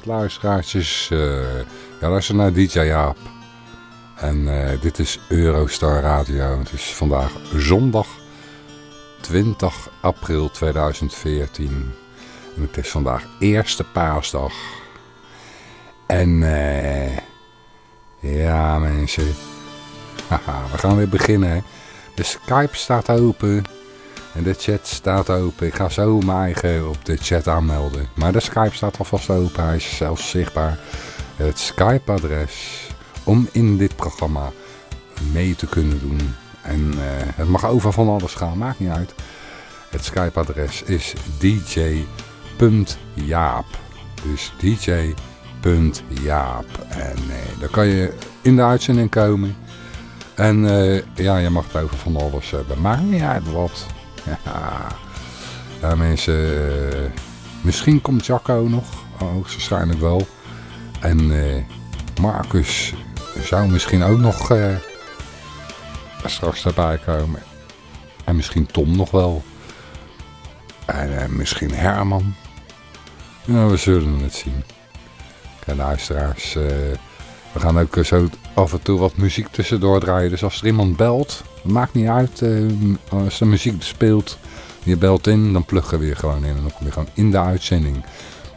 Goedenavond luisteraars. Uh, ja, luister naar DJ Jaap. En uh, dit is Eurostar Radio. Het is vandaag zondag 20 april 2014. En het is vandaag eerste paasdag. En uh, ja mensen. Haha, we gaan weer beginnen. De Skype staat open. En de chat staat open. Ik ga zo mijn eigen op de chat aanmelden. Maar de Skype staat alvast open. Hij is zelfs zichtbaar. Het Skype-adres om in dit programma mee te kunnen doen. En uh, het mag over van alles gaan, maakt niet uit. Het Skype-adres is dj.jaap. Dus dj.jaap. En uh, dan kan je in de uitzending komen. En uh, ja, je mag het over van alles hebben. Maakt niet uit wat. Ja, mensen, uh, misschien komt Jacco nog, hoogstwaarschijnlijk wel. En uh, Marcus zou misschien ook nog uh, straks erbij komen. En misschien Tom nog wel. En misschien Herman. Nou, we zullen het zien. Kijk, luisteraars, we gaan ook zo af en toe wat muziek tussendoor draaien. Dus als er iemand belt, maakt niet uit. Uh, als er muziek speelt, je belt in, dan pluggen we weer gewoon in. En dan kom je gewoon in de uitzending.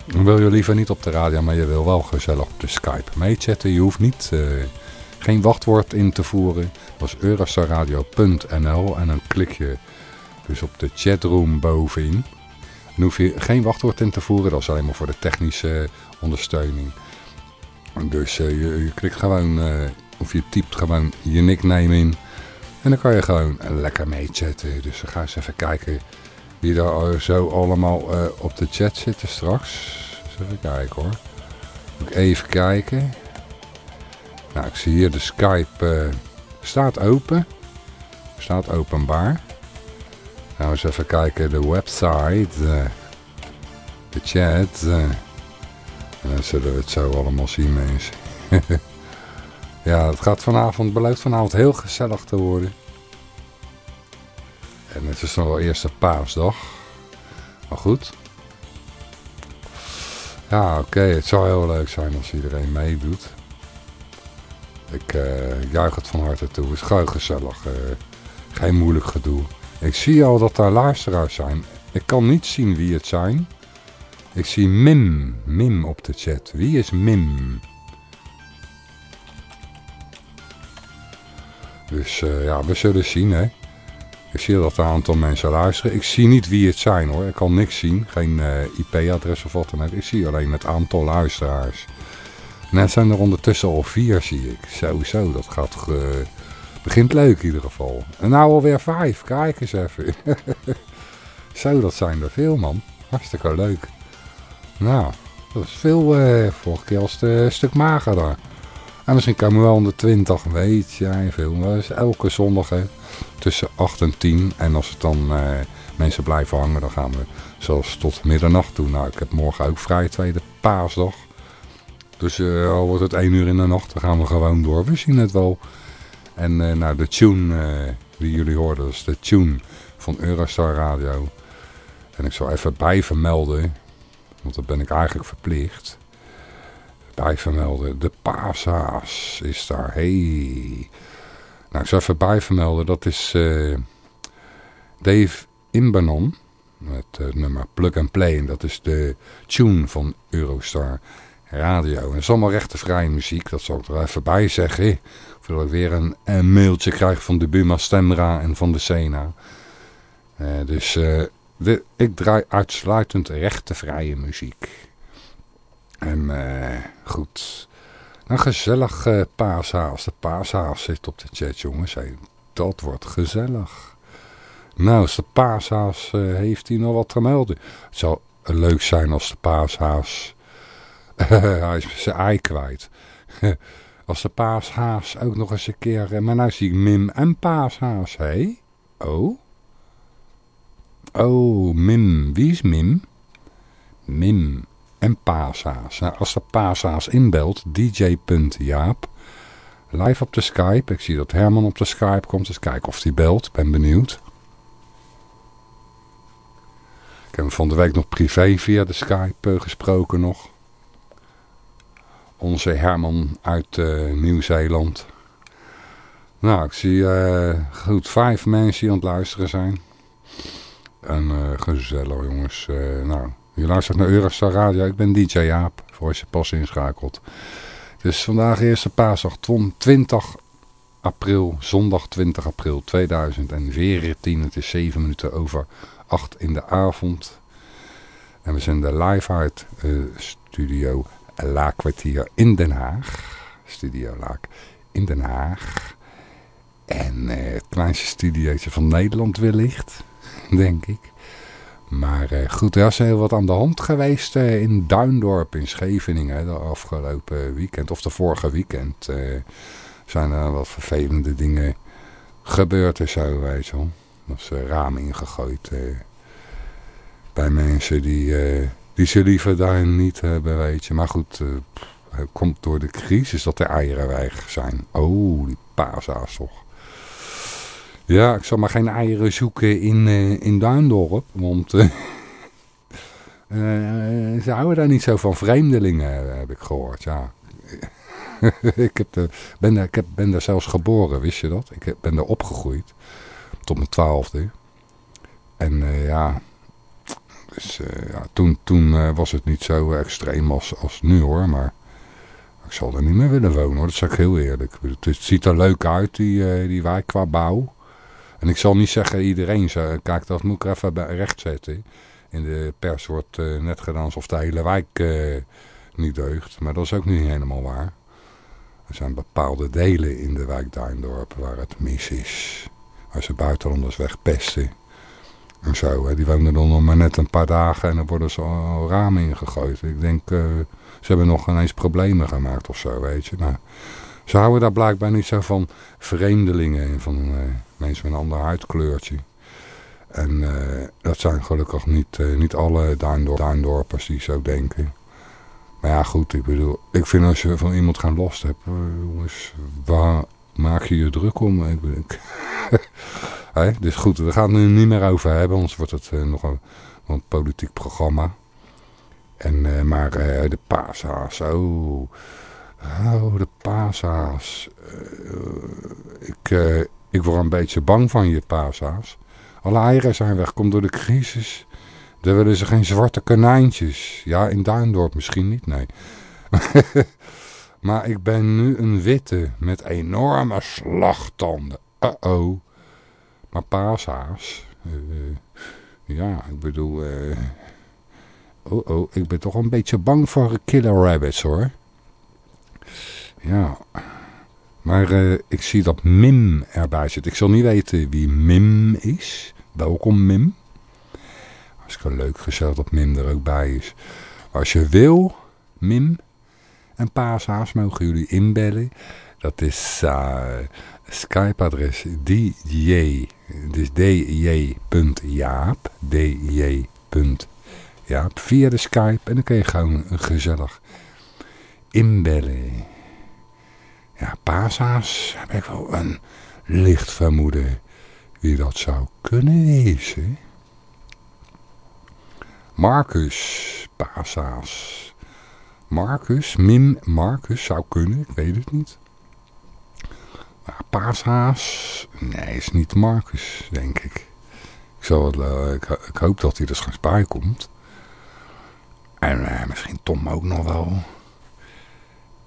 Dan wil je liever niet op de radio, maar je wil wel gezellig op de Skype meechatten. Je hoeft niet, uh, geen wachtwoord in te voeren. Dat is eurostarradio.nl en dan klik je dus op de chatroom bovenin. Dan hoef je geen wachtwoord in te voeren, dat is alleen maar voor de technische ondersteuning. Dus uh, je, je, klikt gewoon, of je typt gewoon je nickname in. En dan kan je gewoon lekker mee chatten. Dus dan ga eens even kijken wie daar zo allemaal uh, op de chat zitten straks. Even kijken hoor. Ik even kijken. Nou, ik zie hier de Skype staat open. Staat openbaar. Nou, eens even kijken de website. de chat. En dan zullen we het zo allemaal zien mensen. ja, het gaat vanavond, belooft vanavond heel gezellig te worden. En het is nog wel eerste paasdag. Maar goed. Ja, oké. Het zou heel leuk zijn als iedereen meedoet. Ik uh, juich het van harte toe. Het is gewoon gezellig. Uh, geen moeilijk gedoe. Ik zie al dat daar luisteraars zijn. Ik kan niet zien wie het zijn. Ik zie Mim. Mim op de chat. Wie is Mim? Dus uh, ja, we zullen zien hè. Ik zie dat een aantal mensen luisteren. Ik zie niet wie het zijn hoor. Ik kan niks zien. Geen uh, IP-adres of wat dan ook. Ik zie alleen het aantal luisteraars. Net zijn er ondertussen al vier zie ik. Sowieso, dat gaat... Begint leuk in ieder geval. En nou alweer vijf. Kijk eens even. Zo, dat zijn er veel man. Hartstikke leuk. Nou, dat is veel uh, vorige keer als het een stuk magerder. En misschien komen we wel onder 20, weet jij veel. Dat is elke zondag hè, tussen 8 en 10. En als het dan uh, mensen blijven hangen, dan gaan we zelfs tot middernacht toe. Nou, ik heb morgen ook vrij, tweede paasdag. Dus al wordt het 1 uur in de nacht, dan gaan we gewoon door. We zien het wel. En nou, de tune die jullie hoorden, dat is de tune van Eurostar Radio. En ik zal even bij vermelden want dat ben ik eigenlijk verplicht. Bijvermelden. De paashaas is daar. Hey. Nou, ik zal even bijvermelden. Dat is uh, Dave Imbanon. Met het nummer Plug and Play. En dat is de tune van Eurostar Radio. En het is allemaal rechtenvrije muziek. Dat zal ik er even bij zeggen. Voordat ik weer een, mailtje krijg van de Buma Stemra en van de Sena. Uh, dus... Ik draai uitsluitend rechtenvrije muziek. En uh, goed. Een gezellig uh, paashaas. De paashaas zit op de chat, jongens. Hey, dat wordt gezellig. Nou, als de paashaas uh, heeft hij nog wat te melden. Het zou leuk zijn als de paashaas... hij is zijn ei kwijt. als de paashaas ook nog eens een keer... maar nou zie ik Mim en paashaas, hé? Hey? Oh? Oh, Mim. Wie is Mim? Mim en Pasa's. Nou, als de Pasa's inbelt, dj.jaap. Live op de Skype. Ik zie dat Herman op de Skype komt. Dus kijken of hij belt. Ben benieuwd. Ik heb hem van de week nog privé via de Skype uh, gesproken nog. Onze Herman uit Nieuw-Zeeland. Nou, ik zie goed vijf mensen die aan het luisteren zijn. En gezellig jongens. nou, je luistert naar Eurostar Radio. Ik ben DJ Jaap, voor als je pas inschakelt. Dus vandaag eerste paasdag 20 april, zondag 20 april 2014. Het is 7 minuten over 8 in de avond. En we zijn de live uit uh, studio Laakkwartier in Den Haag. Studio Laak in Den Haag. En uh, het kleinste studiootje van Nederland wellicht, denk ik. Maar uh, goed, er is heel wat aan de hand geweest uh, in Duindorp in Scheveningen de afgelopen weekend. Of de vorige weekend uh, zijn er wat vervelende dingen gebeurd en zo, weet je wel. Dat is raam ingegooid bij mensen die, die ze liever daar niet hebben, weet je. Maar goed, het komt door de crisis dat de eieren weg zijn. Oh, die pasa's toch. Ja, ik zal maar geen eieren zoeken in, uh, in Duindorp. Want uh, ze houden daar niet zo van vreemdelingen, heb ik gehoord. Ja. ik, heb ben, daar, ik heb, ben daar zelfs geboren, wist je dat? Ik ben daar opgegroeid. Tot mijn twaalfde. En ja, dus, ja, toen, toen was het niet zo extreem als, als nu hoor. Maar ik zal er niet meer willen wonen hoor. Dat zeg ik heel eerlijk. Het, ziet er leuk uit, die, die wijk qua bouw. En ik zal niet zeggen iedereen. Kijk, dat moet ik even recht zetten. In de pers wordt uh, net gedaan alsof de hele wijk uh, niet deugt. Maar dat is ook niet helemaal waar. Er zijn bepaalde delen in de wijk Duindorp waar het mis is. Waar ze buitenlanders wegpesten. En zo, hè. die wonen dan nog maar net een paar dagen en dan worden ze al ramen ingegooid. Ik denk, uh, ze hebben nog ineens problemen gemaakt of zo, weet je. Maar ze houden daar blijkbaar niet zo van vreemdelingen en van met een ander huidkleurtje. En uh, dat zijn gelukkig niet, uh, niet alle Duindorpers die zo denken. Maar ja, goed, ik bedoel, ik vind als je van iemand gaan los hebt, uh, jongens, waar maak je je druk om? Ik, hey, dus goed, we gaan het er niet meer over hebben, anders wordt het nog een, een, politiek programma. En, maar de pasa's, oh, oh, de pasa's. ik ik word een beetje bang van je pasa's. Alle eieren zijn weg, komt door de crisis. Er willen ze geen zwarte konijntjes. Ja, in Duindorp misschien niet, nee. maar ik ben nu een witte met enorme slagtanden. Uh-oh. Maar pasa's... Uh, ja, ik bedoel... Oh, oh, ik ben toch een beetje bang voor killer rabbits, hoor. Ja... Maar uh, ik zie dat Mim erbij zit. Ik zal niet weten wie Mim is. Welkom Mim. Hartstikke leuk gezellig dat Mim er ook bij is. Als je wil, Mim en Paashaas mogen jullie inbellen. Dat is uh, Skype-adres dj, dus dj.jaap, dj.jaap, via de Skype. En dan kun je gewoon gezellig inbellen. Ja, pasa's heb ik wel een licht vermoeden wie dat zou kunnen wezen. Marcus Pasa's. Marcus, Mim Marcus zou kunnen, ik weet het niet. Maar Paashaas, nee, is niet Marcus, denk ik. Ik, zal uh, ik, hoop dat hij er straks bij komt. En uh, misschien Tom ook nog wel.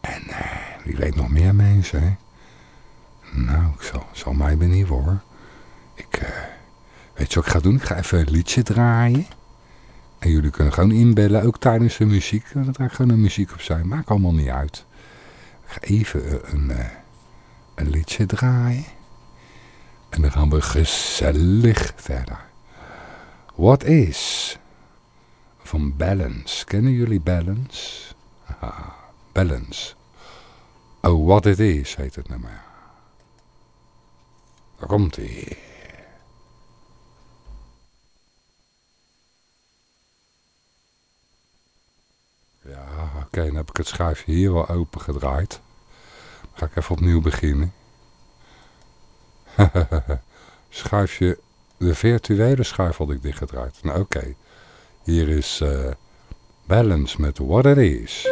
En uh, wie weet nog meer mensen? Nou, ik zal, zal mij benieuwen hoor. Ik, uh, weet je wat ik ga doen? Ik ga even een liedje draaien. En jullie kunnen gewoon inbellen, ook tijdens de muziek. Draai ik gewoon een muziek op zijn. Maakt allemaal niet uit. Ik ga even een, een, eh, een liedje draaien. En dan gaan we gezellig verder. What is van Balance? Kennen jullie Balance? Aha, Balance. Oh, What It Is heet het nummer. Daar komt hij. Ja, oké, dan heb ik het schuifje hier wel open gedraaid. Ga ik even opnieuw beginnen. schuifje, de virtuele schuif had ik dichtgedraaid. Nou oké, hier is uh, Balance met What It Is.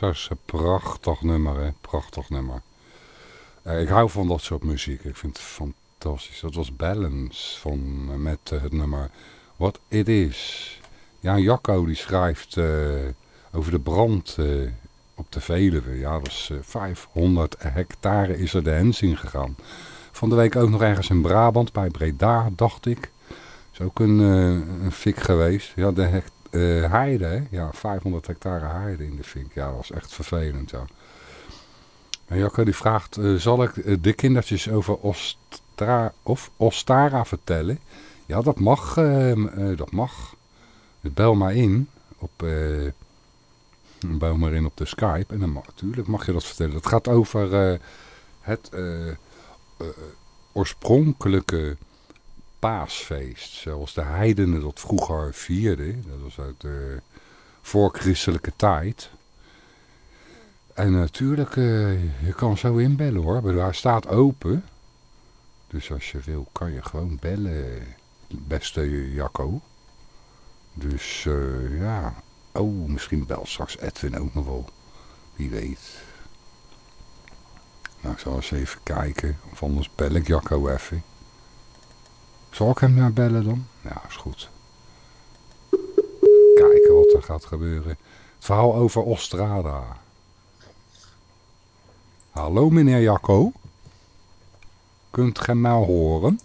Luisteraars. Prachtig nummer, hè. Prachtig nummer. ik hou van dat soort muziek. Ik vind het fantastisch. Dat was Balance van, met het nummer What It Is. Ja, Jacco die schrijft over de brand op de Veluwe. Ja, dat is 500 hectare is er de hens in gegaan. Van de week ook nog ergens in Brabant, bij Breda, dacht ik. Is ook een, een fik geweest. Ja, de hect, heide, hè? Ja, 500 hectare heide in de fik. Ja, dat was echt vervelend, ja. En Jacco die vraagt, uh, zal ik de kindertjes over Ostra, of Ostara vertellen? Ja, dat mag. dat mag. Bel maar in op... bel maar in op de Skype. En dan mag, natuurlijk mag je dat vertellen. Het gaat over het oorspronkelijke paasfeest. Zoals de heidenen dat vroeger vierden. Dat was uit de voorchristelijke tijd. En natuurlijk, uh, je kan zo inbellen hoor. Maar hij staat open. Dus als je wil, kan je gewoon bellen, beste Jacco. Dus uh, ja, oh, misschien belt straks Edwin ook nog wel. Wie weet. Nou, ik zal eens even kijken. Of anders bel ik Jacco even. Zal ik hem naar bellen dan? Ja, is goed. Kijken wat er gaat gebeuren. Het verhaal over Ostrada. Hallo meneer Jacco. Kunt gij mij horen?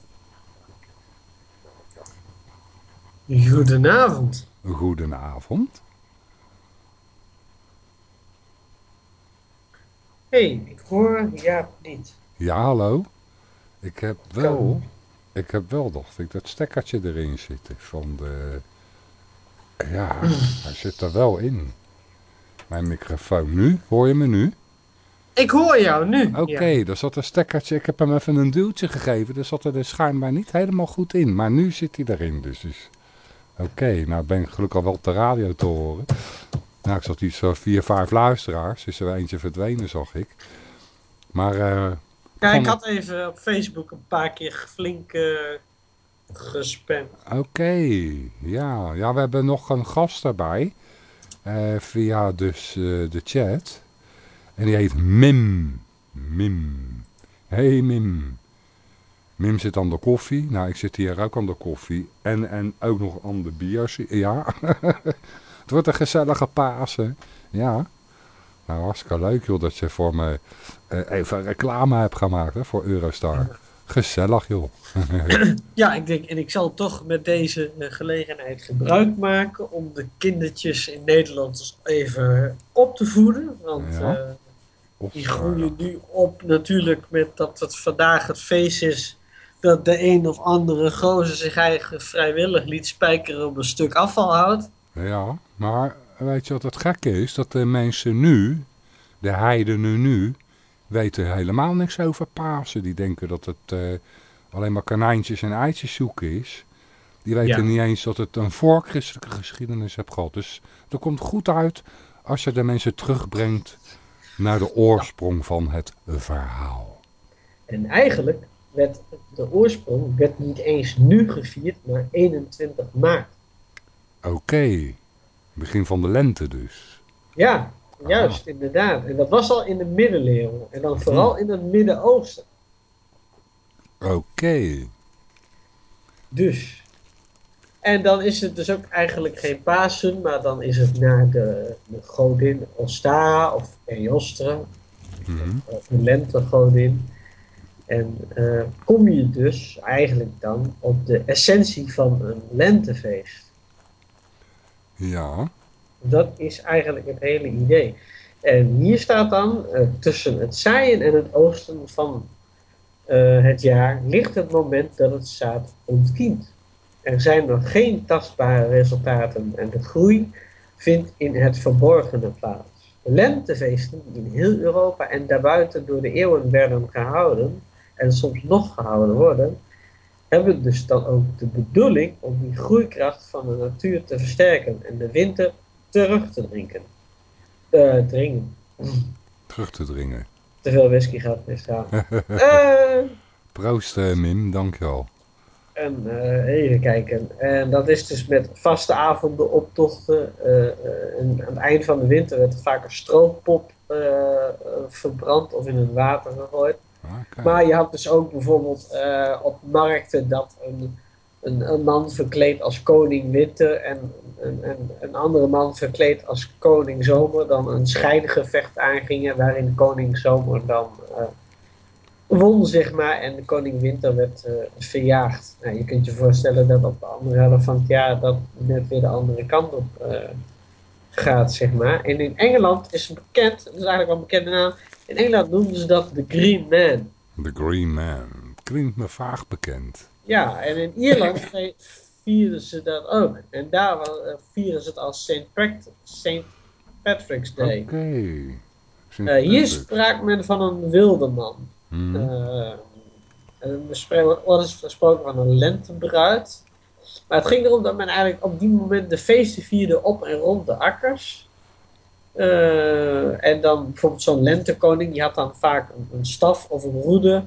Goedenavond. Goedenavond. hey, ik hoor Jaap niet. Ja, hallo. Ik heb wel, ik heb wel, dacht ik, dat stekkertje erin zitten van de... Ja, hij zit er wel in. Mijn microfoon. Nu? Hoor je me nu? Ik hoor jou nu. Oké, okay, er zat een stekkertje. Ik heb hem even een duwtje gegeven. Er zat er dus schijnbaar niet helemaal goed in. Maar nu zit hij erin dus. dus. Oké, nou ben ik gelukkig al wel op de radio te horen. Nou, ik zat iets zo vier, vijf luisteraars. Is er eentje verdwenen, zag ik. Maar... Uh, ja, ik had even op Facebook een paar keer flink uh, gespamd. Oké, ja. Ja, we hebben nog een gast erbij. Uh, via dus de chat. En die heet Mim. Mim. Hey Mim. Mim zit aan de koffie. Nou, ik zit hier ook aan de koffie. En, en ook nog aan de bier. Ja. Het wordt een gezellige Pasen. Ja. Nou, hartstikke leuk joh dat je voor me even reclame hebt gemaakt hè, voor Eurostar. Gezellig joh. ja, ik denk, en ik zal toch met deze uh, gelegenheid gebruik maken om de kindertjes in Nederland even op te voeden. Want ja. uh, die groeien nu op natuurlijk met dat het vandaag het feest is dat de een of andere gozer zich eigen vrijwillig liet spijkeren op een stuk afval houdt. Ja, maar weet je wat het gekke is? Dat de mensen nu, de heidenen nu, weten helemaal niks over Pasen. Die denken dat het uh, alleen maar kanijntjes en eitjes zoeken is. Die weten niet eens dat het een voorchristelijke geschiedenis heeft gehad. Dus dat komt goed uit als je de mensen terugbrengt naar de oorsprong van het verhaal. En eigenlijk werd de oorsprong werd niet eens nu gevierd, maar 21 maart. Oké, begin van de lente dus. Ja, juist, inderdaad. En dat was al in de middeleeuwen. En dan vooral hm. in het Midden-Oosten. Oké. Dus. En dan is het dus ook eigenlijk geen Pasen, maar dan is het naar de, de godin Ostara of Eostre. Mm Of de lentegodin. En uh, kom je dus eigenlijk dan op de essentie van een lentefeest. Ja. Dat is eigenlijk het hele idee. En hier staat dan, uh, tussen het zaaien en het oosten van uh, het jaar, ligt het moment dat het zaad ontkiemt. Er zijn nog geen tastbare resultaten en de groei vindt in het verborgene plaats. De lentefeesten die in heel Europa en daarbuiten door de eeuwen werden gehouden en soms nog gehouden worden, hebben dus dan ook de bedoeling om die groeikracht van de natuur te versterken en de winter terug te drinken. Uh, dringen. Terug te dringen. Te veel whisky gaat misgaan. uh. Proost uh, Mim, dankjewel. En uh, even kijken. En dat is dus met vaste avonden, optochten. En aan het eind van de winter werd er vaak een strooppop verbrand of in het water gegooid. Okay. Maar je had dus ook bijvoorbeeld op markten dat een, een, een, man verkleed als koning winter en een, een, een, andere man verkleed als koning zomer dan een scheidgevecht aangingen waarin koning zomer dan won, zeg maar. En koning Winter werd uh, verjaagd. Nou, je kunt je voorstellen dat op de andere helft van het jaar dat net weer de andere kant op uh, gaat, zeg maar. En in Engeland is bekend, dat is eigenlijk wel een bekende naam. In Engeland noemden ze dat de Green Man. De Green Man. Klinkt me vaag bekend. Ja, en in Ierland vierden ze dat ook. En daar uh, vieren ze het als St. Patrick's Day. Oké. Okay. hier sprak men van een wilde man. Mm. Uh, er wordt gesproken van een lentebruid. Maar het ging erom dat men eigenlijk op die moment de feesten vierde op en rond de akkers. Uh, en dan bijvoorbeeld zo'n lentekoning, die had dan vaak een, een, staf of een roede.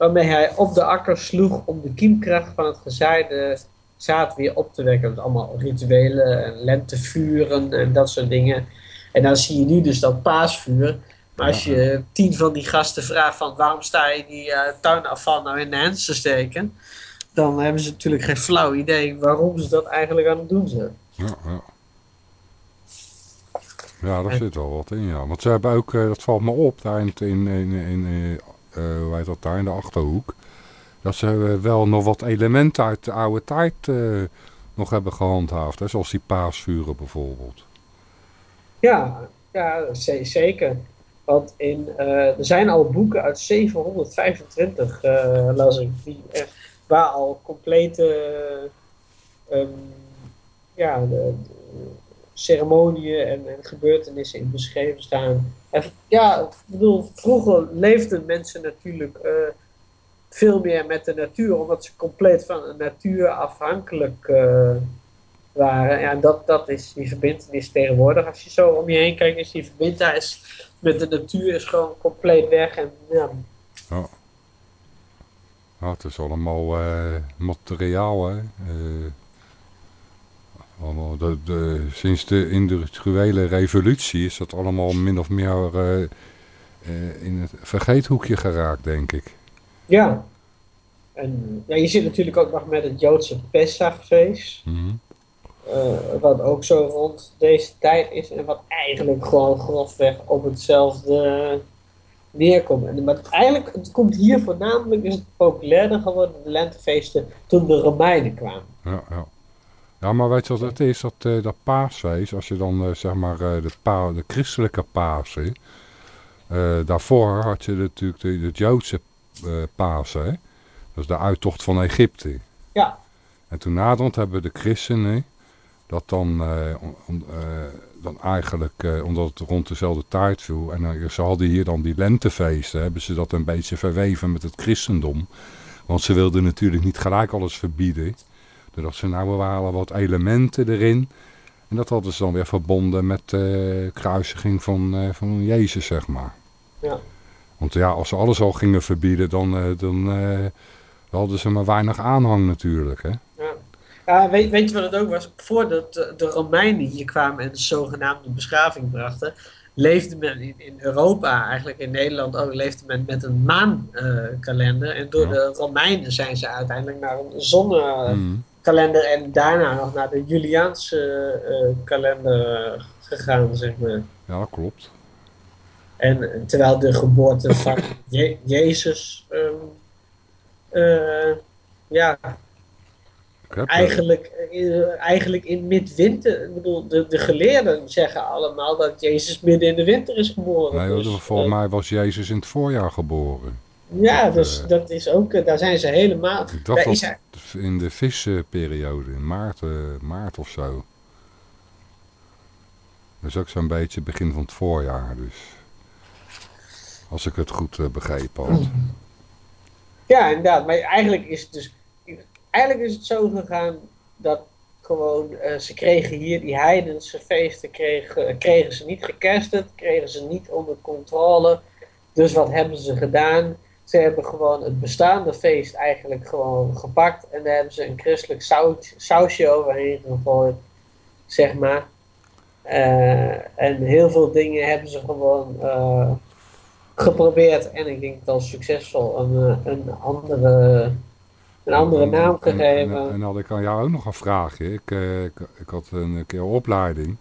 Waarmee hij op de akkers sloeg om de kiemkracht van het gezaaide zaad weer op te wekken. Dat allemaal rituelen en lentevuren en dat soort dingen. En dan zie je nu dus dat paasvuur. Maar als je tien van die gasten vraagt van waarom sta je die uh, tuinafval nou in de hens te steken, dan hebben ze natuurlijk geen flauw idee waarom ze dat eigenlijk aan het doen zijn. Ja, ja. Ja, daar zit wel wat in, ja. Want ze hebben ook, uh, dat valt me op, daar in, in, in, in uh, hoe heet dat daar, in de Achterhoek, dat ze wel nog wat elementen uit de oude tijd nog hebben gehandhaafd, zoals die paasvuren bijvoorbeeld. Ja, ja zeker. Want in, er zijn al boeken uit 725, uh, eh, las ik, die, waar al complete um, ja, de, ceremonieën en, gebeurtenissen in beschreven staan. Ja, ik bedoel, vroeger leefden mensen natuurlijk veel meer met de natuur, omdat ze compleet van de natuur afhankelijk waren. Ja, dat, dat is die verbindenis tegenwoordig. Als je zo om je heen kijkt, is die verbindenis met de natuur is gewoon compleet weg. En, ja. ja. ja het is allemaal uh, materiaal, hè. Uh, allemaal sinds de industriële revolutie is dat allemaal min of meer uh, in het vergeethoekje geraakt, denk ik. Ja. En ja, je zit natuurlijk ook nog met het Joodse Pesachfeest. Mm wat ook zo rond deze tijd is en wat eigenlijk gewoon grofweg op hetzelfde neerkomt. En, maar eigenlijk, het komt hier voornamelijk, is het populairder geworden, de lentefeesten, toen de Romeinen kwamen. Ja, ja. Ja, maar weet je wat het is? Dat, uh, dat paasfeest, als je dan uh, zeg maar de, pa de christelijke Pasen, daarvoor had je natuurlijk de, de Joodse Pasen, hè? dat is de uittocht van Egypte. Ja. En toen naderhand hebben de christenen dat dan, dan eigenlijk, omdat het rond dezelfde tijd viel, en ze hadden hier dan die lentefeesten, hebben ze dat een beetje verweven met het christendom. Want ze wilden natuurlijk niet gelijk alles verbieden. Doordat ze nou, we halen wat elementen erin. En dat hadden ze dan weer verbonden met de kruisiging van, van Jezus, zeg maar. Ja. Want ja, als ze alles al gingen verbieden, dan, dan hadden ze maar weinig aanhang natuurlijk, hè. Ja, weet, weet je wat het ook was? Voordat de, de Romeinen hier kwamen en de zogenaamde beschaving brachten, leefde men in, in Europa, eigenlijk in Nederland ook, leefde men met een maankalender. en door de Romeinen zijn ze uiteindelijk naar een zonnekalender en daarna nog naar de Juliaanse uh, kalender gegaan, zeg maar. Ja, klopt. En terwijl de geboorte van Je Jezus, um, uh, ja, eigenlijk, eh, eigenlijk in midwinter. Ik bedoel, de, de geleerden zeggen allemaal dat Jezus midden in de winter is geboren. Nee, dus, volgens uh, mij was Jezus in het voorjaar geboren. Ja, dus dat is ook, daar zijn ze helemaal... Ik dacht dat. In de visperiode, in maart, maart of zo. Dat is ook zo'n beetje begin van het voorjaar, dus. Als ik het goed begrepen had. Ja, inderdaad. Maar eigenlijk is het dus eigenlijk is het zo gegaan dat gewoon, uh, ze kregen hier die heidense feesten, kregen, kregen ze niet gekerstend, kregen ze niet onder controle. Dus wat hebben ze gedaan? Ze hebben gewoon het bestaande feest eigenlijk gewoon gepakt en daar hebben ze een christelijk saus, sausje overheen gegooid, zeg maar. Eh, en heel veel dingen hebben ze gewoon uh, geprobeerd en ik denk wel succesvol een, een andere, een andere naam gegeven. En, en, en, had ik aan jou ook nog een vraagje. Ik, ik, ik had een keer opleiding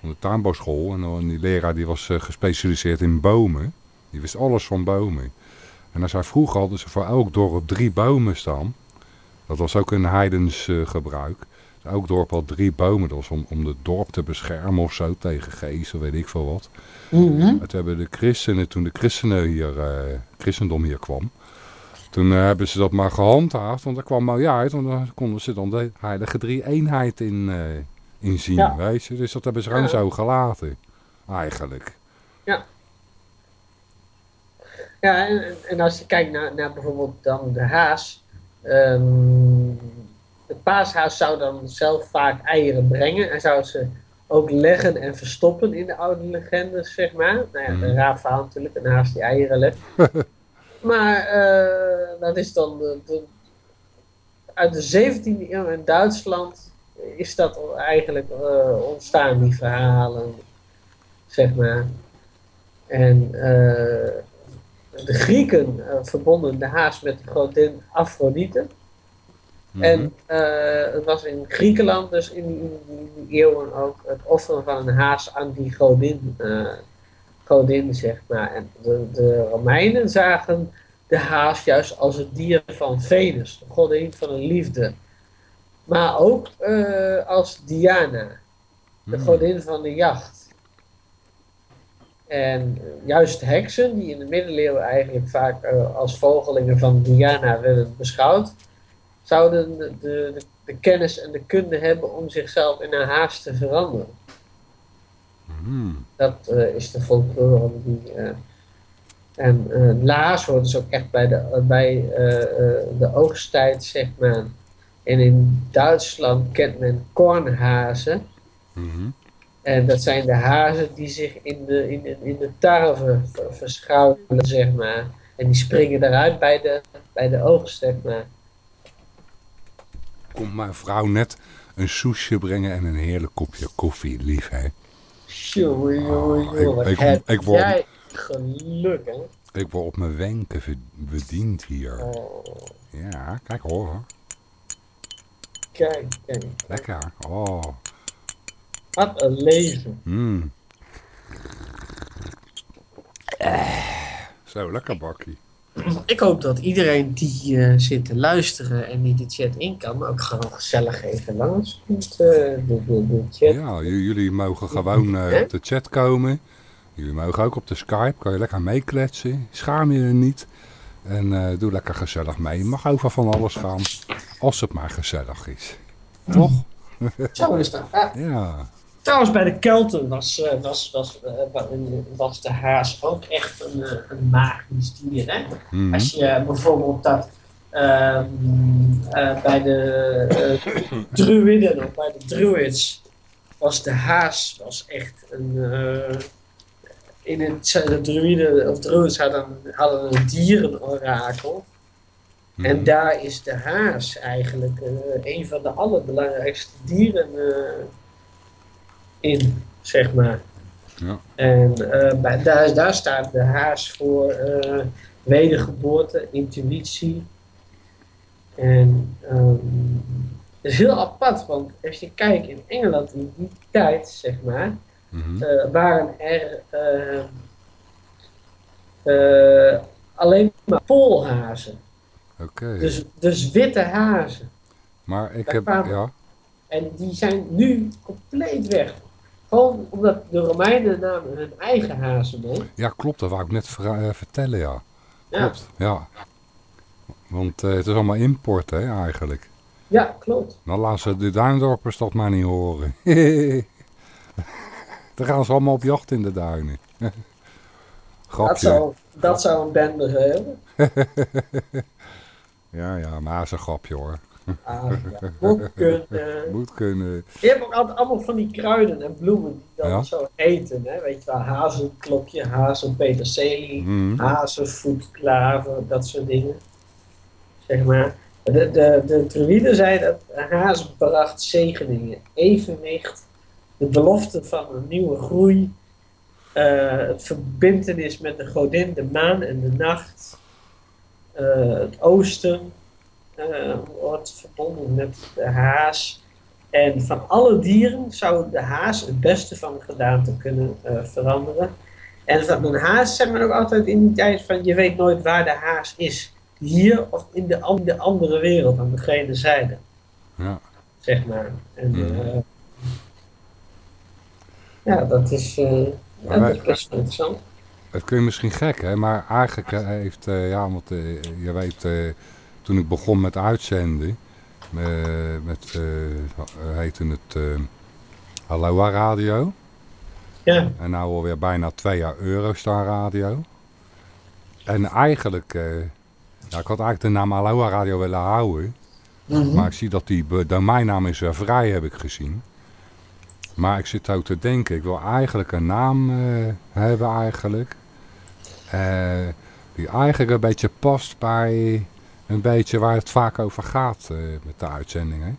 van de tuinbouwschool en die leraar die was gespecialiseerd in bomen. Die wist alles van bomen. En als hij vroeger hadden ze voor elk dorp drie bomen staan. Dat was ook een heidens uh, gebruik. Dus elk dorp had drie bomen. Dat was om, om het dorp te beschermen of zo tegen geesten, weet ik veel wat. Mm -hmm. Het hebben de christenen, toen de christenen hier, uh, christendom hier kwam. Toen uh, hebben ze dat maar gehandhaafd. Want dat kwam mooi uit. Want dan konden ze dan de heilige drie eenheid in, in zien. Ja. Weet je? Dus dat hebben ze gewoon ja. zo gelaten. Eigenlijk. Ja. Ja, en, en, als je kijkt naar, naar bijvoorbeeld dan de haas. Um, de paashaas zou dan zelf vaak eieren brengen. En zou ze ook leggen en verstoppen in de oude legendes, zeg maar. Nou ja, een raar verhaal natuurlijk, een haas die eieren legt. maar uh, dat is dan de, de, uit de 17e eeuw in Duitsland is dat eigenlijk uh, ontstaan, die verhalen, zeg maar. En uh, de Grieken uh, verbonden de haas met de godin Afrodite. Mm -hmm. En uh, het was in Griekenland dus in die, in die, eeuwen ook het offeren van een haas aan die godin, uh, godin zeg maar. En de, de Romeinen zagen de haas juist als het dier van Venus, de godin van de liefde. Maar ook als Diana, de godin van de jacht. En juist heksen, die in de middeleeuwen eigenlijk vaak uh, als vogelingen van Diana werden beschouwd, zouden de, de, de, kennis en de kunde hebben om zichzelf in een haas te veranderen. Mm. Dat uh, is de folklore die. Uh, en de haas hoort dus ook echt bij de, bij, de oogsttijd, zeg maar. En in Duitsland kent men kornhazen. Mm -hmm. En dat zijn de hazen die zich in de, in, de, in de tarwe verschuilen, zeg maar. En die springen eruit bij de, bij de oogst, zeg maar. Komt mijn vrouw net een soesje brengen en een heerlijk kopje koffie, lief, hè? Jongen, jongen. Ik, ik, ik word, jij geluk, hè? Ik word op mijn wenken bediend hier. Oh. Ja, kijk hoor. Kijk, kijk. Lekker, oh. Wat een leven. Mm. Zo, lekker bakkie. Ik hoop dat iedereen die uh, zit te luisteren en die de chat in kan, ook gewoon gezellig even langs komt. Uh, de, de, de chat. Ja, jullie mogen gewoon uh, op de chat komen. Jullie mogen ook op de Skype, kan je lekker meekletsen. Schaam je er niet. En doe lekker gezellig mee. Je mag over van alles gaan, als het maar gezellig is. Toch? Zo is dat. Ja. Trouwens, bij de Kelten was, uh, was, was, uh, was de haas ook echt een, uh, een magisch dier. Hè? Mm -hmm. Als je bijvoorbeeld dat ehm, bij de druiden of bij de druids was de haas was echt een... in het, de druiden of druids hadden, hadden een dierenorakel. Mm -hmm. En daar is de haas eigenlijk een van de allerbelangrijkste dieren in, zeg maar. Ja. En uh, bij, daar, daar staat de haas voor uh, wedergeboorte, intuïtie. En um, het is heel apart, want als je kijkt in Engeland in die tijd, zeg maar, mm -hmm. uh, waren er alleen maar poolhazen. Okay. Dus, dus witte hazen. Maar ik heb, ja. En die zijn nu compleet weg. Gewoon omdat de Romeinen namen hun eigen hazen mee. Ja, klopt. Dat wou ik net uh, vertellen, ja. Klopt, ja. ja. Want uh, het is allemaal import, hè, eigenlijk. Ja, klopt. Dan laten ze de Duindorpers dat maar niet horen. Dan gaan ze allemaal op jacht in de duinen. Grapje. Dat zou, dat zou een bende hebben. ja, ja, maar dat is een grapje hoor. Afrika. Moet kunnen. Moet kunnen. Je hebt ook altijd allemaal van die kruiden en bloemen die dan Ja. zo heten. Hè? Weet je wel, hazelklokje, hazelpeterselie, Mhm. hazelvoetklaver, dat soort dingen. Zeg maar. De, de, de druïden zeiden dat haas bracht zegeningen, evenwicht, de belofte van een nieuwe groei, eh, het verbintenis met de godin, de maan en de nacht, eh, het oosten wordt verbonden met de haas. En van alle dieren zou de haas het beste van gedaante kunnen eh, veranderen. En van een haas zei men ook altijd in die tijd van je weet nooit waar de haas is. Hier of in de, an- de andere wereld, aan de gene zijde, Ja. zeg maar. En, Mhm. eh, ja, dat is, eh, ja, Maar dat is wij- best interessant. Het klinkt misschien gek, hè? maar eigenlijk eh, heeft, eh, ja, want eh, je weet, eh, toen ik begon met uitzenden, eh, met, hoe heette het, Aloha Radio. Ja, En nou alweer bijna twee jaar Eurostar Radio. En eigenlijk, ja, ik had eigenlijk de naam Aloha Radio willen houden. Mhm. Maar ik zie dat die domeinnaam is weer vrij, heb ik gezien. Maar ik zit ook te denken, ik wil eigenlijk een naam hebben eigenlijk. die eigenlijk een beetje past bij een beetje waar het vaak over gaat eh, met de uitzendingen.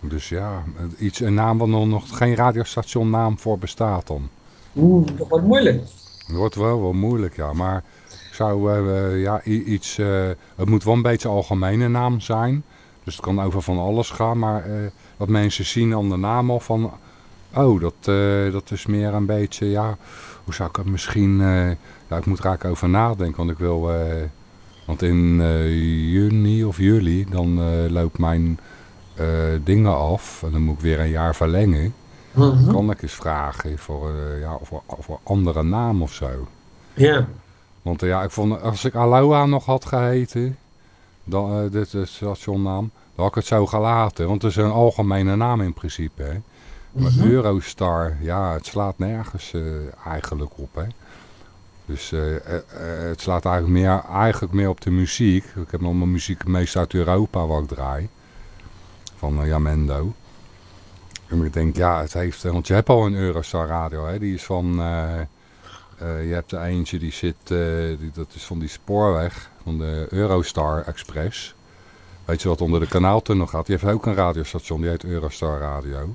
Dus ja, iets, een naam waar nog- geen radiostationnaam voor bestaat dan. Oeh, dat wordt moeilijk. Het wordt wel wel moeilijk, ja. Maar ik zou eh, ja, i- iets... eh, het moet wel een beetje algemene naam zijn. Dus het kan over van alles gaan. Maar eh, dat mensen zien aan de naam al van... Oh, dat, eh, dat is meer een beetje... Ja, hoe zou ik het misschien... eh, ja, ik moet er eigenlijk over nadenken. Want ik wil... want in eh, juni of juli... Dan eh, loopt mijn eh, dingen af. En dan moet ik weer een jaar verlengen. Mhm. Kan ik eens vragen voor, ja, voor, voor andere naam of zo. Ja. Want ja, ik vond, als ik Aloha nog had geheten, dan, dit is stationnaam, dan had ik het zo gelaten. Want het is een algemene naam in principe. Hè. Maar Mhm. Eurostar, ja, het slaat nergens eigenlijk op. Hè. Dus eh, eh, eh, het slaat eigenlijk meer, eigenlijk meer op de muziek. Ik heb nog mijn muziek meest uit Europa wat ik draai. Van uh, Jamendo. En ik denk, ja, het heeft... Want je hebt al een Eurostar radio, hè. Die is van... je hebt er eentje die zit, die, dat is van die spoorweg, van de Eurostar Express. Weet je wat onder de kanaaltunnel gaat? Die heeft ook een radiostation, die heet Eurostar Radio.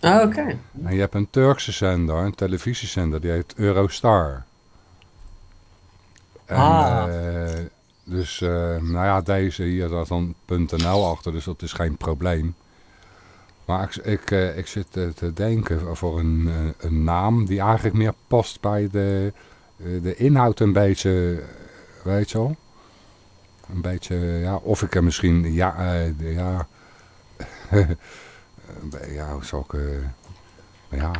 Ah, oké. En je hebt een Turkse zender, een televisiezender, die heet Eurostar. En, Ah. eh, dus, eh, nou ja, deze hier staat dan .nl achter, dus dat is geen probleem. Maar ik, ik, eh, ik zit te denken voor een, een naam die eigenlijk meer past bij de, de inhoud een beetje, weet je wel. Een beetje, ja, of ik er misschien, ja, ja, ja, hoe zal ik, ja,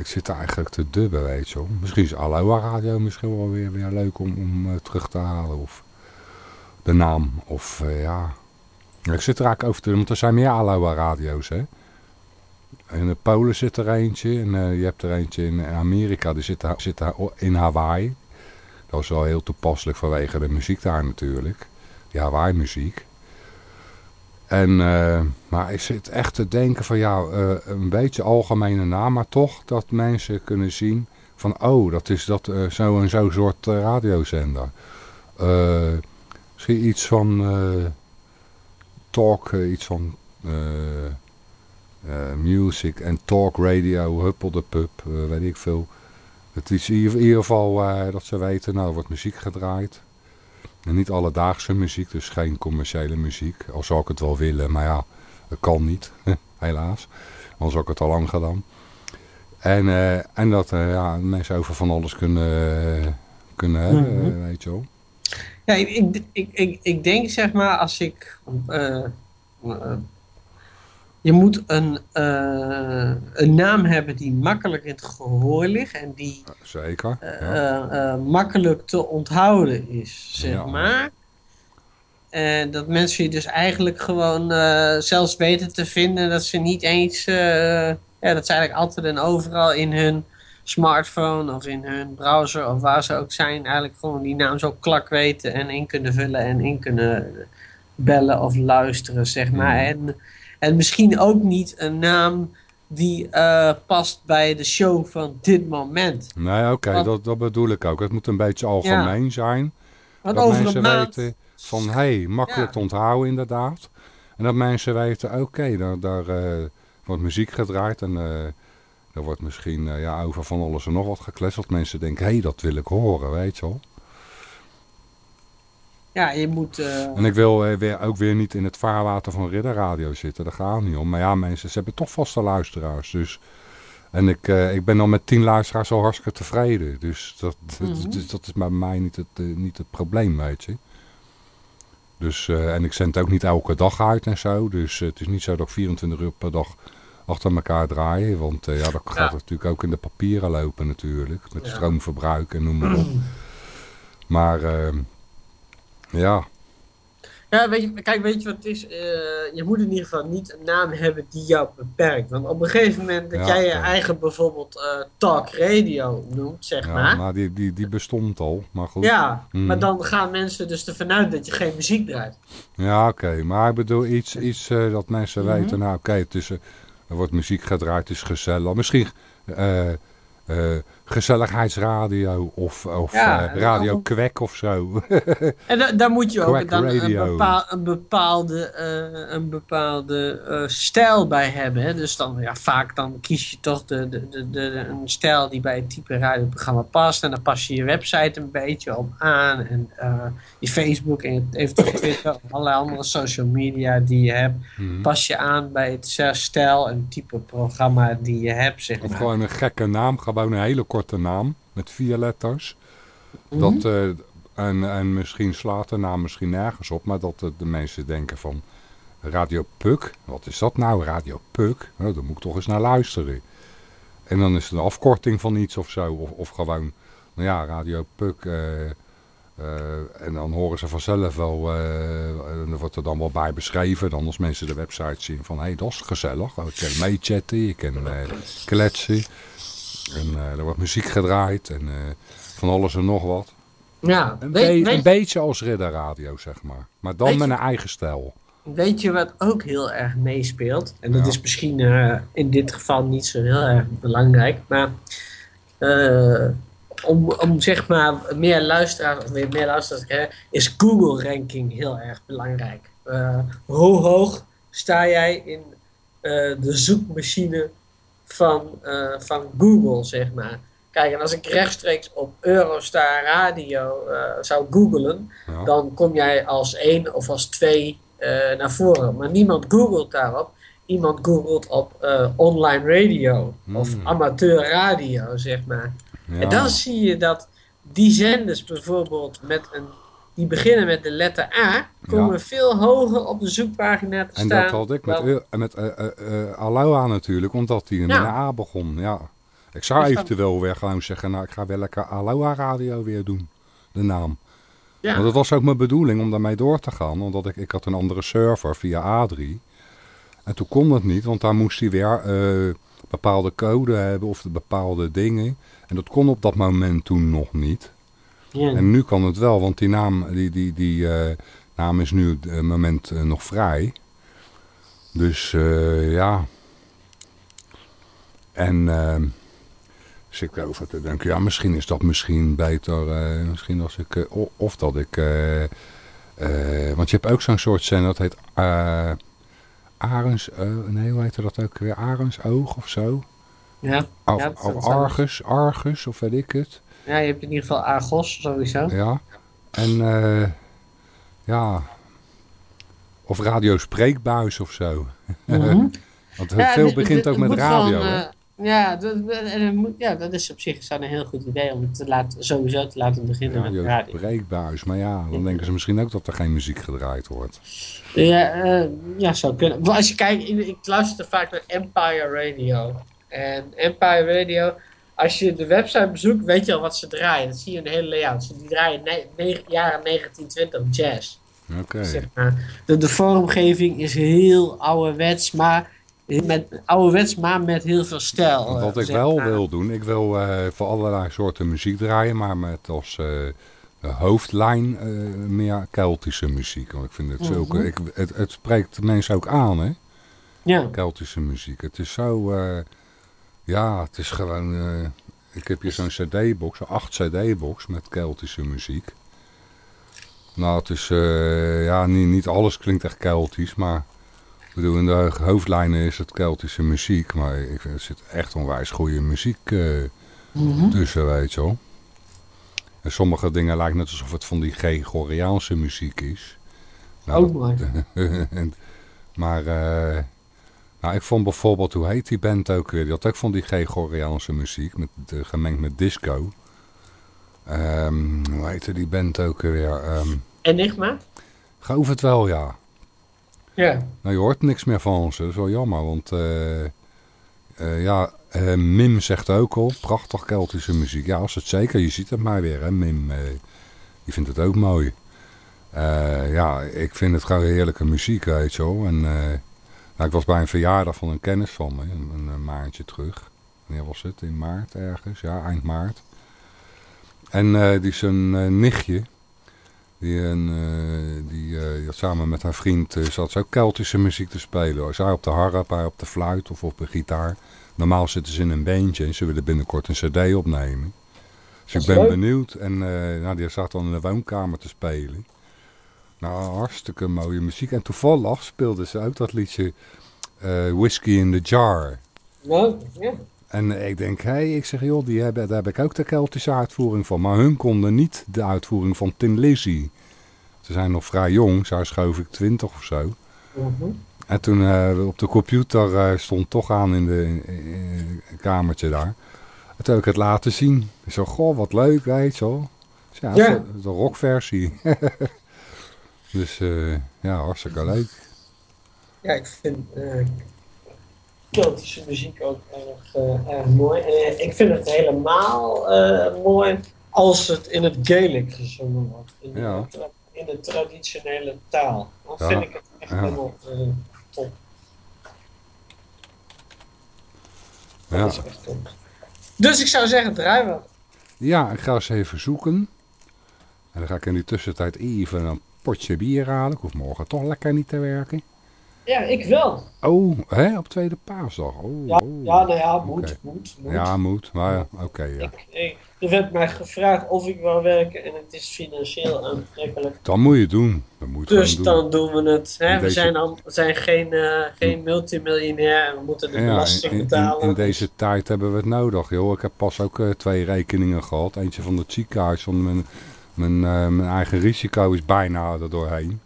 ik zit eigenlijk te dubben, weet je wel. Misschien is Aloha Radio misschien wel weer, weer leuk om, om eh, terug te halen, of de naam, of eh, ja. Ik zit er eigenlijk over te want er zijn meer Aloha radio's, hè. In Polen zit er eentje. En eh, je hebt er eentje in Amerika. Die zit, daar- zit daar in Hawaii. Dat is wel heel toepasselijk vanwege de muziek daar natuurlijk. Die Hawaii muziek. En, eh, maar ik zit echt te denken van ja, eh, een beetje algemene naam. Maar toch dat mensen kunnen zien van oh, dat is dat eh, zo en zo soort radiozender. Misschien iets van talk, iets van... music en talk radio, huppel de pub, weet ik veel. Het is in ieder, geval dat ze weten, nou er wordt muziek gedraaid. En niet alledaagse muziek, dus geen commerciële muziek. Al zou ik het wel willen, maar ja, dat kan niet, helaas. Anders had ik het al lang gedaan. En, eh, en dat eh, ja, mensen over van alles kunnen, eh, kunnen hebben, Mhm. weet je wel. Ja, ik, ik, ik, ik, ik denk zeg maar als ik. Je moet een, eh, een naam hebben die makkelijk in het gehoor ligt en die Zeker. eh, ja. eh, makkelijk te onthouden is, zeg Ja. maar. En dat mensen je dus eigenlijk gewoon zelfs weten te vinden dat ze niet eens, ja, dat ze eigenlijk altijd en overal in hun smartphone of in hun browser of waar ze ook zijn, eigenlijk gewoon die naam zo klak weten en in kunnen vullen en in kunnen bellen of luisteren, zeg maar. Mhm. En, en misschien ook niet een naam die eh, past bij de show van dit moment. Nee, oké, dat, dat bedoel ik ook. Het moet een beetje algemeen zijn. Want dat over mensen maand... weten van, hé, hey, makkelijk Ja. te onthouden inderdaad. En dat mensen weten, oké, daar, daar eh, wordt muziek gedraaid en eh er wordt misschien ja, over van alles en nog wat gekletst. Dat mensen denken, hé, hey, dat wil ik horen, weet je wel. Ja, je moet... eh, En ik wil eh, weer, ook weer niet in het vaarwater van Ridderradio zitten, daar gaat het niet om. Maar ja, mensen, ze hebben toch vaste luisteraars, dus... En ik, eh, ik ben dan met tien luisteraars al hartstikke tevreden. Dus dat, Mhm. dus dat is bij mij niet het, niet het probleem, weet je. Dus, en ik zend ook niet elke dag uit en zo. Dus het is niet zo dat ik 24 uur per dag achter elkaar draai. Want ja, dat gaat Ja. natuurlijk ook in de papieren lopen natuurlijk. Met Ja. stroomverbruik en noem maar op. maar ehm, ja, Ja, weet je, kijk, weet je wat het is? Eh, je moet in ieder geval niet een naam hebben die jou beperkt. Want op een gegeven moment dat Ja, jij je eigen bijvoorbeeld eh, talk radio noemt, zeg ja maar. die, die, die bestond al. Maar goed. Ja, Mhm. maar dan gaan mensen dus ervan uit dat je geen muziek draait. Ja, oké. Maar ik bedoel iets, iets eh, dat mensen Mhm. weten. Nou, oké, eh, er wordt muziek gedraaid, het is gezellig. Misschien gezelligheidsradio of, of Ja, eh, radio of- kwek of zo. En da- daar moet je ook dan een, bepaal, een bepaalde, eh, een bepaalde eh, stijl bij hebben. Hè? Dus dan, ja, vaak dan kies je toch de, de, de, de, een stijl die bij het type radioprogramma past. En dan pas je je website een beetje op aan. En je Facebook en eventueel Twitter of allerlei andere social media die je hebt. Mhm. Pas je aan bij het stijl en type programma die je hebt, zeg Of maar. gewoon een gekke naam, gewoon een hele korte naam met vier letters. Mhm. Dat, eh, en, en misschien slaat de naam misschien nergens op, maar dat de, de mensen denken van Radio Puk, wat is dat nou, Radio Puk? Nou, daar moet ik toch eens naar luisteren. En dan is het een afkorting van iets of zo, of, of gewoon, nou ja, Radio Puk. eh, eh, en dan horen ze vanzelf wel, eh, en er wordt er dan wel bij beschreven, dan als mensen de website zien van, hé, hey, dat is gezellig. Je kan meechatten, je kan eh, kletsen. En eh, er wordt muziek gedraaid en eh, van alles en nog wat. ja, Een, weet, be- weet, een beetje als ridderradio, zeg maar. Maar dan met een eigen stijl. Weet je wat ook heel erg meespeelt? En dat Ja. is misschien eh, in dit geval niet zo heel erg belangrijk, maar om, om zeg maar meer luisteraars of meer, meer luisteraars te krijgen, is Google ranking heel erg belangrijk. Hoe hoog sta jij in de zoekmachine van, eh, van Google, zeg maar? Kijk, en als ik rechtstreeks op Eurostar Radio eh, zou googlen, Ja. dan kom jij als één of als twee eh, naar voren. Maar niemand googelt daarop. Iemand googelt op online radio of Hmm. amateur radio, zeg maar. Ja. En dan zie je dat die zenders bijvoorbeeld met een, die beginnen met de letter A, komen Ja. veel hoger op de zoekpagina te en staan. dat had ik met, dan- en met eh, eh, eh, Aloha natuurlijk, omdat die met een A begon. Ja. Ik zou Dus dan- eventueel weer gewoon zeggen, nou ik ga weer lekker Aloha Radio weer doen. De naam. ja. Want dat was ook mijn bedoeling om daarmee door te gaan. Omdat ik, ik had een andere server via A3. En toen kon dat niet, want daar moest hij weer bepaalde code hebben of bepaalde dingen. En dat kon op dat moment toen nog niet. Ja. En nu kan het wel, want die naam, die, die, die, eh, naam is nu op het moment eh, nog vrij. Dus eh, ja. En ehm zit ik over te denken, ja, misschien is dat misschien beter. misschien als ik, of dat ik, want je hebt ook zo'n soort zender, dat heet eh Arens, nee, hoe heet dat ook weer? Arensoog of zo? ja. Of, Ja, of Argus, Argus, of weet ik het. Ja, je hebt in ieder geval Argos sowieso. Ja. En eh, ja. Of radio spreekbuis of zo. Mhm. Want Ja, veel begint ook met radio. eh, ja, dat, ja, dat is op zich zou een heel goed idee om het te laten, sowieso te laten beginnen met radio spreekbuis. Maar ja, dan denken ze misschien ook dat er geen muziek gedraaid wordt. Ja, eh, ja, zou kunnen. Maar als je kijkt, ik, ik luister vaak naar Empire Radio. En Empire Radio, als je de website bezoekt, weet je al wat ze draaien. Dat zie je in de hele layout. Ze- draaien jaren 1920 jazz. Oké. Zeg maar. de, de vormgeving is heel ouderwets, maar met, ouderwets, maar met heel veel stijl. Wat ik wel maar. wil doen, ik wil eh, voor allerlei soorten muziek draaien, maar met als eh, hoofdlijn eh, meer Keltische muziek. Want ik vind het zulke... Mhm. ik, het, het spreekt de mensen ook aan, hè? Ja. Keltische muziek. Het is zo... ja, het is gewoon... eh, ik heb hier zo'n cd-box, een 8 cd-box met Keltische muziek. Nou, het is... eh, ja, niet, niet alles klinkt echt Keltisch, maar... Ik bedoel, in de hoofdlijnen is het Keltische muziek, maar ik, vind- er zit echt onwijs goede muziek eh, Mhm. tussen, weet je wel. En sommige dingen lijken net alsof het van die Gregoriaanse muziek is. Nou, mooi. en- maar nou, ik vond bijvoorbeeld, hoe heet die band ook weer? Die had ook van die Gregoriaanse muziek, met, gemengd met disco. Ehm, hoe heette die band ook weer? Ehm Enigma? geloof het wel, ja. Ja. Nou, je hoort niks meer van ze. Dat is wel jammer, want eh, eh, ja, eh, Mim zegt ook al, prachtig Keltische muziek. Ja, als het zeker, je ziet het maar weer, hè, Mim. die vindt het ook mooi. Ja, ik vind het gewoon heerlijke muziek, weet je wel. En nou, ik was bij een verjaardag van een kennis van me, een, een maandje terug. Wanneer was het? In maart ergens? Ja, eind maart. En eh, die is een eh, nichtje. Die, een, eh, die, die had samen met haar vriend zat ook Keltische muziek te spelen. Zij op de harp, hij op de fluit of op de gitaar. Normaal zitten ze in een beentje en ze willen binnenkort een cd opnemen. Dus ik ben leuk. benieuwd. En nou, die zat dan in de woonkamer te spelen. Nou, hartstikke mooie muziek. En toevallig speelde ze ook dat liedje eh, Whiskey in the Jar. Nou, ja. En ik denk, hé, hey, ik zeg, joh, die hebben, daar heb ik ook de Keltische uitvoering van. Maar hun konden niet de uitvoering van Tin Lizzy. Ze zijn nog vrij jong, zij is geloof ik twintig of zo. Mhm. En toen eh, op de computer eh, stond toch aan in de in- in het kamertje daar. En toen heb ik het laten zien. Ik zo, goh, wat leuk, weet je wel. Dus ja, een rockversie. dus eh, ja, hartstikke leuk. Ja, ik vind eh Keltische muziek ook erg, eh, erg mooi. En ik vind het helemaal mooi als het in het Gaelic gezongen wordt. In, de, Ja. in de traditionele taal. Dan Ja. vind ik het echt Ja. helemaal top. Dat Ja. is echt top. Dus ik zou zeggen, draai wel. Ja, ik ga eens even zoeken. En dan ga ik in die tussentijd even een potje bier halen. Ik hoef morgen toch lekker niet te werken. Ja, ik wel. Oh, hè, op tweede paasdag. Oh, Ja, oh. ja nou ja, moet, moet, moet. Ja, moet. Maar ja, oké, ja. Ik, ik, er werd mij gevraagd of ik wil werken en het is financieel aantrekkelijk. Dan moet je het doen. Dan moet je Dus doen. dan doen we het. Hè? We deze- zijn, al, zijn geen, eh, geen multimiljonair en we moeten de Ja, belasting in, in, betalen. in deze tijd hebben we het nodig, joh. Ik heb pas ook eh, twee rekeningen gehad. Eentje van het ziekenhuis, van mijn, mijn, eh, mijn eigen risico is bijna er doorheen.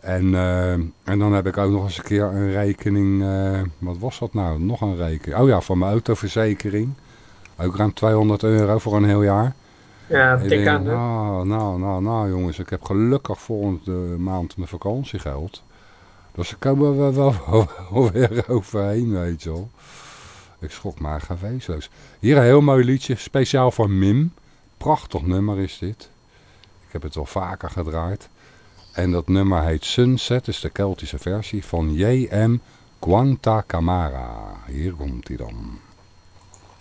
En, eh, en dan heb ik ook nog eens een keer een rekening, eh, wat was dat nou? Nog een rekening. Oh ja, van mijn autoverzekering. Ook ruim 200 euro voor een heel jaar. ja, Ik denk, aan nou, nou, nou, nou jongens, ik heb gelukkig volgende maand mijn vakantiegeld. Dus daar komen we wel, wel weer overheen, weet je wel. Ik schrok maar geweestloos. Hier een heel mooi liedje, speciaal voor Mim. Prachtig nummer is dit. Ik heb het wel vaker gedraaid. En dat nummer heet Sunset, is de Keltische versie van J.M. Quanta Camara. Hier komt hij dan.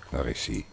Daar is hij.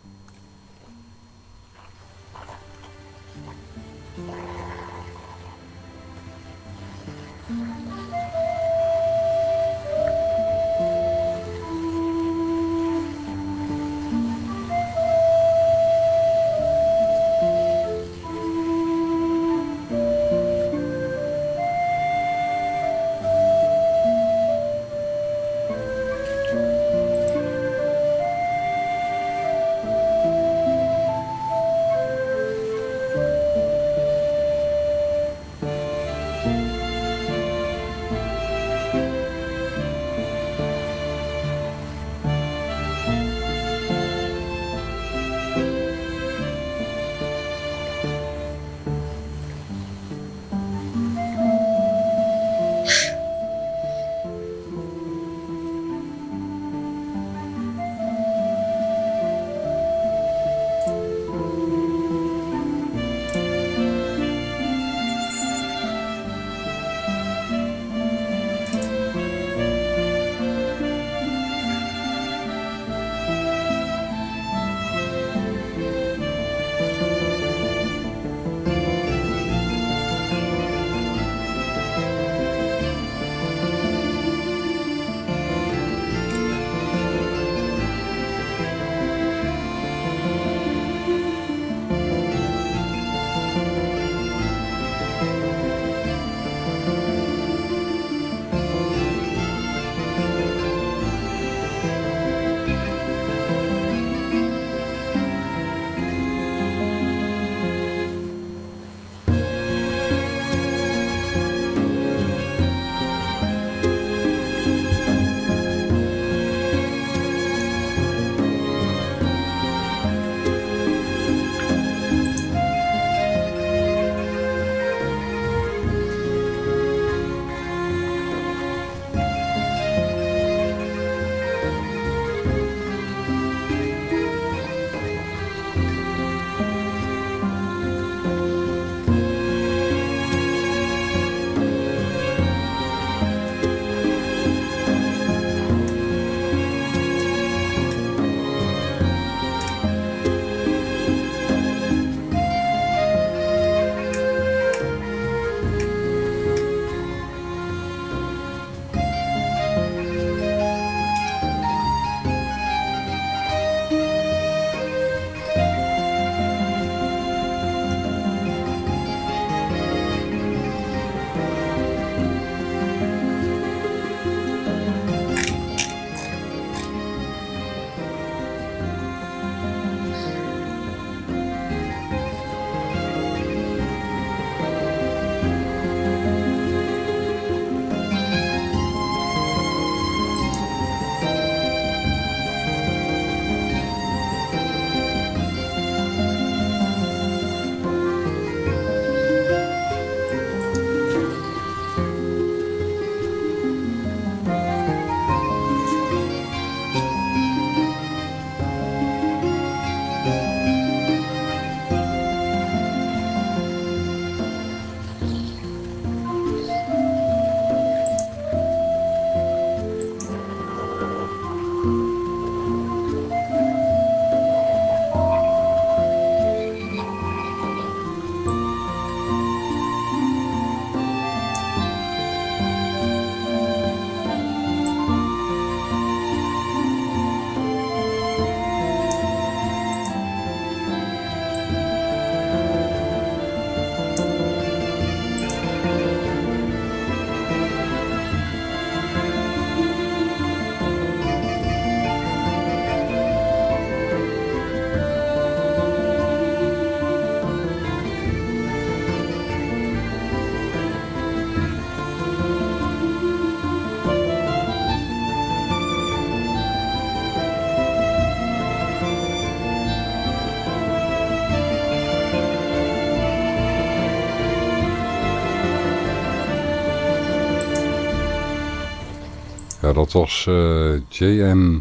Dat was eh, JM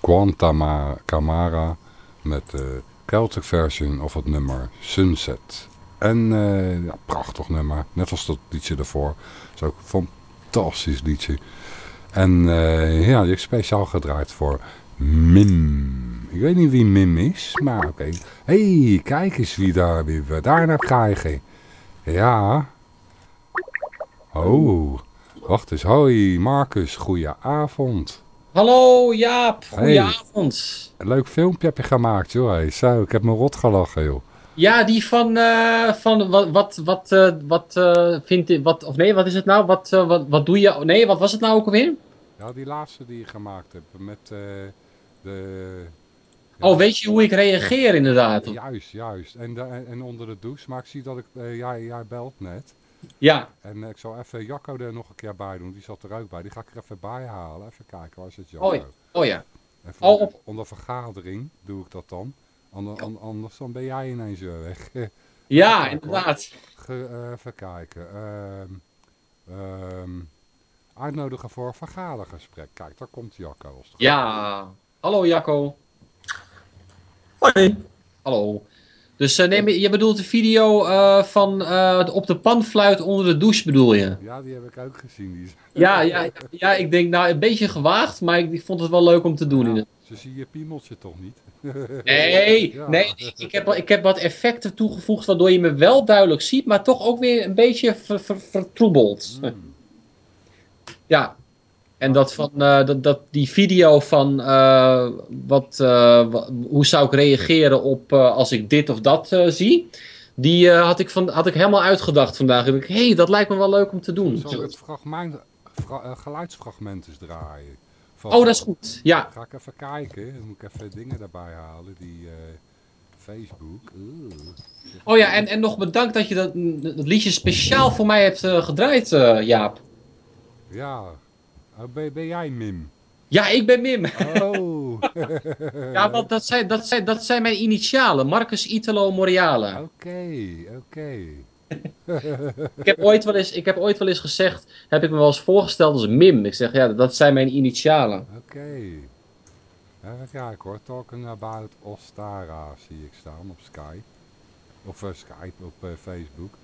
Quantama Camara met de Celtic version of het nummer Sunset. En eh, ja, prachtig nummer, net als dat liedje ervoor. Dat is ook een fantastisch liedje. En eh, ja, die ik speciaal gedraaid voor Mim. Ik weet niet wie Mim is, maar oké. Hey, kijk eens wie, daar, wie we daar krijgen. Ja. Oh, wacht eens. Hoi Marcus, goeie-avond. Hallo Jaap, goedenavond. Hey, leuk filmpje heb je gemaakt, joh. Hey, zo, ik heb me rot gelachen, joh. Ja, die van, uh, van wat, wat, wat, uh, wat uh, vindt, wat, of nee, wat is het nou? Wat, wat, wat doe je, nee, wat was het nou ook alweer? Ja, die laatste die je gemaakt hebt, met de... Ja, oh, weet je hoe ik reageer inderdaad? Juist, juist. En, en onder de douche, maar ik zie dat ik, jij, jij belt net. Ja. En ik zal even Jacco er nog een keer bij doen, die zat er ook bij. Die ga ik er even bij halen, even kijken, waar zit Jacco? Oh ja. Oh, ja. Even oh, op... Onder vergadering doe ik dat dan. Ander, anders dan ben jij ineens weg. ja, kijken, inderdaad. Ge, uh, even kijken. Um, uitnodigen voor een vergadergesprek. Kijk, daar komt Jacco. Ja. Hallo Jacco. Hoi. Hallo. Dus uh, neem, je bedoelt de video uh, van uh, op de panfluit onder de douche bedoel je? Ja, die heb ik ook gezien. Die... Ja, ja, ja, ik denk nou een beetje gewaagd, maar ik, vond het wel leuk om te doen. Ja, ze zie je piemeltje toch niet? Nee, ja. nee ik, heb, ik heb wat effecten toegevoegd waardoor je me wel duidelijk ziet, maar toch ook weer een beetje ver, ver, vertroebeld. Mm. Ja, en dat van, uh, dat, dat, die video van uh, wat, uh, wat, hoe zou ik reageren op als ik dit of dat zie. Die had, ik van, had ik helemaal uitgedacht vandaag. En ik hé, hey, dat lijkt me wel leuk om te doen. Zal het fragment, fra geluidsfragmenten draaien? Van, oh, dat is goed. Ja. Ga ik even kijken. Dan moet ik even dingen erbij halen. Die Facebook. Oh ja, en, en nog bedankt dat je dat, dat liedje speciaal voor mij hebt gedraaid, Jaap. Ja, ben, ben, jij Mim? Ja, ik ben Mim. Oh. ja, want dat zijn, dat, zijn, dat zijn mijn initialen. Marcus Italo Moriale. Oké, okay, oké. Okay. ik, heb ooit wel eens, ik heb ooit wel eens gezegd, heb ik me wel eens voorgesteld als Mim. Ik zeg, ja, dat zijn mijn initialen. Oké. Okay. Even kijken hoor, Talking About Ostara zie ik staan op Skype. Of uh, Skype op uh, Facebook.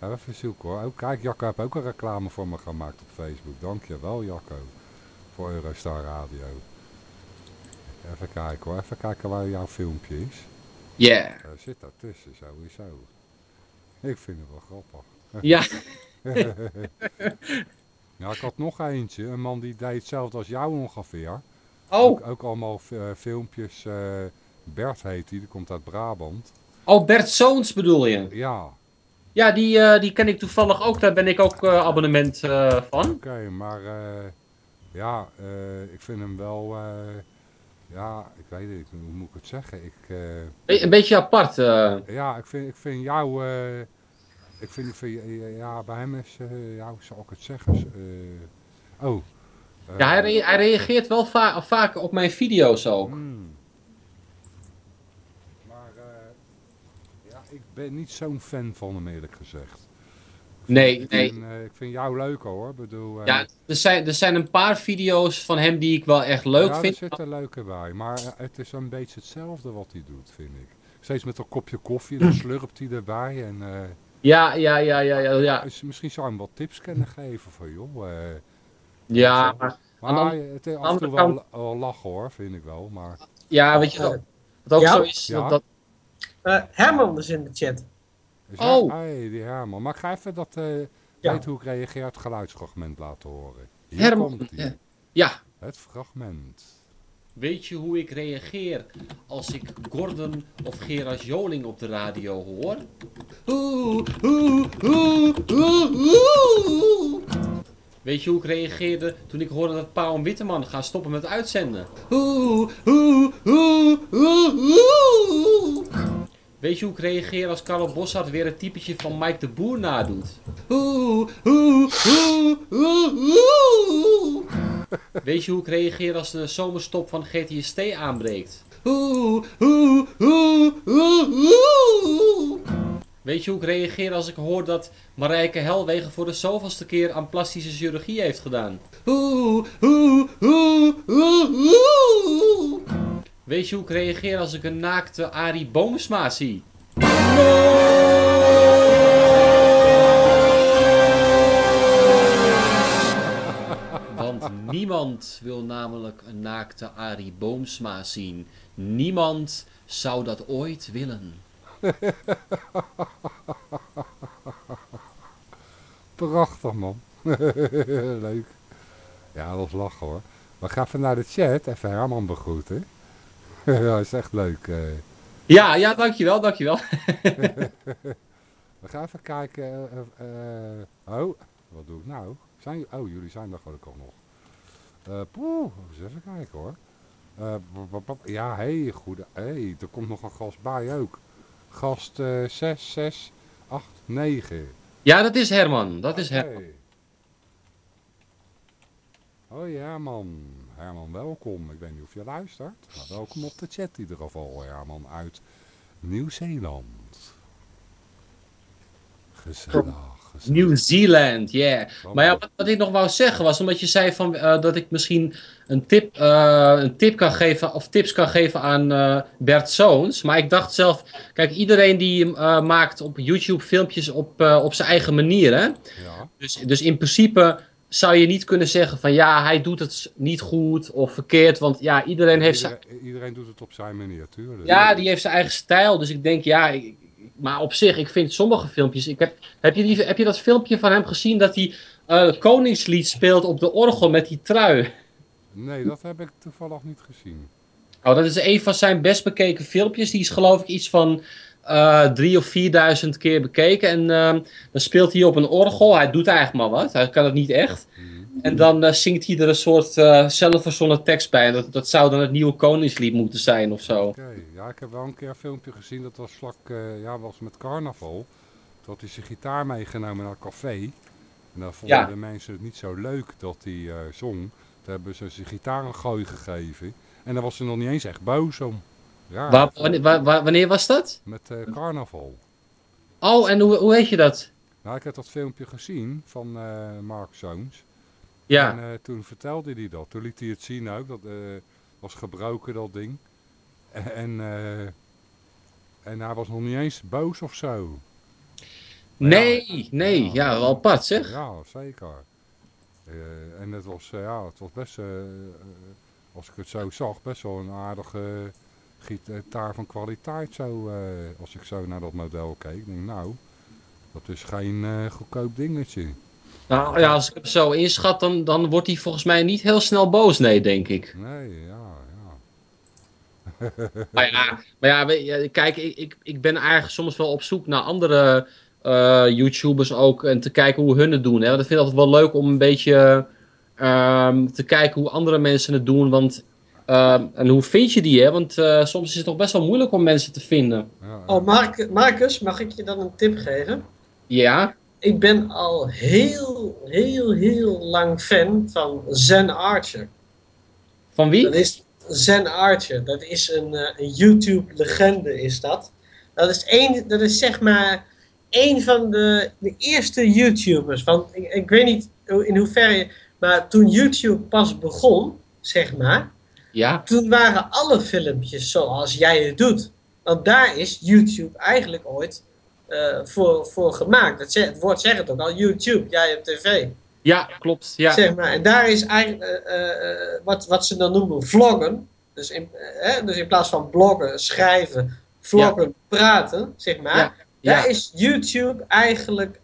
Even zoeken hoor. Oh, kijk, Jacco heeft ook een reclame voor me gemaakt op Facebook. Dankjewel Jacco. Voor Eurostar Radio. Even kijken hoor. Even kijken waar jouw filmpje is. Ja. Yeah. Er zit daartussen sowieso. Ik vind het wel grappig. Ja. ja, ik had nog eentje. Een man die deed hetzelfde als jou ongeveer. Oh. Ook, ook allemaal uh, filmpjes. Uh, Bert heet die, die komt uit Brabant. Oh, Bert Zoons bedoel je? Ja. Ja, die, uh, die ken ik toevallig ook. Daar ben ik ook uh, abonnement uh, van. Oké, okay, maar ja, ik vind hem wel... ja, ik weet niet, hoe moet ik het zeggen? Ik, een beetje apart. Ja, ik vind, ik vind jou... ik vind, ik vind, ja, bij hem is... ja, hoe zou ik het zeggen? oh. ja, hij, re hij reageert wel va vaak op mijn video's ook. Hmm. ik ben niet zo'n fan van hem eerlijk gezegd. Nee, ik nee. Vind, uh, ik vind jou leuker hoor. Bedoel, uh, ja, er zijn, er zijn een paar video's van hem die ik wel echt leuk ja, vind. Ja, er zitten leuke bij. Maar uh, het is een beetje hetzelfde wat hij doet, vind ik. Steeds met een kopje koffie, dan slurpt hij erbij. En, ja, ja, ja, ja, ja. ja. Misschien zou hij hem wat tips kunnen geven van joh. ja, maar... Maar het is af en toe wel, wel lachen hoor, vind ik wel. Maar... Ja, weet je wat, wat ook ja? zo is? Ja? Dat, Herman is in de chat. Oh. Hey, die Herman. Maar ik ga even dat uh, ja. weet hoe ik reageer het geluidsfragment laten horen. Hier Herman. komt ie. Ja. Het fragment. Weet je hoe ik reageer als ik Gordon of Gerard Joling op de radio hoor? Oeh, oeh, oeh, oeh, oeh. Weet je hoe ik reageerde toen ik hoorde dat Pauw en Witteman gaan stoppen met uitzenden? Oeh, oeh, oeh, oeh, oeh. Weet je hoe ik reageer als Carlo Bossard weer het typetje van Mike de Boer nadoet? Oeh, oeh, oeh, oeh, oeh. Weet je hoe ik reageer als de zomerstop van GTST aanbreekt? Oeh, oeh, oeh, oeh, oeh. Weet je hoe ik reageer als ik hoor dat Marijke Helwegen voor de zoveelste keer aan plastische chirurgie heeft gedaan? Oeh, oeh, oeh, oeh, oeh. Weet je hoe ik reageer als ik een naakte Arie Boomsma zie? Want niemand wil namelijk een naakte Arie Boomsma zien. Niemand zou dat ooit willen. Prachtig man. Leuk. Ja, dat is lachen hoor. We gaan even naar de chat. Even Herman begroeten. dat is echt leuk. eh. Ja, ja, dankjewel, dankjewel. We gaan even kijken. eh, eh, oh, wat doe ik nou? Zijn, oh, jullie zijn er gelukkig nog. Eh poeh, eens even kijken hoor. Ja, hé, hey, goed. hey, er komt nog een gast bij ook. Gast eh 6, 6, 8, 9. Ja, dat is Herman, dat is Herman. Oh ja, man. Herman, welkom. Ik weet niet of je luistert. Maar welkom op de chat in ieder geval, Herman, uit Nieuw-Zeeland. Gezellig. Nieuw-Zeeland, yeah. Maar ja, wat, wat ik nog wou zeggen was, omdat je zei van, eh, dat ik misschien een tip, eh, een tip kan geven, of tips kan geven aan eh, Bert Zoons. Maar ik dacht zelf, kijk, iedereen die maakt op YouTube filmpjes op, op zijn eigen manier, hè. Ja, Dus, dus in principe zou je niet kunnen zeggen van, ja, hij doet het niet goed of verkeerd, want ja, iedereen heeft zijn... iedereen, iedereen doet het op zijn manier, tuurlijk. Ja, die heeft zijn eigen stijl. Dus ik denk, ja. ik- maar op zich, ik vind sommige filmpjes. Ik heb, heb, je die, heb je dat filmpje van hem gezien dat hij eh, Koningslied speelt op de orgel met die trui? Nee, dat heb ik toevallig niet gezien. Oh, dat is een van zijn best bekeken filmpjes. Die is geloof ik iets van eh drie of vierduizend keer bekeken. En ehm, dan speelt hij op een orgel. Hij doet eigenlijk maar wat. Hij kan het niet echt. En dan eh, zingt hij er een soort eh zelfverzonnen tekst bij. Dat, dat zou dan het nieuwe Koningslied moeten zijn of zo. Oké, ja, ik heb wel een keer een filmpje gezien, dat was vlak, ja, was met carnaval. Toen had hij zijn gitaar meegenomen naar het café. En dan vonden Ja. de mensen het niet zo leuk dat hij zong. Toen hebben ze zijn gitaar een gooi gegeven. En daar was ze nog niet eens echt boos om. Ja, Waar, wanneer, waar- waar- wanneer was dat? met eh, carnaval. Oh, en hoe, hoe weet je dat? Nou, ik heb dat filmpje gezien van eh, Mark Zoons. Ja. En eh, toen vertelde hij dat. Toen liet hij het zien ook. Dat was gebroken, dat ding. En, en, en hij was nog niet eens boos of zo. Nee, nee, Ja. ja, wel apart zeg. Ja, zeker. En het was, ja, het was best, als ik het zo zag, best wel een aardige gitaar van kwaliteit. Zo, eh, als ik zo naar dat model keek. Ik denk, nou, dat is geen eh, goedkoop dingetje. Nou ja, als ik het zo inschat, dan, dan wordt hij volgens mij niet heel snel boos, nee, denk ik. Nee, ja, ja. Maar ja, maar ja kijk, ik, ik, ik ben eigenlijk soms wel op zoek naar andere eh, YouTubers ook. En te kijken hoe hun het doen. Hè. Want ik vind het altijd wel leuk om een beetje ehm, te kijken hoe andere mensen het doen. Want, en hoe vind je die, hè? Want eh, soms is het toch best wel moeilijk om mensen te vinden. ja, Oh, Mark, Marcus, mag ik je dan een tip geven? Ja, Ik ben al heel, heel, heel lang fan van Zen Archer. van wie? Dat is Zen Archer. Dat is een, eh, een YouTube-legende, is dat. Dat is, één, dat is zeg maar een van de, de eerste YouTubers. Want ik, ik weet niet in hoeverre, maar toen YouTube pas begon, zeg maar, Ja, toen waren alle filmpjes zoals jij het doet. Want daar is YouTube eigenlijk ooit eh, voor, voor gemaakt. Het, het woord zegt het ook al, YouTube, jij hebt tv. ja klopt. Ja. Zeg maar. En daar is eigenlijk eh, eh, wat, wat ze dan noemen vloggen. Dus in, hè, dus in plaats van bloggen, schrijven, vloggen, praten, zeg maar. Ja. Daar is YouTube eigenlijk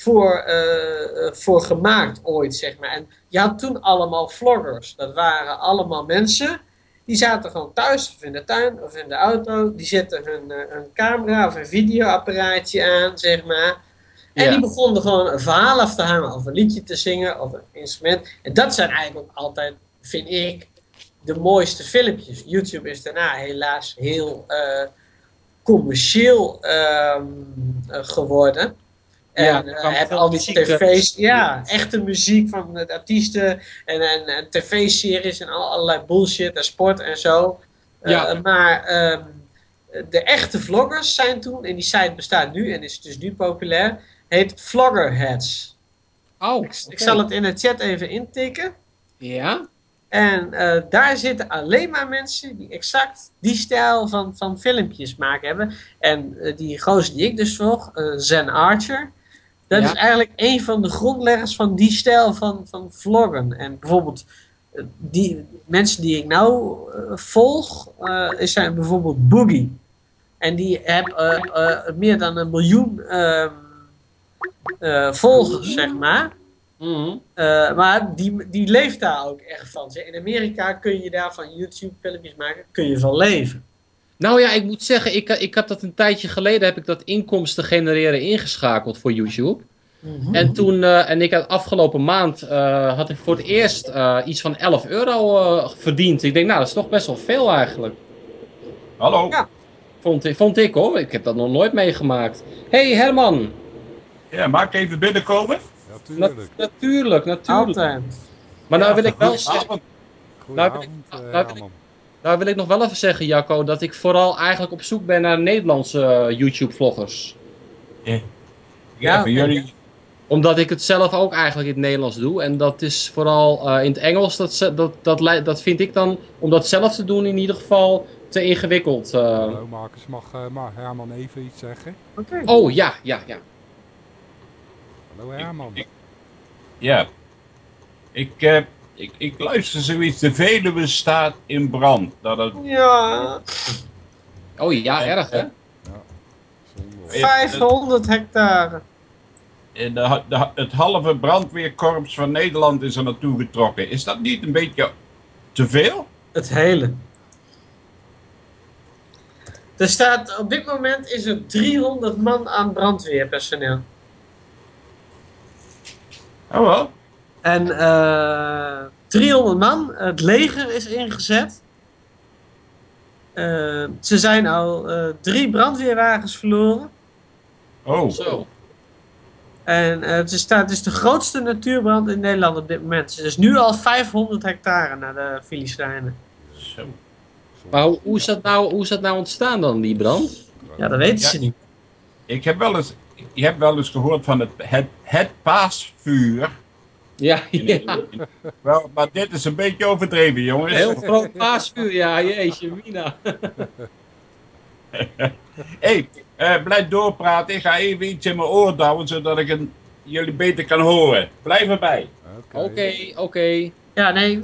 voor, eh, eh, voor gemaakt ooit, zeg maar. En je had toen allemaal vloggers. Dat waren allemaal mensen die zaten gewoon thuis of in de tuin of in de auto. Die zetten hun, eh, hun camera of een videoapparaatje aan, zeg maar. En Ja. die begonnen gewoon een verhaal af te hangen of een liedje te zingen of een instrument. En dat zijn eigenlijk ook altijd, vind ik, de mooiste filmpjes. YouTube is daarna helaas heel commercieel ehm, eh, geworden. En Ja, ja, er kwam heb veel al die eh, tv's, ja, echte muziek van de artiesten en, en, en tv-series en al, allerlei bullshit en sport en zo. Eh, Ja. Maar ehm, eh, de echte vloggers zijn toen, en die site bestaat nu en is dus nu populair, heet Vloggerheads. Oh, Ik, ik zal het in de chat even intikken. Ja? En eh, daar zitten alleen maar mensen die exact die stijl van, van filmpjes maken hebben. En eh, die gozer die ik dus volg, eh, Zen Archer, dat Ja. is eigenlijk een van de grondleggers van die stijl van, van vloggen. En bijvoorbeeld eh, die mensen die ik nou eh, volg, eh, zijn bijvoorbeeld Boogie. En die hebben meer dan een miljoen ehm, eh, volgers, zeg maar. Mhm. Eh, maar die, die leeft daar ook echt van. In Amerika kun je daar van YouTube filmpjes maken, kun je van leven. Nou ja, ik moet zeggen, ik, ik heb dat een tijdje geleden, heb ik dat inkomsten genereren ingeschakeld voor YouTube. En toen, eh, en ik had afgelopen maand, eh, had ik voor het eerst eh, iets van 11 euro eh, verdiend. Ik denk, nou, dat is toch best wel veel eigenlijk. Hallo. Ja. Vond, ik- vond ik hoor, ik heb dat nog nooit meegemaakt. hey, Herman, Ja, mag ik even binnenkomen? Ja, Na- tuurlijk. natuurlijk, natuurlijk. Altijd. Maar nou wil ik wel zeggen, Goedenavond, nou, wil ik- Herman. Nou wil ik nog wel even zeggen, Jacco, dat ik vooral eigenlijk op zoek ben naar Nederlandse eh, YouTube-vloggers. Ja, Ja, voor jullie. Omdat ik het zelf ook eigenlijk in het Nederlands doe. En dat is vooral eh, in het Engels, dat, dat, dat, dat vind ik dan, om dat zelf te doen in ieder geval, te ingewikkeld. eh. Hallo Marcus, mag eh, maar Herman even iets zeggen? Oké. Oh ja, ja, ja. Hallo Herman. ik- Ja. Ik, ik, ik luister zoiets. De Veluwe staat in brand. Dat het, Ja, Oh ja, erg hè? Eh, 500 hectare. de, de, het halve brandweerkorps van Nederland is er naartoe getrokken. Is dat niet een beetje te veel? Het hele. Er staat, op dit moment is er 300 man aan brandweerpersoneel. Oh wel. En eh 300 man, het leger is ingezet. Eh, ze zijn al eh, drie brandweerwagens verloren. Oh. Zo. En eh, het is, het is de grootste natuurbrand in Nederland op dit moment. Het is nu al 500 hectare naar de Filistijnen. Zo. Maar hoe, hoe, is dat nou, hoe is dat nou ontstaan dan, die brand? Ja, dat weten Ja. ze niet. Ik heb wel eens, je hebt wel eens gehoord van het, het, het paasvuur. Ja, ja. in- wel, maar dit is een beetje overdreven, jongens. Heel groot paasvuur, ja, jeetje, Mina. hey, eh, blijf doorpraten. Ik ga even iets in mijn oor douwen, zodat ik een, jullie beter kan horen. Blijf erbij. Oké, oké. Ja, nee,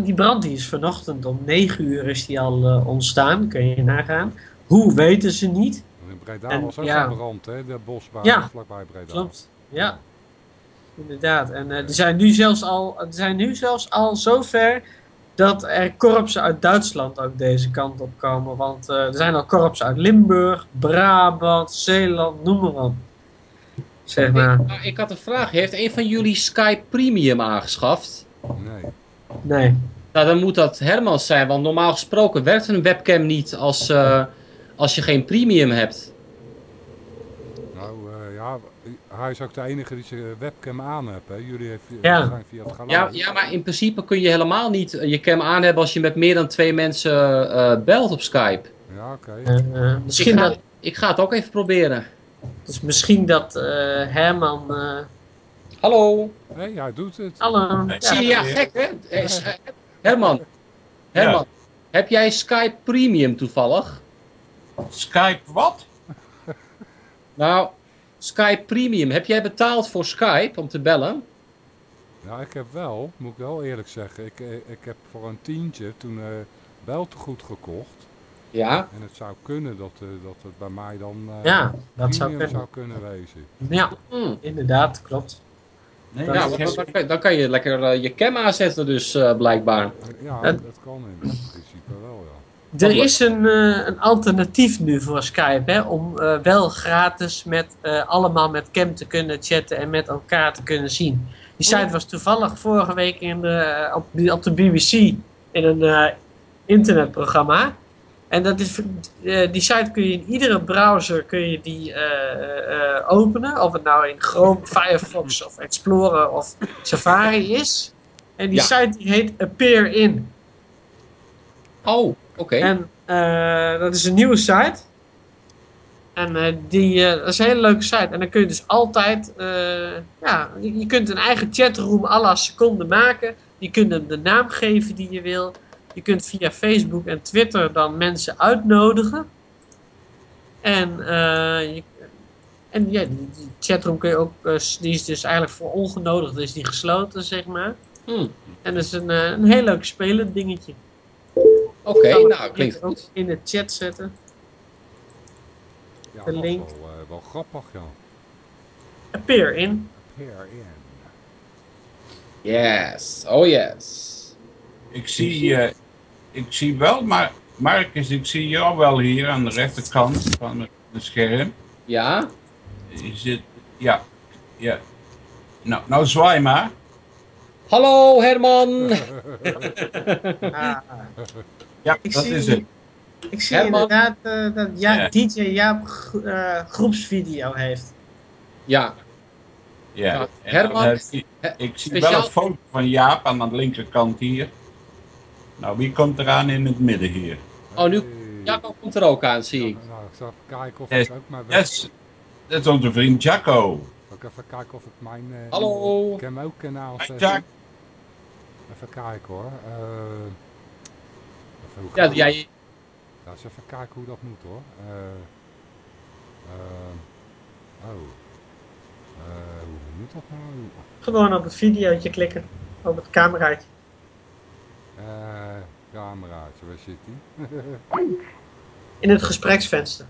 die brand die is vanochtend om 9 uur is die al eh, ontstaan. Kun je nagaan. Hoe weten ze niet? In Breda En, was ook ja. een brand, hè? De bosbaan Ja. vlakbij Breda. Klopt. Ja. Inderdaad. En eh, die zijn nu zelfs al, die zijn nu zelfs al zover dat er korpsen uit Duitsland ook deze kant op komen. Want eh, er zijn al korpsen uit Limburg, Brabant, Zeeland, noem maar op. Zeg maar. Ik, maar ik had een vraag. Heeft een van jullie Skype Premium aangeschaft? Nee. Nee. Nou, dan moet dat Hermans zijn, want normaal gesproken werkt een webcam niet als, eh, als je geen premium hebt. Eh, hij is ook de enige die zijn webcam aan heeft, hè? Jullie heeft, Ja. zijn via het geluid. Ja, ja, maar in principe kun je helemaal niet je cam aan hebben als je met meer dan twee mensen eh, belt op Skype. Ja, oké. Eh, eh, misschien, ik, ga, dat, ik ga het ook even proberen. dus misschien dat eh, Herman. eh, Hallo. Nee, hij doet het. hallo. Nee. Zie je, Ja, gek hè? Eh, eh, Herman, Herman, heb jij Skype Premium toevallig? Skype wat? Nou, Skype Premium, heb jij betaald voor Skype om te bellen? Ja, ik heb wel, moet ik wel eerlijk zeggen. Ik, eh, ik heb voor een tientje toen eh beltegoed gekocht. Ja. En het zou kunnen dat, eh, dat het bij mij dan eh ja, dat zou premium kunnen. zou kunnen wezen. Ja, Hmm. inderdaad, klopt. Nee, dan, dan kan- dan kan je lekker je cam aanzetten dus eh, blijkbaar. Ja, En- dat kan in principe wel, ja. Er is een, eh, een alternatief nu voor Skype, hè, om eh, wel gratis met eh, allemaal met cam te kunnen chatten en met elkaar te kunnen zien. Die site was toevallig vorige week in de, op, de- op de BBC in een eh, internetprogramma. En dat is, eh, die site kun je in iedere browser kun je die eh, eh, openen. Of het nou in Chrome, Firefox of Explorer of Safari is. En die Ja. site die heet Appear In. Oh, oké. En Eh, dat is een nieuwe site. En eh, die, eh, dat is een hele leuke site. En dan kun je dus altijd, ja, je, je kunt een eigen chatroom à la seconde maken. Je kunt hem de naam geven die je wil. Je kunt via Facebook en Twitter dan mensen uitnodigen. En, je, en ja, die, die chatroom kun je ook, die is dus eigenlijk voor ongenodigden, is die gesloten, zeg maar. Hm. En dat is een, een heel leuk spelend dingetje. Oké, nou klinkt ook goed. in de chat zetten. Ja, De dat is link. Wel, eh, wel grappig, ja. Appear in. Here in. Yes, oh yes. Ik zie, eh, ik zie wel, maar Marcus, ik zie jou wel hier aan de rechterkant van het scherm. Ja? Je zit, ja, ja. Nou, nou zwaai maar. Hallo Herman! Ah, Ja, Ik dat zie- is het. ik zie Herman. inderdaad eh, dat ja, Ja. DJ Jaap eh, groepsvideo heeft. Ja, Ja. Nou, Herman, dan ik zie speciaal- wel een foto van Jaap aan de linkerkant hier. Nou, wie komt eraan in het midden hier? Oh, nu- Hey. Jacco komt er ook aan, zie ik. Nou, ik zal even kijken of Yes. ik ook maar. Yes, dat is onze vriend Jacco. Zal ik even kijken of ik mijn... eh, Hallo. Ik heb hem ook kanaal zetten. Jack. Even kijken hoor. Eh hoe Ja, gaat ja, je- Ja, eens even kijken hoe dat moet hoor. Eh eh, oh. Eh, hoe moet dat nou? Gewoon op het videootje klikken. Op het cameraatje. Eh cameraatje, waar zit die? In het gespreksvenster.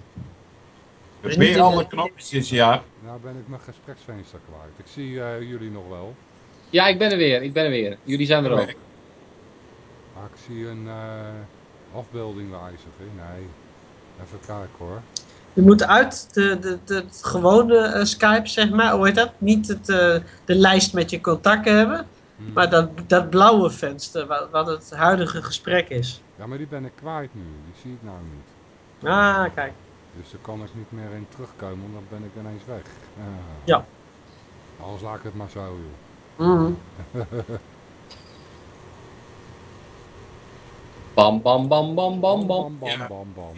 Dus in alle de- knopjes, Jaap. Nou ben ik mijn gespreksvenster kwijt. Ik zie eh, jullie nog wel. ja, ik ben er weer, ik ben er weer. Jullie zijn er ook. Ik zie een eh, afbeelding wijzigen. Nee. Even kijken hoor. Je moet uit de, de, de, het gewone eh, Skype, zeg maar. Hoe heet dat? Niet het, eh, de lijst met je contacten hebben. Hm. Maar dat, dat blauwe venster, wat, wat het huidige gesprek is. Ja, maar die ben ik kwijt nu. Die zie ik nou niet. Ah, kijk. Dus daar kan ik niet meer in terugkomen, want dan ben ik ineens weg. Ja. Anders laat ik het maar zo, joh. Mhm. Bam, bam, bam, bam, bam, bam. bam, bam, bam.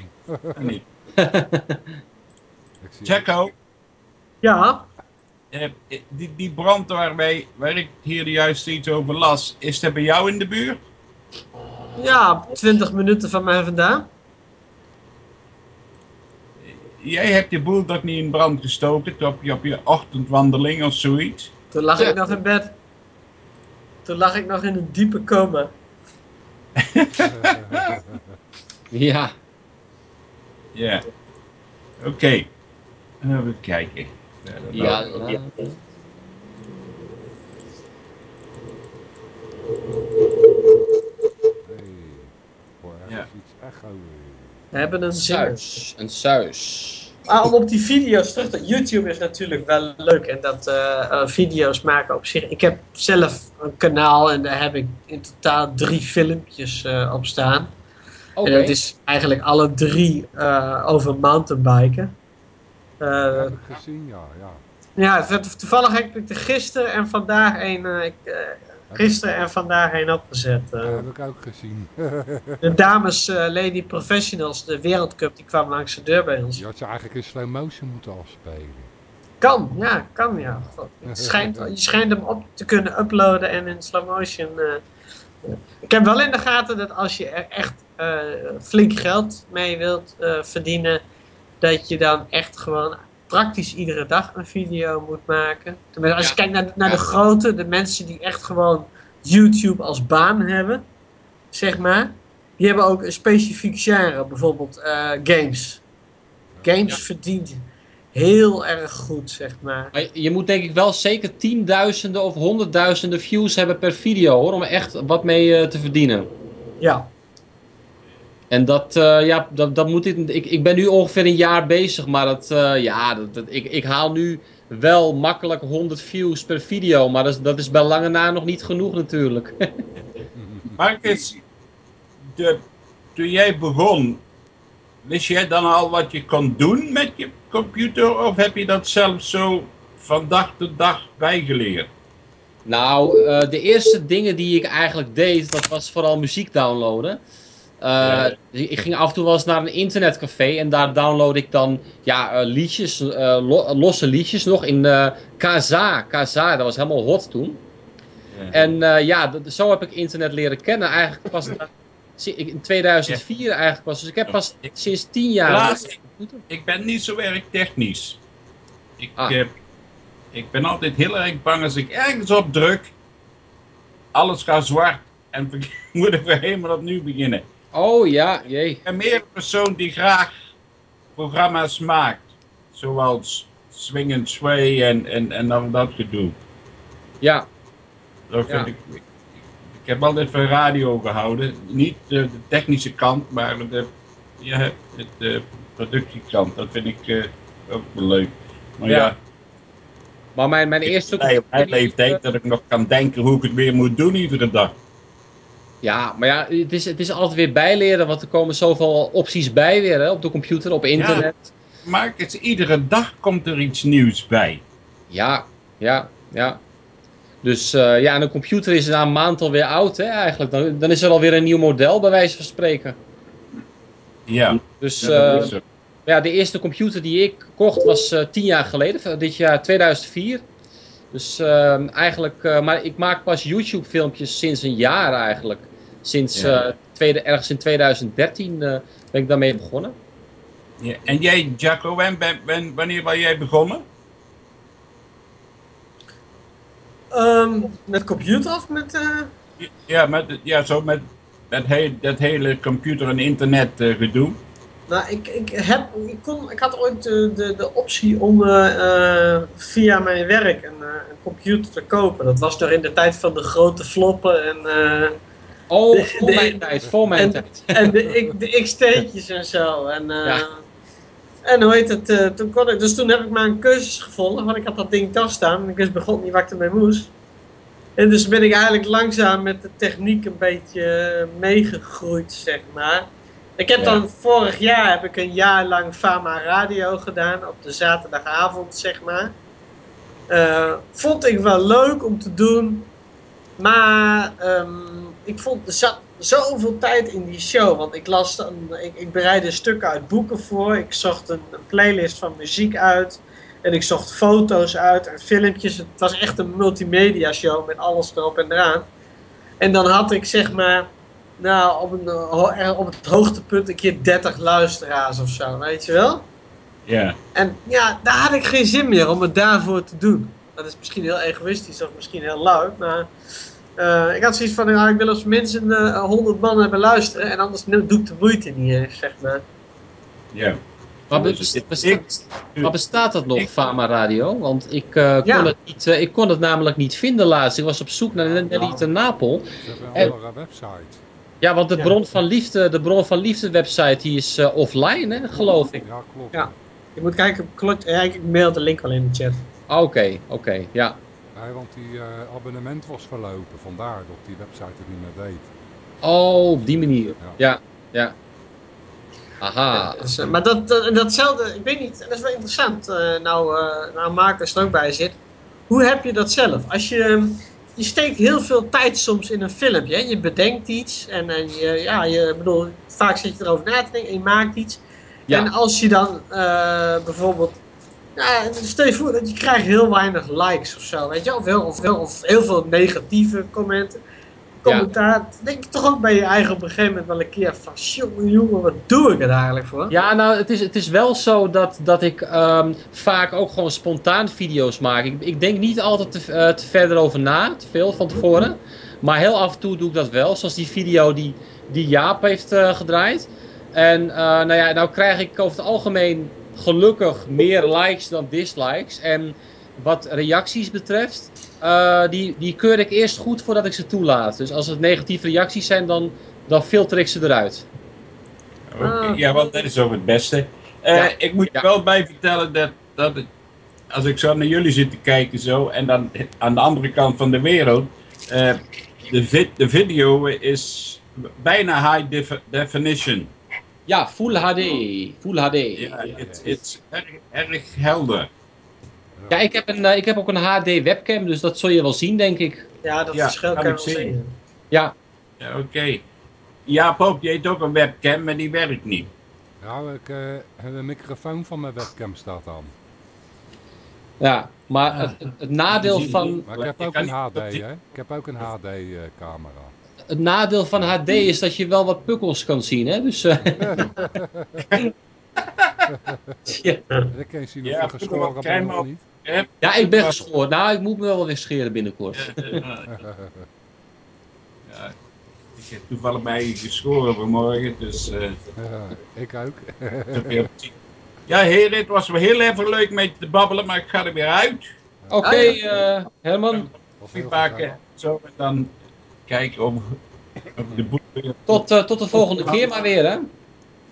Ja, die, die brand waarbij, waar ik hier juist iets over las, is dat bij jou in de buurt? ja, 20 minuten van mij vandaan. Jij hebt je boel toch niet in brand gestoken op je, op je ochtendwandeling of zoiets? Toen lag Ja. ik nog in bed. Toen lag ik nog in een diepe coma. Ja, Ja. Oké. Even kijken. Ja. dan. ja. Ja. iets echo. We hebben een. Suis, een suis. Maar om op die video's terug te... YouTube is natuurlijk wel leuk. En dat eh, eh, video's maken op zich... Ik heb zelf een kanaal en daar heb ik in totaal drie filmpjes eh, op staan. Oké. En dat is eigenlijk alle drie eh, over mountainbiken. Eh, heb ik gezien, ja. ja. ja, to- toevallig heb ik er gisteren en vandaag een... eh, ik, eh, gisteren en vandaag een opgezet. eh. Dat heb ik ook gezien. de dames eh, Lady Professionals, de Wereldcup, die kwam langs de deur bij ons. Je had ze eigenlijk in slow motion moeten afspelen. Kan, ja, kan ja. Het schijnt, je schijnt hem op te kunnen uploaden en in slow motion. eh. ik heb wel in de gaten dat als je er echt flink geld mee wilt verdienen, dat je dan echt gewoon praktisch iedere dag een video moet maken. Tenminste, als je kijkt naar, naar de grote, de mensen die echt gewoon YouTube als baan hebben, zeg maar. Die hebben ook een specifiek genre, bijvoorbeeld eh, games. Games verdient heel erg goed, zeg maar. Maar je moet denk ik wel zeker tienduizenden of honderdduizenden views hebben per video hoor, om echt wat mee eh, te verdienen. Ja, En dat, eh, ja, dat, dat moet ik, ik. Ik ben nu ongeveer een jaar bezig, maar dat, eh, ja, dat, dat- ik, ik haal nu wel makkelijk 100 views per video, maar dat, is- dat is bij lange na nog niet genoeg natuurlijk. Marcus, de, toen jij begon, wist jij dan al wat je kon doen met je computer? Of heb je dat zelf zo van dag tot dag bijgeleerd? Nou, eh, de eerste dingen die ik eigenlijk deed, dat was vooral muziek downloaden. Eh. Ik ging af en toe wel eens naar een internetcafé en daar download ik dan ja, eh, liedjes, eh, lo- losse liedjes nog in Kaza. Kaza, dat was helemaal hot toen. Ja. En ja, zo heb ik internet leren kennen. Eigenlijk pas in 2004 eigenlijk pas. Dus ik heb pas Ik- sinds 10 jaar... Ik ben niet zo erg technisch. Ik, Ah. ik ben altijd heel erg bang als ik ergens op druk, alles gaat zwart en we moeten we helemaal opnieuw beginnen. Oh ja, jee. Ik ben meer persoon die graag programma's maakt, zoals Swing and Sway en, en, en dan dat gedoe. Ja, Dat vind Ja. ik, ik, ik heb altijd van radio gehouden, niet de, de technische kant, maar de, ja, het, de productiekant. Dat vind ik eh, ook wel leuk. Maar Ja. ja, maar mijn, mijn Ik eerste... ben op mijn leeftijd dat ik nog kan denken hoe ik het weer moet doen iedere dag. Ja, maar ja, het is, het is altijd weer bijleren, want er komen zoveel opties bij weer hè, op de computer, op internet. Maar het iedere dag komt er iets nieuws bij. Ja, ja, ja. Dus eh, ja, en een computer is na een maand alweer oud, hè, eigenlijk. Dan, dan is er alweer een nieuw model, bij wijze van spreken. Ja, Dus ja, dat eh, ja, de eerste computer die ik kocht was eh, tien jaar geleden, dit jaar 2004. Dus eigenlijk, maar ik maak pas YouTube filmpjes sinds een jaar eigenlijk. Sinds Ja. eh, tweede, ergens in 2013 eh, ben ik daarmee begonnen. Ja. En jij, Jacco, en ben, ben- wanneer ben jij begonnen? Ehm, met computer of met... eh, Ja, met, ja zo met dat, heel, dat hele computer- en internet eh, gedoe. Nou, ik, ik, heb, ik, kon, ik had ooit de, de, de optie om via mijn werk een, eh, een computer te kopen. Dat was nog in de tijd van de grote floppen en, eh, Oh, De- voor de- mijn tijd, voor mijn en- tijd. en de, ik- de XT'tjes en zo. En, eh, Ja. en hoe heet het, eh, toen kon ik, dus toen heb ik maar een cursus gevonden, want ik had dat ding thuis staan en ik wist begon niet wat ik ermee moest. En dus ben ik eigenlijk langzaam met de techniek een beetje eh, meegegroeid, zeg maar. Ik heb Ja. dan vorig jaar heb ik een jaar lang Fama Radio gedaan op de zaterdagavond, zeg maar. Vond ik wel leuk om te doen, maar ehm, ik vond er zat zoveel tijd in die show. Want ik las dan, ik, ik bereidde stukken uit boeken voor. Ik zocht een, een playlist van muziek uit. En ik zocht foto's uit en filmpjes. Het was echt een multimedia show met alles erop en eraan. En dan had ik zeg maar, nou op, een, eh, op het hoogtepunt een keer 30 luisteraars of zo, weet je wel? Ja, En ja, daar had ik geen zin meer om het daarvoor te doen. Dat is misschien heel egoïstisch of misschien heel luid, maar eh, ik had zoiets van, nou, ik wil als mensen eh 100 man hebben luisteren en anders doe ik de moeite niet zeg maar. ja. Maar, Dus bestaat, maar bestaat dat nog, ik- Fama Radio? Want ik, eh, kon Ja. het niet, eh, ik kon het namelijk niet vinden laatst. Ik was op zoek naar Nelly Napel. En- andere website. Ja, want de Ja. bron van liefde, de bron van liefde website, die is eh, offline, hè, geloof ik. Ja, klopt. Ja. Je moet kijken, klopt, ja, ik mail de link wel in de chat. Ah, Oké, oké, ja. Nee, want die eh, abonnement was verlopen. Vandaar dat die website het niet meer deed. Oh, op die manier. Ja, ja. Aha. Dus, eh, maar dat, dat, datzelfde, ik weet niet, dat is wel interessant, eh, nou, eh nou Marcus er ook bij zit. Hoe heb je dat zelf? Als je, je steekt heel veel tijd soms in een filmpje, hè? je bedenkt iets en, en je, ja, je bedoel, vaak zit je erover na te denken en je maakt iets. Ja. En als je dan eh, bijvoorbeeld, ja, stel je voor dat je krijgt heel weinig likes of zo, weet je, of heel, of heel, of heel veel negatieve commenten. Commentaar, denk je toch ook bij je eigen op een gegeven moment wel een keer van, jongen, jongen, wat doe ik er eigenlijk voor? Ja, nou, het is, het is wel zo dat, dat ik ehm, vaak ook gewoon spontaan video's maak. Ik, ik denk niet altijd te, eh, te verder over na, te veel van tevoren. Maar heel af en toe doe ik dat wel, zoals die video die, die Jaap heeft eh, gedraaid. En eh, nou ja, nou krijg ik over het algemeen gelukkig meer likes dan dislikes. En wat reacties betreft, eh, die, die keur ik eerst goed voordat ik ze toelaat. Dus als het negatieve reacties zijn, dan, dan filter ik ze eruit. Ah. Ja, want dat is ook het beste. Eh, Ja. Ik moet je Ja. wel bij vertellen dat, dat het, als ik zo naar jullie zit te kijken zo, en dan aan de andere kant van de wereld, eh, de, vid, de video is bijna high def- definition. Ja, Full HD. Full HD. Ja, het is erg, erg helder. Ja, ik heb, een, eh, ik heb ook een HD webcam, dus dat zul je wel zien, denk ik. Ja, dat Ja, verschil kan wel zien. zien. Ja, Ja, oké. Jaap ook, die heeft ook een webcam, maar die werkt niet. Ja, ik, eh, de microfoon van mijn webcam staat aan. Ja, maar het, het- het nadeel van, Maar ik heb Je ook een HD, hè? Ik heb ook een HD-camera. Het nadeel van HD is dat je wel wat pukkels kan zien, hè? Dus, eh, ja. Ik kan zien of Ja, je geschoren bent kijk of op. niet. ja, ik ben geschoord. Nou, ik moet me wel weer scheren binnenkort. Ja, ik heb toevallig bij je geschoren vanmorgen, dus... eh, Ja, ik ook. zien. ja, heren, het was wel heel even leuk met je te babbelen, maar ik ga er weer uit. Oké, eh, Herman, gezellig. zo, en dan kijken of, of de boel weer... tot, eh, tot de volgende keer maar weer, hè?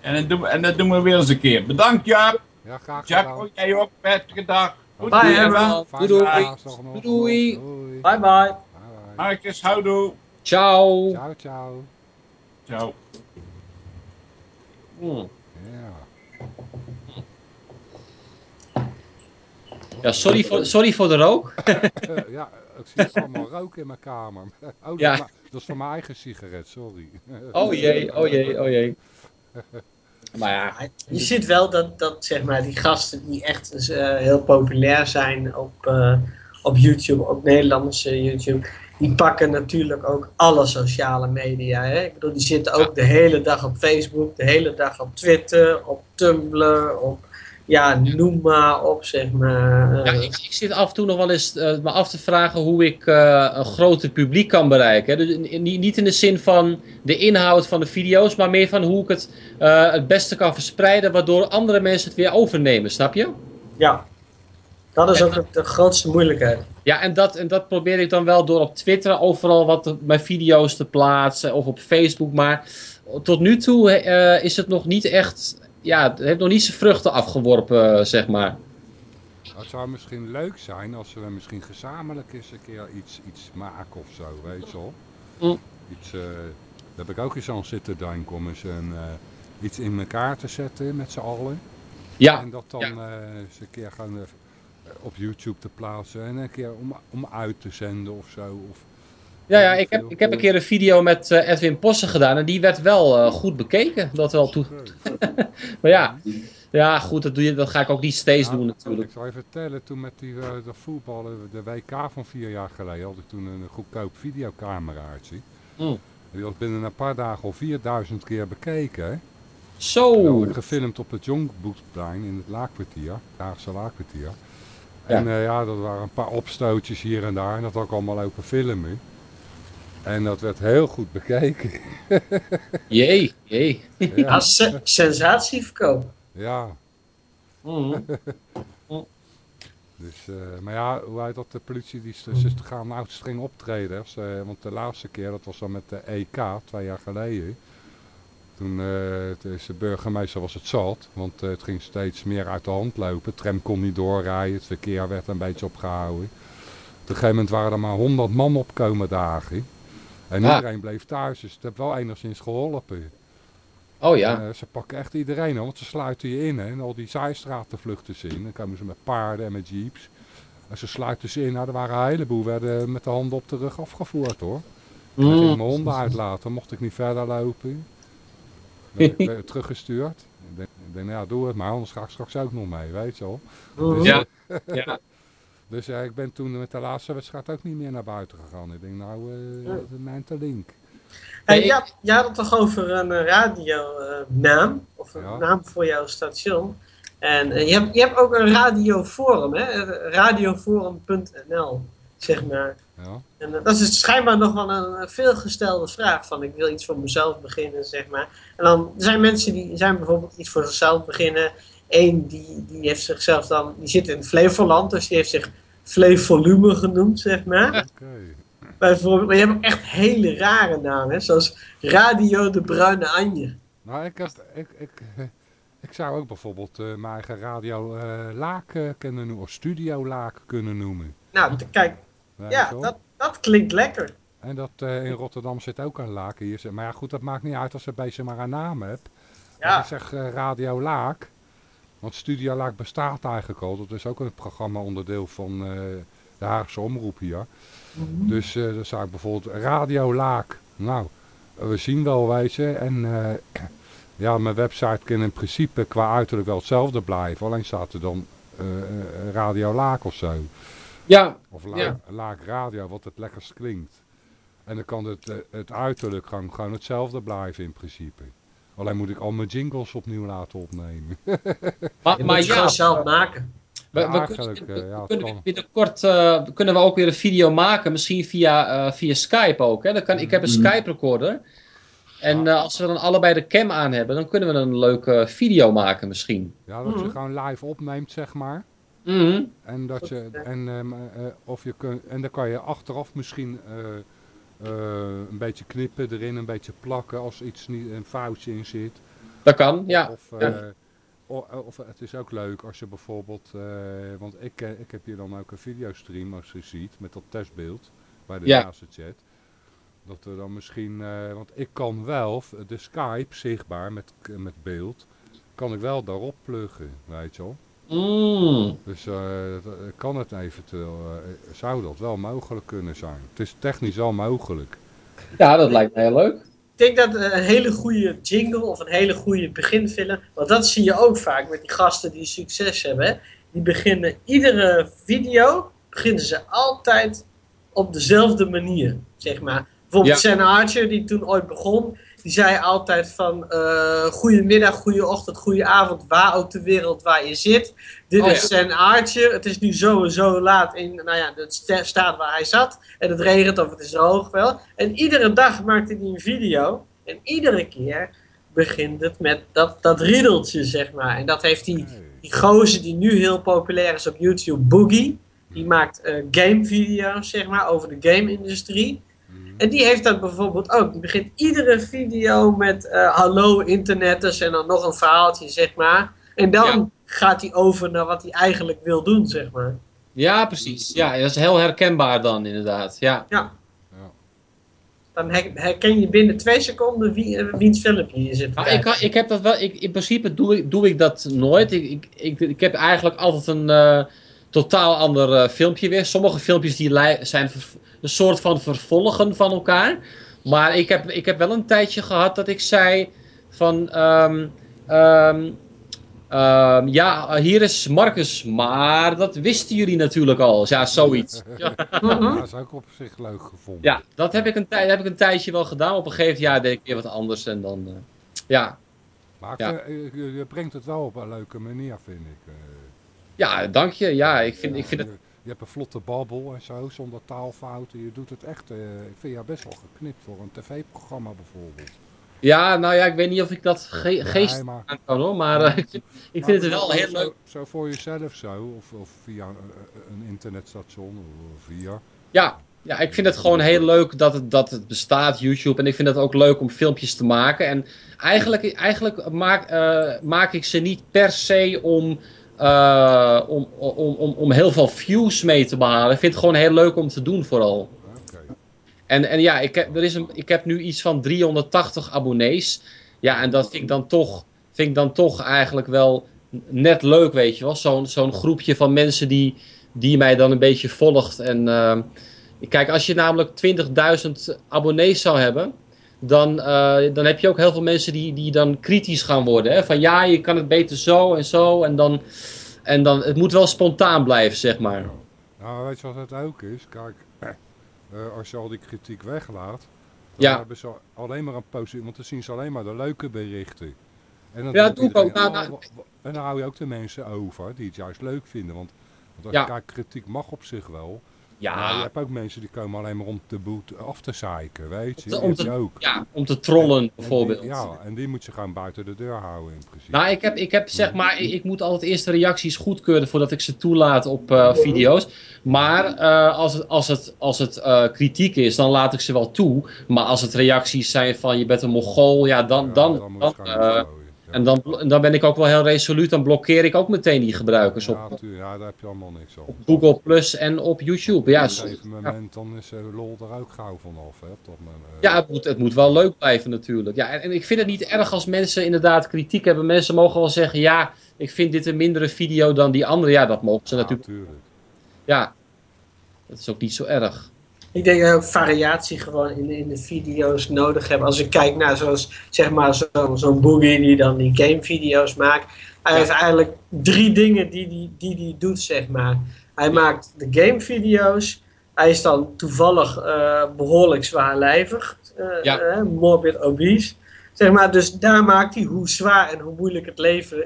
En, dan doen we, en dat doen we weer eens een keer. Bedankt, Jaap. Ja, graag gedaan. jij ook. Prettige dag. Goed Bye. Fijne Doei, doei. Doei. Doei. Bye bye. Bye, bye. Marcus, houdoe. Ciao. Ciao, ciao. Ciao. Hmm. Ja. Ja, sorry voor, sorry voor de rook. Eh, ja, ik zie allemaal rook in mijn kamer. Oh, Ja. dat, is mijn- dat is van mijn eigen sigaret, sorry. Oh jee, oh jee, oh jee. Maar ja, Ja, Je ziet wel dat, dat zeg maar, die gasten die echt eh, heel populair zijn op, eh, op YouTube, op Nederlandse YouTube, die pakken natuurlijk ook alle sociale media. Hè? Ik bedoel, die zitten ook de hele dag op Facebook, de hele dag op Twitter, op Tumblr, op, ja, noem maar op, zeg maar. ja ik, ik zit af en toe nog wel eens eh, me af te vragen hoe ik eh, een groter publiek kan bereiken. hè. Dus niet niet in de zin van de inhoud van de video's, maar meer van hoe ik het eh, het beste kan verspreiden, waardoor andere mensen het weer overnemen, snap je? ja, dat is ook de, grootste moeilijkheid. Ja, en dat, en dat probeer ik dan wel door op Twitter overal wat mijn video's te plaatsen of op Facebook. Maar tot nu toe is het nog niet echt, ja, het heeft nog niet zijn vruchten afgeworpen, zeg maar. Het zou misschien leuk zijn als we misschien gezamenlijk eens een keer iets, iets maken of zo, weet je wel. Mm. Iets, eh, daar heb ik ook eens aan zitten denken om eens een, eh, iets in elkaar te zetten met z'n allen. Ja, En dat dan ja. eh, eens een keer gaan op YouTube te plaatsen en een keer om, om uit te zenden of zo. Of, ja, ja ik, heb, ik heb een keer een video met eh, Edwin Possen gedaan en die werd wel eh, goed bekeken. Dat wel toe. Maar ja, ja goed, dat, doe je, dat ga ik ook niet steeds Ja, doen Ik natuurlijk. zal je vertellen, toen met die, eh, de voetballen, de WK van vier jaar geleden, had ik toen een goedkoop videocameraatje. Mm. Die was binnen een paar dagen al 4000 keer bekeken. Hè? Zo, ik gefilmd op het Jonkboekplein in het Laakkwartier, het Haagse Laakkwartier. En ja. ja, dat waren een paar opstootjes hier en daar en dat had ik allemaal lopen filmen. En dat werd heel goed bekeken. jee, jee. Ja, Ja, se- sensatieverkoop. ja. Mhm. Dus, eh, maar ja, hoe heet dat, de politie, die, ze, ze gaan nou streng optreden. hè. Ze- want de laatste keer, dat was dan met de EK, twee jaar geleden. Toen eh, toen is de burgemeester was het zat, want eh, het ging steeds meer uit de hand lopen. De tram kon niet doorrijden, het verkeer werd een beetje opgehouden. Op een gegeven moment waren er maar honderd man opkomen dagen. En Ah. iedereen bleef thuis, dus het heeft wel enigszins geholpen. Oh ja, Eh, ze pakken echt iedereen, want ze sluiten je in. Hè, en al die zijstraten vluchten ze in. Dan komen ze met paarden en met jeeps. En ze sluiten ze in. Nou, er waren een heleboel werden met de handen op de rug afgevoerd hoor. Ik ging Mm. mijn honden uitlaten, mocht ik niet verder lopen. Werd ik weer teruggestuurd. Ik denk, ja, doe het maar, anders ga ik straks ook nog mee, weet je wel. Dus, Ja. ja. Dus eh, ik ben toen met de laatste wedstrijd ook niet meer naar buiten gegaan. Ik denk, nou, eh Ja. mijn te link. Hey, ja, je had het toch over een eh, radionaam, of een Ja. naam voor jouw station. En je, hebt, je hebt ook een radioforum, hè? radioforum.nl, zeg maar. Ja. En dat is schijnbaar nog wel een, veelgestelde vraag, van ik wil iets voor mezelf beginnen, zeg maar. En dan er zijn mensen die zijn bijvoorbeeld iets voor zichzelf beginnen. Eén die, die heeft zichzelf dan, die zit in Flevoland, dus die heeft zich Flevolume genoemd, zeg maar. Oké. Bijvoorbeeld, maar je hebt echt hele rare namen, zoals Radio de Bruine Anje. Nou, ik, heb, ik, ik, ik zou ook bijvoorbeeld eh, mijn eigen radio eh, Laak eh, kunnen noemen, of Studio Laak kunnen noemen. Nou, kijk, ja, dat, dat klinkt lekker. En dat in Rotterdam zit ook een Laak hier. Maar ja, goed, dat maakt niet uit als ze bezig maar een naam hebt. Als Ja, ik zeg Radio Laak, want Studio Laak bestaat eigenlijk al. Dat is ook een programma onderdeel van eh, de Haagse Omroep hier. Dus eh dan zou ik bijvoorbeeld Radio Laak. Nou, we zien wel, je. En eh, ja, mijn website kan in principe qua uiterlijk wel hetzelfde blijven. Alleen staat er dan Radio Laak of zo. Ja, Of la Ja. Laak Radio, wat het lekkerst klinkt. En dan kan het, het uiterlijk gewoon, gewoon hetzelfde blijven in principe. Alleen moet ik al mijn jingles opnieuw laten opnemen. maar, Je maar moet ja, zelf maken. we, Ja, we kunnen, eh, ja, we kunnen kan. binnenkort eh, kunnen we ook weer een video maken, misschien via, eh, via Skype ook. Hè? Dan kan, ik heb een Mhm. Skype recorder. En eh, als we dan allebei de cam aan hebben, dan kunnen we een leuke video maken misschien. Ja, dat je Mhm. gewoon live opneemt, zeg maar. Mhm. En, dat je, en, ehm, eh, of je kun, en dan kan je achteraf misschien een beetje knippen erin, een beetje plakken als iets niet, een foutje in zit. Dat kan, ja. Of, ja. eh, o- of het is ook leuk als je bijvoorbeeld, eh, want ik, eh, ik heb hier dan ook een videostream als je ziet met dat testbeeld bij de Ja. naaste chat. Dat we dan misschien, eh, want ik kan wel de Skype zichtbaar met, met beeld, kan ik wel daarop pluggen, weet je wel. Mm. Dus eh, dat- kan het eventueel, eh, zou dat wel mogelijk kunnen zijn. Het is technisch wel mogelijk. Ja, dat lijkt me heel leuk. Ik denk dat een hele goede jingle of een hele goede beginfilm, want dat zie je ook vaak met die gasten die succes hebben. hè. Die beginnen iedere video, beginnen ze altijd op dezelfde manier, zeg maar. Bijvoorbeeld Ja. Sam Archer, die toen ooit begon, die zei altijd van eh goedemiddag, goede ochtend, goede avond, waar ook ter wereld waar je zit. Dit Oh, is Sam Archer, het is nu zo en zo laat in nou ja, de sta- staat waar hij zat. En het regent of het is hoog wel. En iedere dag maakte hij een video. En iedere keer begint het met dat, dat riedeltje, zeg maar. En dat heeft die, die gozer die nu heel populair is op YouTube, Boogie. Die maakt eh gamevideo's, zeg maar, over de game-industrie. En die heeft dat bijvoorbeeld ook. Die begint iedere video met eh, hallo internetters en dan nog een verhaaltje, zeg maar. En dan Ja. gaat hij over naar wat hij eigenlijk wil doen, zeg maar. Ja, precies. Ja, dat is heel herkenbaar dan inderdaad. Ja. Ja. Dan her- herken je binnen twee seconden wie, eh, wiens filmpje je zit Maar ik, kan- ik heb dat wel, ik, in principe doe ik, doe ik dat nooit. Ik, ik, ik, ik heb eigenlijk altijd een eh, totaal ander eh, filmpje weer. Sommige filmpjes die zijn een soort van vervolgen van elkaar. Maar ik heb, ik heb wel een tijdje gehad dat ik zei van... ehm, ehm, ehm, ja, hier is Marcus, maar dat wisten jullie natuurlijk al. Ja, zoiets. Ja. Dat is ook op zich leuk gevonden. ja dat heb ik, een tij- heb ik een tijdje wel gedaan. Op een gegeven jaar deed ik weer wat anders en dan... eh, ja. Maar Ja. eh, je brengt het wel op een leuke manier, vind ik. Ja, dank je. Ja, ik vind, Ja, ik vind het... je, je hebt een vlotte babbel en zo, zonder taalfouten. Je doet het echt, eh, ik vind jou best wel geknipt voor een tv-programma bijvoorbeeld. Ja, nou ja, ik weet niet of ik dat ge geest Nee, maar- aan kan hoor, maar eh, ik vind, ik vind het wel heel zo, leuk. Zo voor jezelf zo, of, of via eh, een internetstation, of via. Ja, ja, ik vind het gewoon heel leuk dat het, dat het bestaat, YouTube. En ik vind het ook leuk om filmpjes te maken. En eigenlijk, eigenlijk maak, maak ik ze niet per se om, eh, om, om, om, om heel veel views mee te behalen. Ik vind het gewoon heel leuk om te doen vooral. En, en ja, ik heb, er is een, ik heb nu iets van 380 abonnees. Ja, en dat vind ik dan toch, vind ik dan toch eigenlijk wel net leuk, weet je wel. Zo'n zo'n groepje van mensen die, die mij dan een beetje volgt. En ehm, kijk, als je namelijk 20.000 abonnees zou hebben... Dan, eh, dan heb je ook heel veel mensen die, die dan kritisch gaan worden. Hè? Van ja, je kan het beter zo en zo. En dan, en dan, het moet wel spontaan blijven, zeg maar. Nou, weet je wat het ook is? Kijk, eh, als je al die kritiek weglaat, dan Ja. hebben ze alleen maar een positief, want dan zien ze alleen maar de leuke berichten. En dan Ja, doe ik ook. Nou, nou- En dan hou je ook de mensen over die het juist leuk vinden. Want, want als Ja. kijkt, kritiek mag op zich wel. Maar je Ja, hebt ook mensen die komen alleen maar om de boet af te zeiken, weet je. Om te- om te- ook. ja om te trollen En die- bijvoorbeeld. ja, en die moet je gewoon buiten de deur houden in principe. Nou, ik heb, ik heb zeg maar, ik, ik moet altijd eerst de reacties goedkeuren voordat ik ze toelaat op eh, video's. Maar eh, als het, als het, als het eh, kritiek is, dan laat ik ze wel toe. Maar als het reacties zijn van je bent een mongool, ja, dan, Ja, dan, moet dan, je eh. Ja. en dan, en dan ben ik ook wel heel resoluut. Dan blokkeer ik ook meteen die gebruikers ja, op tuur- ja, daar heb je allemaal niks op. Google Plus en op YouTube. Ja, op een gegeven moment dan is lol er ook gauw vanaf. Hè, op eh. ja het, moet, het moet wel leuk blijven natuurlijk. Ja, en, en ik vind het niet erg als mensen inderdaad kritiek hebben. Mensen mogen wel zeggen, ja, ik vind dit een mindere video dan die andere. Ja, dat mogen ze Ja, natuurlijk tuurlijk. Ja, dat is ook niet zo erg. Ik denk dat ik variatie gewoon in, in de video's nodig heb. Als ik kijk naar zoals, zeg maar, zo- zo'n Boogie die dan die gamevideo's maakt. Hij Ja. heeft eigenlijk drie dingen die hij die, die die doet, zeg maar. Hij maakt de gamevideo's. Hij is dan toevallig eh, behoorlijk zwaarlijvig. Ja. eh, morbid obese. Zeg maar, dus daar maakt hij hoe zwaar en hoe moeilijk het leven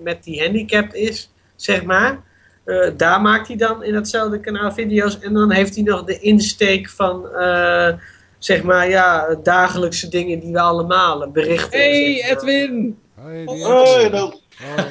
met die handicap is, zeg maar. Eh, daar maakt hij dan in datzelfde kanaal video's. En dan heeft hij nog de insteek van, eh, zeg maar, ja, dagelijkse dingen die we allemaal eh, berichten. Hey. Edwin! Hey,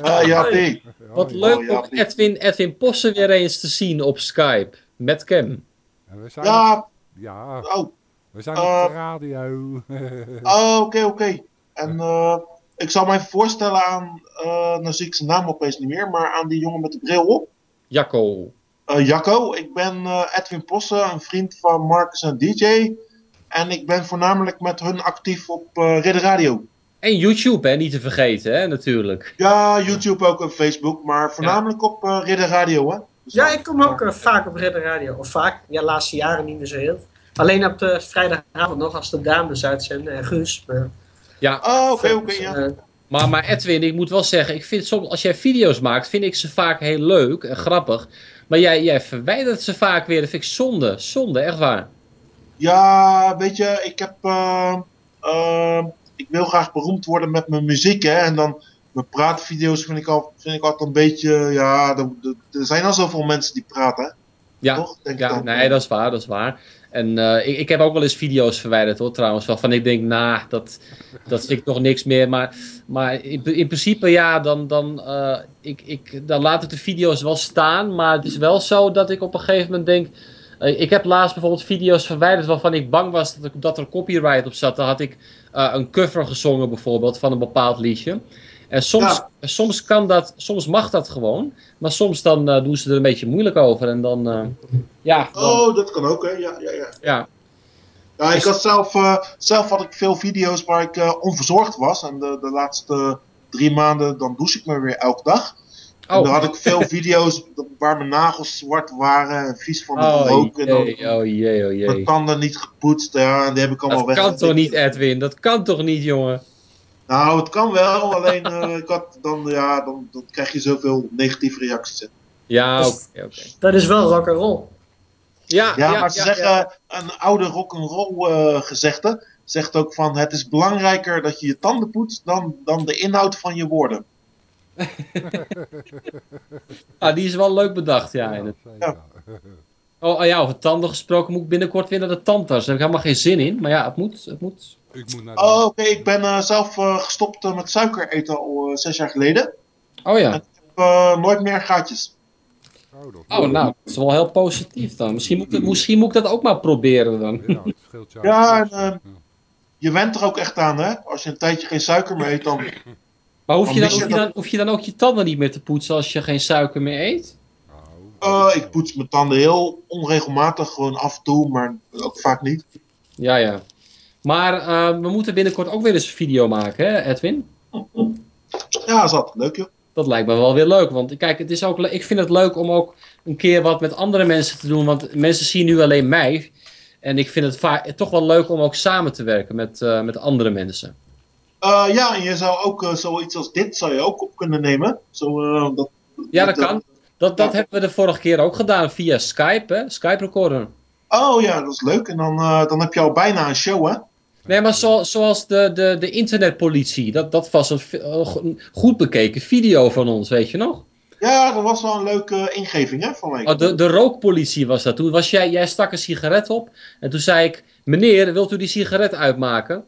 Hoi, P. Wat leuk Oh, om Edwin, Edwin Possen weer eens te zien op Skype. Met Cam. We zijn, Ja, ja, oh, we zijn op de radio. oh, oké, oké. En eh, ik zal mij even voorstellen aan, eh nou zie ik zijn naam opeens niet meer, maar aan die jongen met de bril op. Jacco. Eh, Jacco, ik ben eh, Edwin Possen, een vriend van Marcus en DJ. En ik ben voornamelijk met hun actief op eh Ridder Radio. En YouTube, hè, niet te vergeten, hè, natuurlijk. Ja, YouTube ook en Facebook, maar voornamelijk op eh Ridder Radio, hè. Dus Ja, ik kom ook vaak op Ridder Radio. Of vaak, ja, de laatste jaren niet meer zo heel. Alleen op de vrijdagavond nog als de dames uitzenden en Guus. Maar, Ja, Oh, oké, oké, ja. Maar, maar Edwin, ik moet wel zeggen, ik vind soms, als jij video's maakt, vind ik ze vaak heel leuk en grappig. Maar jij, jij verwijdert ze vaak weer, dat vind ik zonde. Zonde, echt waar. Ja, weet je, ik heb. eh, eh, ik wil graag beroemd worden met mijn muziek, hè. En dan. Mijn praatvideo's vind ik, al, vind ik altijd een beetje. Ja, er, zijn al zoveel mensen die praten, hè. Ja, Toch? Denk ja nee, dat is waar, dat is waar. En eh, ik, ik heb ook wel eens video's verwijderd hoor, trouwens. Waarvan ik denk, nou, dat, dat ik nog niks meer. Maar, maar in, in principe, ja, dan, dan, eh, ik, ik, dan laat ik de video's wel staan. Maar het is wel zo dat ik op een gegeven moment denk... eh, ik heb laatst bijvoorbeeld video's verwijderd waarvan ik bang was dat, dat er copyright op zat. Dan had ik een cover gezongen bijvoorbeeld van een bepaald liedje. En soms, soms, kan dat, soms mag dat gewoon. Maar soms dan eh, doen ze er een beetje moeilijk over. En dan, eh, ja, dan- Oh, dat kan ook, hè. Ja, ja, ja. ja. Ja, ik had zelf, eh, zelf had ik veel video's waar ik onverzorgd was. En de, de laatste drie maanden, dan douche ik me weer elke dag. En dan Oh, had ik veel video's waar mijn nagels zwart waren en vies van de oh, rook. En dan jee, oh jee, oh mijn tanden niet gepoetst. Ja, en die heb ik allemaal Dat weg. kan toch niet, Edwin? Dat kan toch niet, jongen? Nou, het kan wel, alleen eh, ik had dan, ja, dan, dan krijg je zoveel negatieve reacties. hè. Ja, Dus- oké, dat is wel rock and roll. Ja, Ja, ja, maar ze ja, zeggen, ja. een oude rock'n'roll eh gezegde, zegt ook van het is belangrijker dat je je tanden poetst dan, dan de inhoud van je woorden. Ah, die is wel leuk bedacht, ja. Oh, oh ja, over tanden gesproken moet ik binnenkort weer naar de tandarts. Daar heb ik helemaal geen zin in. Maar ja, het moet. Het moet. Ik moet naar Oh, oké, ik ben eh, zelf eh, gestopt eh, met suiker eten al zes jaar geleden. Oh ja. Ik heb eh, nooit meer gaatjes. Oh, Oh, nou, dat is wel heel positief dan. Misschien moet, ik, misschien moet ik dat ook maar proberen dan. Ja, het scheelt jou. Ja, en, je went er ook echt aan, hè? Als je een tijdje geen suiker meer eet, dan... Maar hoef je, dan, hoef, je dan, hoef je dan ook je tanden niet meer te poetsen als je geen suiker meer eet? Nou, eh, ik poets mijn tanden heel onregelmatig, gewoon af en toe, maar ook vaak niet. Ja, ja. Maar eh, we moeten binnenkort ook weer eens een video maken, hè, Edwin? Ja, dat is altijd leuk, joh. Dat lijkt me wel weer leuk. Want kijk, het is ook, ik vind het leuk om ook een keer wat met andere mensen te doen. Want mensen zien nu alleen mij. En ik vind het toch wel leuk om ook samen te werken met, eh, met andere mensen. Eh, ja, en je zou ook zoiets als dit zou je ook op kunnen nemen. Zo, dat, Ja, dat dat- kan. Dat, dat Ja. hebben we de vorige keer ook gedaan via Skype, hè? Skype recorder. Oh ja, dat is leuk. En dan, dan heb je al bijna een show, hè? Nee, maar zo, zoals de, de, de internetpolitie. Dat, dat was een, goed bekeken video van ons, weet je nog? Ja, dat was wel een leuke ingeving, hè, van mij. Oh, de, de rookpolitie was dat. Toen was jij, jij stak een sigaret op. En toen zei ik, meneer, wilt u die sigaret uitmaken?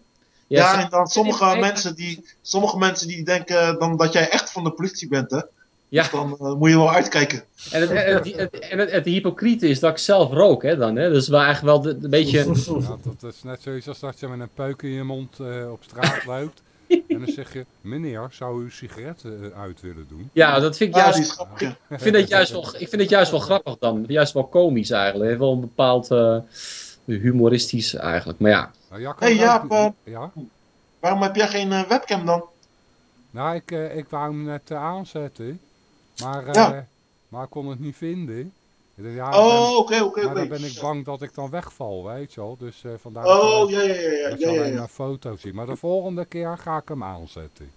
Jij ja, zei, en dan sommige mensen, die, sommige mensen die denken dan dat jij echt van de politie bent, hè? Ja. Dus dan eh, moet je wel uitkijken. En het, en het, het, en het, het hypocriete is dat ik zelf rook, hè, dan. Hè? Dat is wel eigenlijk wel de- een beetje... Ja, dat is net zoiets als dat je met een peuk in je mond eh, op straat loopt. en dan zeg je, meneer, zou u sigaretten eh, uit willen doen? Ja, dat vind ik Ja, juist... Ik vind, het juist wel, ik vind het juist wel grappig dan. Juist wel komisch eigenlijk. Heeft wel een bepaald eh, humoristisch eigenlijk. Maar ja. Nou, Hey, Jaap, ja? Waarom heb jij geen webcam dan? Nou, ik, eh, ik wou hem net aanzetten. Maar, eh, Ja. maar ik kon het niet vinden. Ja, Oh, oké, oké, maar oké. dan ben ik bang dat ik dan wegval, weet je wel. Dus eh, vandaar dat Oh, je- ja, ja, ja, ja, dat je ja, ja, alleen ja. een foto ziet. Maar de volgende keer ga ik hem aanzetten.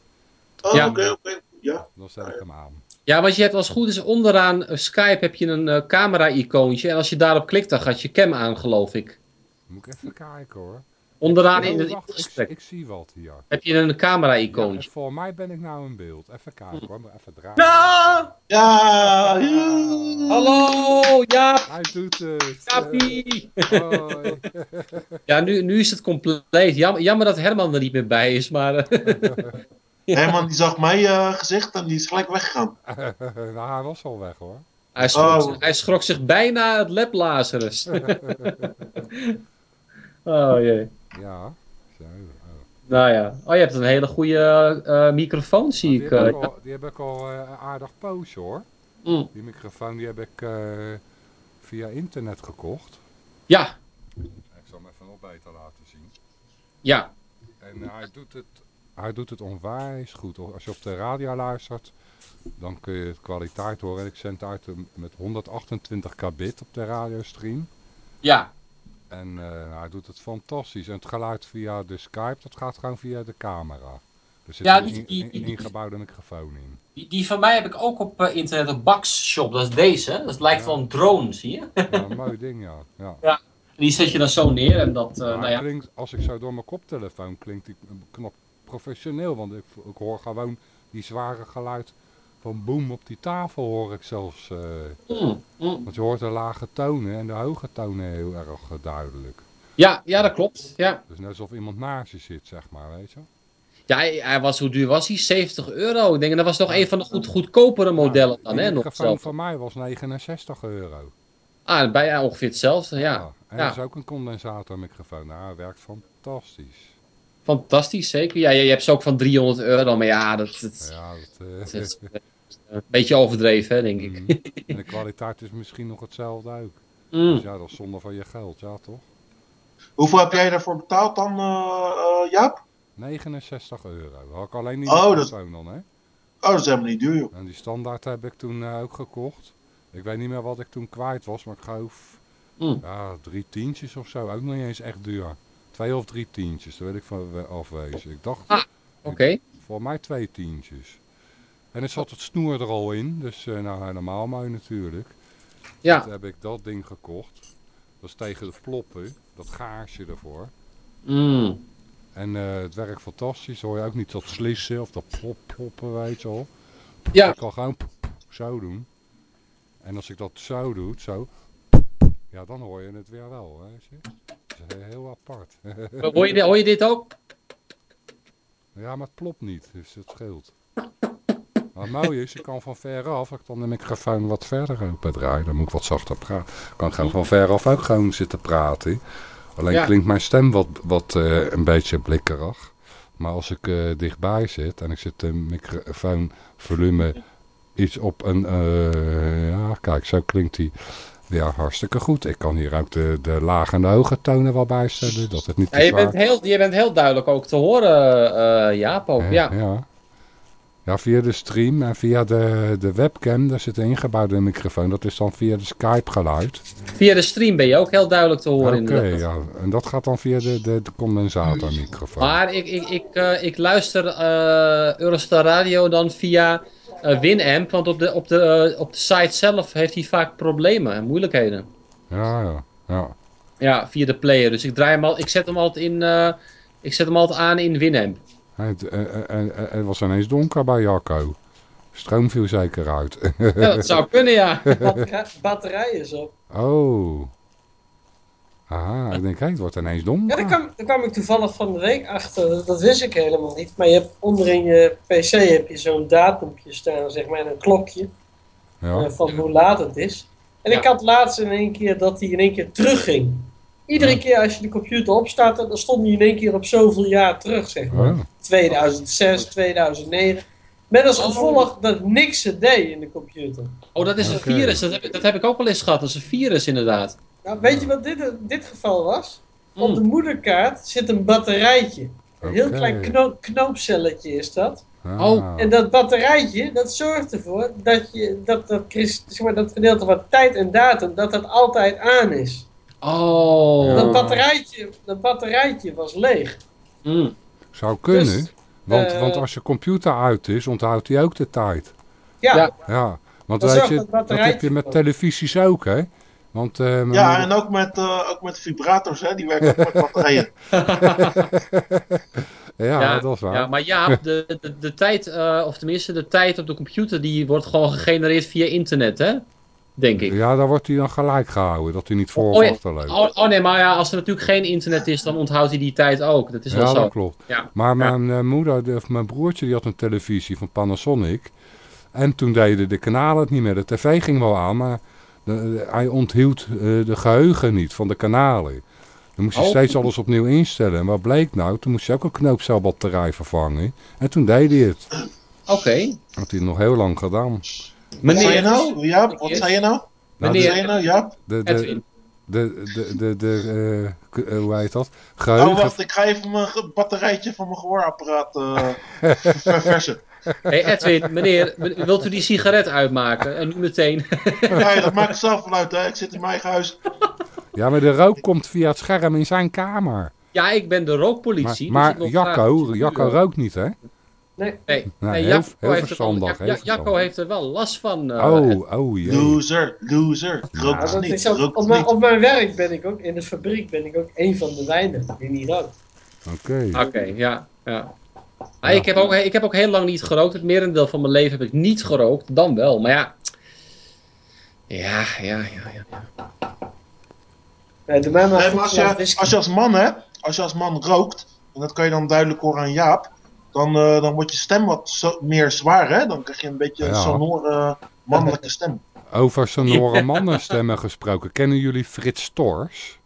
Oh, Ja. oké, oké. Ja. Dan zet ik hem aan. Ja, want je hebt als het goed is onderaan eh, Skype heb je een eh, camera-icoontje. En als je daarop klikt, dan gaat je cam aan, geloof ik. Moet ik even kijken hoor. Onderaan in het ik, gesprek ik zie wat hier. heb je een Ja, camera-icoontje. voor mij ben ik nou in beeld. Even kijken hoor, maar even draaien. Nou, Ja! Hallo, Jaap, Hij doet het. Jaapie. Hoi. Ja, nu, nu is het compleet. Jammer, jammer dat Herman er niet meer bij is, maar... eh, Herman die zag mijn eh, gezicht en die is gelijk weggegaan. nou, hij was al weg hoor. hij, schrok, Oh. hij schrok zich bijna het lab Lazarus. oh jee. Ja. Zo. oh. Nou ja. Oh, je hebt een hele goede eh, microfoon, zie die, ik. heb eh. al, die heb ik al eh, een aardig poosje hoor. Mm. Die microfoon die heb ik eh, via internet gekocht. Ja, Ik zal hem even nog beter laten zien. ja. En hij doet het, hij doet het onwijs goed. Als je op de radio luistert, dan kun je de kwaliteit horen. En ik zend uit met 128 kbit op de radiostream. Ja. En eh, hij doet het fantastisch. En het geluid via de Skype, dat gaat gewoon via de camera. Er zit Ja, een die- die- ingebouwde microfoon in. Die, die van mij heb ik ook op eh, internet, op Baxshop. Dat is deze. Dat lijkt Ja. wel een drone, zie je? Ja, een mooi ding, ja. ja. Die zet je dan zo neer en dat, Maar nou klinkt, als ik zo door mijn koptelefoon klinkt die knap professioneel. Want ik, ik hoor gewoon die zware geluid van boem op die tafel hoor ik zelfs. eh, Mm, mm. want je hoort de lage tonen en de hoge tonen heel erg eh, duidelijk. Ja, ja, dat klopt. Ja, Dus net alsof iemand naast je zit, zeg maar, weet je. ja hij, was, hoe duur was hij? 70 euro. Ik denk, en dat was nog een van de goed, goedkopere modellen dan, hè? Nog microfoon zelf. van mij was 69 euro. Ah, bij ja, ongeveer hetzelfde, ja. En Ja. dat is ook een condensatormicrofoon. Nou, hij werkt fantastisch. Fantastisch, zeker. Ja, je, je hebt ze ook van 300 euro, maar ja, dat, dat, Ja, dat, eh, dat is een beetje overdreven, hè, denk ik. mm. En de kwaliteit is misschien nog hetzelfde ook. Mm. Dus ja, dat is zonde van je geld, ja toch? Hoeveel heb jij daarvoor betaald dan, eh, eh, Jaap? 69 euro. Had ik alleen die Oh, dat- dan, hè? Oh, dat is helemaal niet duur, joh. En die standaard heb ik toen eh, ook gekocht. Ik weet niet meer wat ik toen kwijt was, maar ik geloof Mm. ja, drie tientjes of zo. Ook nog niet eens echt duur. Twee of drie tientjes, daar wil ik van we- afwezen. Ik dacht, Ah. Oké. voor mij twee tientjes. En er zat het snoer er al in, dus eh, nou helemaal mooi natuurlijk. Ja. Toen heb ik dat ding gekocht. Dat is tegen de ploppen, dat gaarsje ervoor. Mm. En eh, het werkt fantastisch. Hoor je ook niet dat slissen of dat plop ploppen, weet je wel. Ja. Ik kan gewoon zo doen. En als ik dat zo doe, zo. Ja, dan hoor je het weer wel, weet je. Dat is heel apart. Hoor je, hoor je dit ook? ja, maar het plopt niet, dus het scheelt. Maar het mooie is, je kan van ver af, als ik dan de microfoon wat verder open draai, dan moet ik wat zachter praten. kan ik gewoon van ver af ook gewoon zitten praten. Alleen Ja. klinkt mijn stem wat, wat eh, een beetje blikkerig. Maar als ik eh, dichtbij zit en ik zit de microfoonvolume iets op een... eh, ja, kijk, zo klinkt die. Ja, hartstikke goed. Ik kan hier ook de, de lage en de hoge tonen wel bijstellen. Dat het niet Ja, je, zwaar... bent heel, je bent heel duidelijk ook te horen, Jaap. Ook. Ja. ja. Ja, via de stream en via de, de webcam, daar zit een ingebouwde microfoon. Dat is dan via de Skype geluid. Via de stream ben je ook heel duidelijk te horen. Oké, inderdaad. ja. En dat gaat dan via de, de, de condensatormicrofoon. Maar ik, ik, ik, eh, ik luister eh Eurostar Radio dan via eh, Winamp, want op de, op, de, op de site zelf heeft hij vaak problemen en moeilijkheden. Ja, ja, ja. Ja, via de player. Dus ik, draai hem al, ik zet hem altijd in. ik zet hem altijd aan in Winamp. Het, eh, eh, eh, het was ineens donker bij Jacco. Stroom viel zeker uit. Ja, dat zou kunnen, ja. Batterij, batterij is op. oh. Aha, ik denk, hé, het wordt ineens donker. Ja, daar kwam, daar kwam ik toevallig van de week achter. Dat wist ik helemaal niet. Maar je hebt onderin je PC heb je zo'n datumpje staan, zeg maar, en een klokje. Ja. van hoe laat het is. En ik had laatst in één keer dat hij in één keer terugging. Iedere Ja. keer als je de computer opstaat, dan stond hij in één keer op zoveel jaar terug, zeg maar. Oh. 2006, 2009. Met als gevolg dat ik niks er deed in de computer. Oh, dat is een virus. Dat heb, ik- dat heb ik ook wel eens gehad. Dat is een virus, inderdaad. Nou, weet je wat dit, dit geval was? Op Mm. de moederkaart zit een batterijtje. Een heel klein knoop, knoopcelletje is dat. Ah. Oh. En dat batterijtje, dat zorgt ervoor dat, je, dat, dat, kris- zeg maar, dat gedeelte van tijd en datum, dat dat altijd aan is. Oh. Dat, batterijtje, dat batterijtje was leeg. Mm. Zou kunnen. Dus, want, eh, want als je computer uit is, onthoudt hij ook de tijd. Ja, Ja. Ja, want Dan weet je, dat dat heb je met voor. televisies ook, hè? Want, eh, Ja, moeder- en ook met, eh, ook met vibrators, hè? die werken ook met batterijen. ja, dat is waar. Ja, maar ja, de, de, de tijd, eh, of tenminste de tijd op de computer, die wordt gewoon gegenereerd via internet, hè? Denk ik. Ja, daar wordt hij dan gelijk gehouden, dat hij niet voor Oh, ja. achter loopt. Oh, oh nee, maar ja, als er natuurlijk geen internet is, dan onthoudt hij die tijd ook. Dat is wel ja, zo. dat klopt. Ja. Maar mijn eh, moeder, de- of mijn broertje, die had een televisie van Panasonic. En toen deden de kanalen het niet meer. De tv ging wel aan, maar de- de- hij onthield eh, de geheugen niet van de kanalen. Dan moest je Oh. steeds alles opnieuw instellen. En wat bleek nou? Toen moest je ook een knoopcelbatterij vervangen. En toen deed hij het. Oké. had hij nog heel lang gedaan. Wat zei je Meneer, nou? Jaap, wat zei je nou? Wat Meneer- zei je nou, Jaap? De, de, Edwin. de, de, de, de, eh, eh, hoe heet dat? Oh, Geheugen. wacht, ik ga even mijn batterijtje van mijn gehoorapparaat eh verversen. Hey Edwin, meneer, wilt u die sigaret uitmaken? En nu meteen. Nee, dat maakt zelf wel uit, hè. Ik zit in mijn eigen huis. Ja, maar de rook komt via het scherm in zijn kamer. Ja, ik ben de Maar, rookpolitie. maar dus graag- Jacco, Jacco rookt niet, hè? Nee. Nee, Nou, nee heel- Jacco, heel heeft er wel, verstandig, Ja- Ja- Jacco verstandig. heeft er wel last van. eh. Oh, oh jee. Loser, loser. Rook Ja, niet, is ook, rook op, mijn, niet. op mijn werk ben ik ook, in de fabriek ben ik ook een van de weinigen die niet rookt. Oké. Oké, ja. ja. Ah, ik, heb ook, ik heb ook heel lang niet gerookt. Het merendeel van mijn leven heb ik niet gerookt. Dan wel, maar ja. Ja, ja, ja. ja. Nee, doe mij maar Nee, maar als, je, als je als man, hè, als je als man rookt, en dat kan je dan duidelijk horen aan Jaap, dan, eh, dan wordt je stem wat zo, meer zwaar, hè? Dan krijg je een beetje een Ja. sonore mannelijke stem. Over sonore mannenstemmen gesproken. Kennen jullie Frits Stors?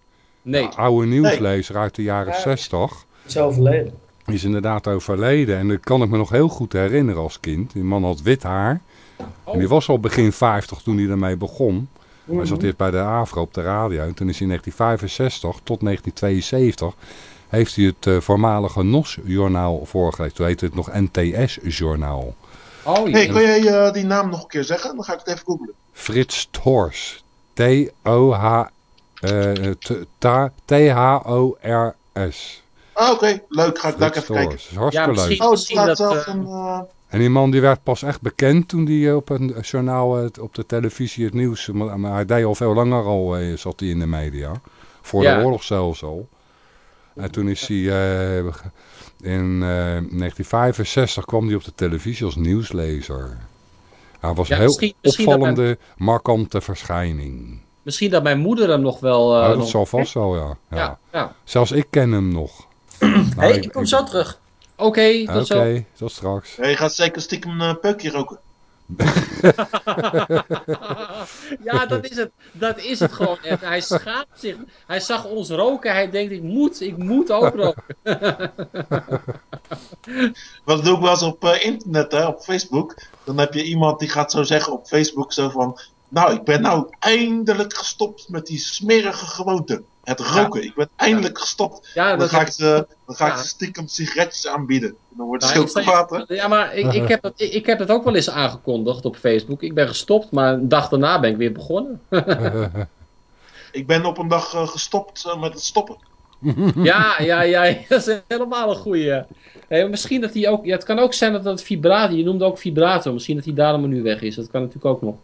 Nee. Oude nieuwslezer uit de jaren Ja. 60. is overleden. Die is inderdaad overleden. En dat kan ik me nog heel goed herinneren als kind. Die man had wit haar. En die was al begin 50 toen hij ermee begon. Hij zat eerst bij de AVRO op de radio. En toen is hij in 1965 tot 1972 heeft hij het eh, voormalige NOS-journaal voorgelezen. Toen heette het nog NTS-journaal. Oh, hey, ja. kun jij eh, die naam nog een keer zeggen? Dan ga ik het even googlen. Frits Tors. T-O-H... eh, T-H-O-R-S. Ah, oké. Leuk. Ga ik daar Frits even kijken. Tors. Dat is hartstikke Ja, leuk. Oh, Misschien staat dat, zelfs een... eh, En die man die werd pas echt bekend toen hij op een journaal op de televisie het nieuws... Maar, hij deed al veel langer al, eh, zat hij in de media. Voor Ja. de oorlog zelfs al. En toen is hij... eh, in eh, 1965 kwam hij op de televisie als nieuwslezer. Hij was Ja, een heel misschien- misschien dat opvallende, markante verschijning. Misschien dat mijn moeder hem nog wel... eh, Oh, dat nog- zal vast wel, ja. ja. Ja, ja. Zelfs ik ken hem nog. Hé, ik kom zo terug. Oké, tot Oké, zo. tot straks. ja, je gaat zeker stiekem een peukje roken. Ja, dat is het. Dat is het gewoon echt. Hij schaamt zich. Hij zag ons roken. Hij denkt, ik moet, ik moet ook roken. Wat doe ik wel eens op eh, internet, hè, op Facebook. Dan heb je iemand die gaat zo zeggen op Facebook zo van... Nou, ik ben nou eindelijk gestopt met die smerige gewoonte. Het roken. Ik ben eindelijk gestopt. Ja, Dan ga ik ze, dan ga ik ze stiekem sigaretjes aanbieden. Dan wordt ze Nou, kwaad. Ja, maar ik, ik, heb het, ik, ik heb het ook wel eens aangekondigd op Facebook. Ik ben gestopt, maar een dag daarna ben ik weer begonnen. Ik ben op een dag eh, gestopt eh, met het stoppen. ja, ja, ja, dat is helemaal een goeie. Misschien dat hij ook... Ja, het kan ook zijn dat het vibrator... Je noemde ook vibrator. Misschien dat hij daarom nu weg is. Dat kan natuurlijk ook nog.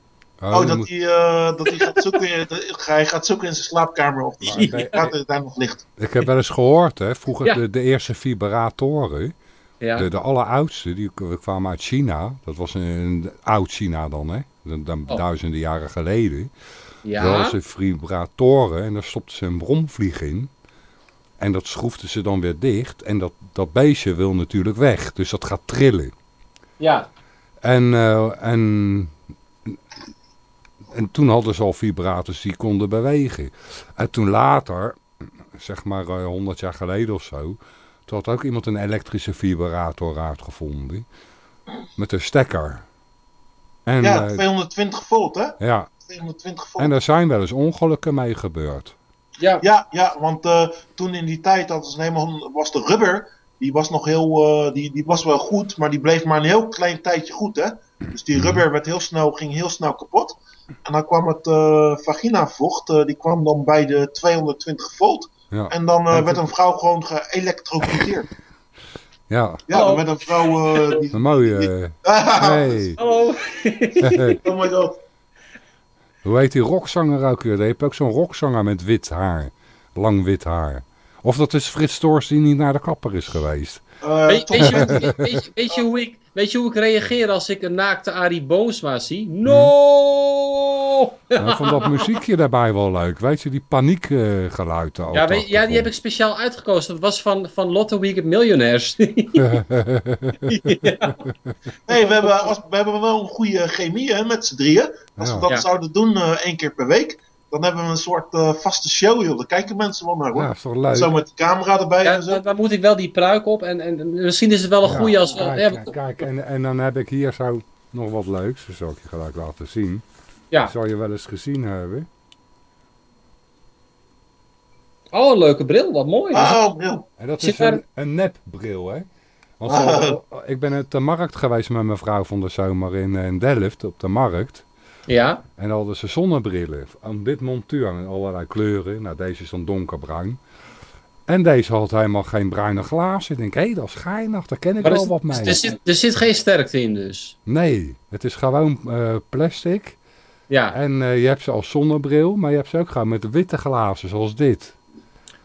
Oh, dan dat moet- hij, eh, dat hij gaat zoeken, in- dat- hij gaat zoeken in zijn slaapkamer of Maar, vibrator daar nog ligt. Ik heb wel eens gehoord, hè, vroeger Ja. de, de eerste vibratoren, Ja, de, de alleroudste, die kwamen uit China. Dat was een, een oud China dan, hè. Dan, dan Oh. duizenden jaren geleden. Ja. hadden ze vibratoren en daar stopten ze een bromvlieg in. En dat schroefden ze dan weer dicht. En dat, dat beestje wil natuurlijk weg, dus dat gaat trillen. ja. En, eh, en, en toen hadden ze al vibrators die konden bewegen. En toen later, zeg maar eh, 100 jaar geleden of zo, toen had ook iemand een elektrische vibrator uitgevonden. Met een stekker. En, Ja, eh, 220 volt, hè? ja, 220 volt. en er zijn wel eens ongelukken mee gebeurd. Ja. Ja, ja, want eh, toen in die tijd hadden ze helemaal, was de rubber die was nog heel, eh, die, die was wel goed, maar die bleef maar een heel klein tijdje goed, hè. Dus die rubber werd heel snel, ging heel snel kapot. En dan kwam het eh vaginavocht, eh, die kwam dan bij de 220 volt. Ja, En dan eh, werd een vrouw gewoon geëlektrocuteerd. ja. Ja, Hallo. dan werd een vrouw... eh, die... een mooie... hey. Hallo. oh my god. Hoe heet die rockzanger ook weer? Je hebt ook zo'n rockzanger met wit haar. Lang wit haar. Of dat is Frits Toors die niet naar de kapper is geweest. Eh, Weet, je, weet, weet je- weet je hoe ik, weet je hoe ik reageer als ik een naakte Arie Boomsma zie? No! Nou, ik vond dat muziekje daarbij wel leuk. Weet je, die paniekgeluiden. Ja, weet, ja, die heb ik speciaal uitgekozen. Dat was van, van Lotto Weekend Millionaires. Nee, we hebben, we hebben wel een goede chemie hè, met z'n drieën. Als Ja. we dat Ja. zouden doen eh, één keer per week, dan hebben we een soort eh, vaste show, joh. Daar kijken mensen wel naar, hoor. Ja, is toch leuk? Zo met de camera erbij ja, en zo. dan, dan moet ik wel die pruik op. En, en misschien is het wel een goede als we... Kijk, ja, kijk, kijk, en, en dan heb ik hier zo nog wat leuks. Dat zal ik je gelijk laten zien. ja. Dat zal je wel eens gezien hebben. Oh, een leuke bril. Wat mooi. Oh. En dat Zit is een, een nepbril, hè? Want Ah. zo- ik ben op de markt geweest met mijn vrouw van de zomer in, eh, in Delft, op de markt. Ja. En hadden ze zonnebrillen aan dit montuur in allerlei kleuren. Nou, deze is dan donkerbruin. En deze had helemaal geen bruine glazen. Ik denk, hé, dat is geinig, daar ken ik wel wat mee. er, zit, er zit geen sterkte in dus. Nee, het is gewoon eh, plastic. Ja. En eh, je hebt ze als zonnebril, maar je hebt ze ook gewoon met witte glazen, zoals dit.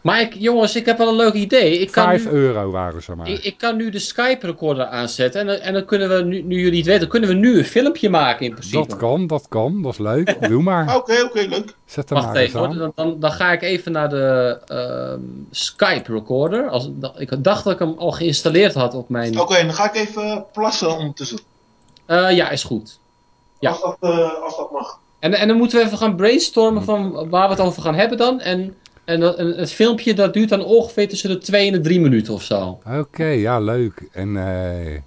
Maar ik, jongens, ik heb wel een leuk idee. Ik kan, Vijf nu, euro waren ze maar. ik, ik kan nu de Skype recorder aanzetten. En, dan- en dan kunnen we, nu, nu jullie het weten, dan kunnen we nu een filmpje maken in principe. Dat kan, dat kan, dat is leuk. Doe maar. Oké, oké, leuk. Zet hem Wacht maar eens even, hoor. aan. Dan, dan, dan ga ik even naar de ehm, Skype recorder. Als, dat- ik dacht dat ik hem al geïnstalleerd had op mijn... Oké, dan ga ik even plassen ondertussen. Eh, ja, is goed. Ja. Als, dat, eh, als dat mag. En, en dan moeten we even gaan brainstormen van waar we het over gaan hebben dan. En, en, dat- en het filmpje dat duurt dan ongeveer tussen de 2 en de 3 minuten of zo. Oké, ja, leuk. En eh,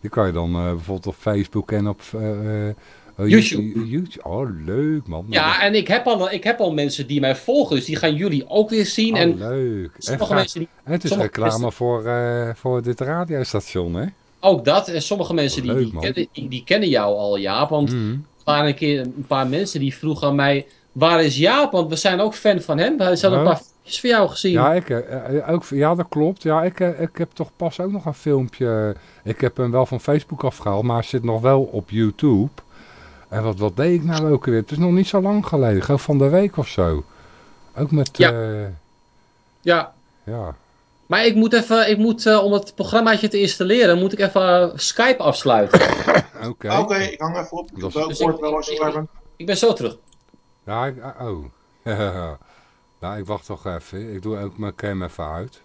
die kan je dan eh, bijvoorbeeld op Facebook en op eh, oh, YouTube. YouTube. Oh, leuk man. Ja, en ik heb, al, ik heb al mensen die mij volgen, dus die gaan jullie ook weer zien. Oh, en leuk. Sommige mensen die, en het is sommige reclame mensen- voor, voor dit radiostation, hè? ook dat. En sommige mensen die, Leuk, die, kennen, die, die kennen jou al, Jaap. Want Mhm. er waren een keer een paar mensen die vroegen aan mij, waar is Jaap? Want we zijn ook fan van hem. We hadden een paar filmpjes van jou gezien. Ja, ik, eh, eh, ook, ja, dat klopt. Ja, ik, eh, ik heb toch pas ook nog een filmpje. Ik heb hem wel van Facebook afgehaald, maar hij zit nog wel op YouTube. En wat, wat deed ik nou ook weer? Het is nog niet zo lang geleden, gewoon van de week of zo. Ook met, Ja. ja. ja. ja. Maar ik moet even, ik moet, om het programmaatje te installeren, moet ik even Skype afsluiten. Oké. Oké, ik hang even op. Dus ik ben zo terug. Ja, ik, ah, oh. nou, ik wacht toch even. Ik doe ook mijn cam even uit.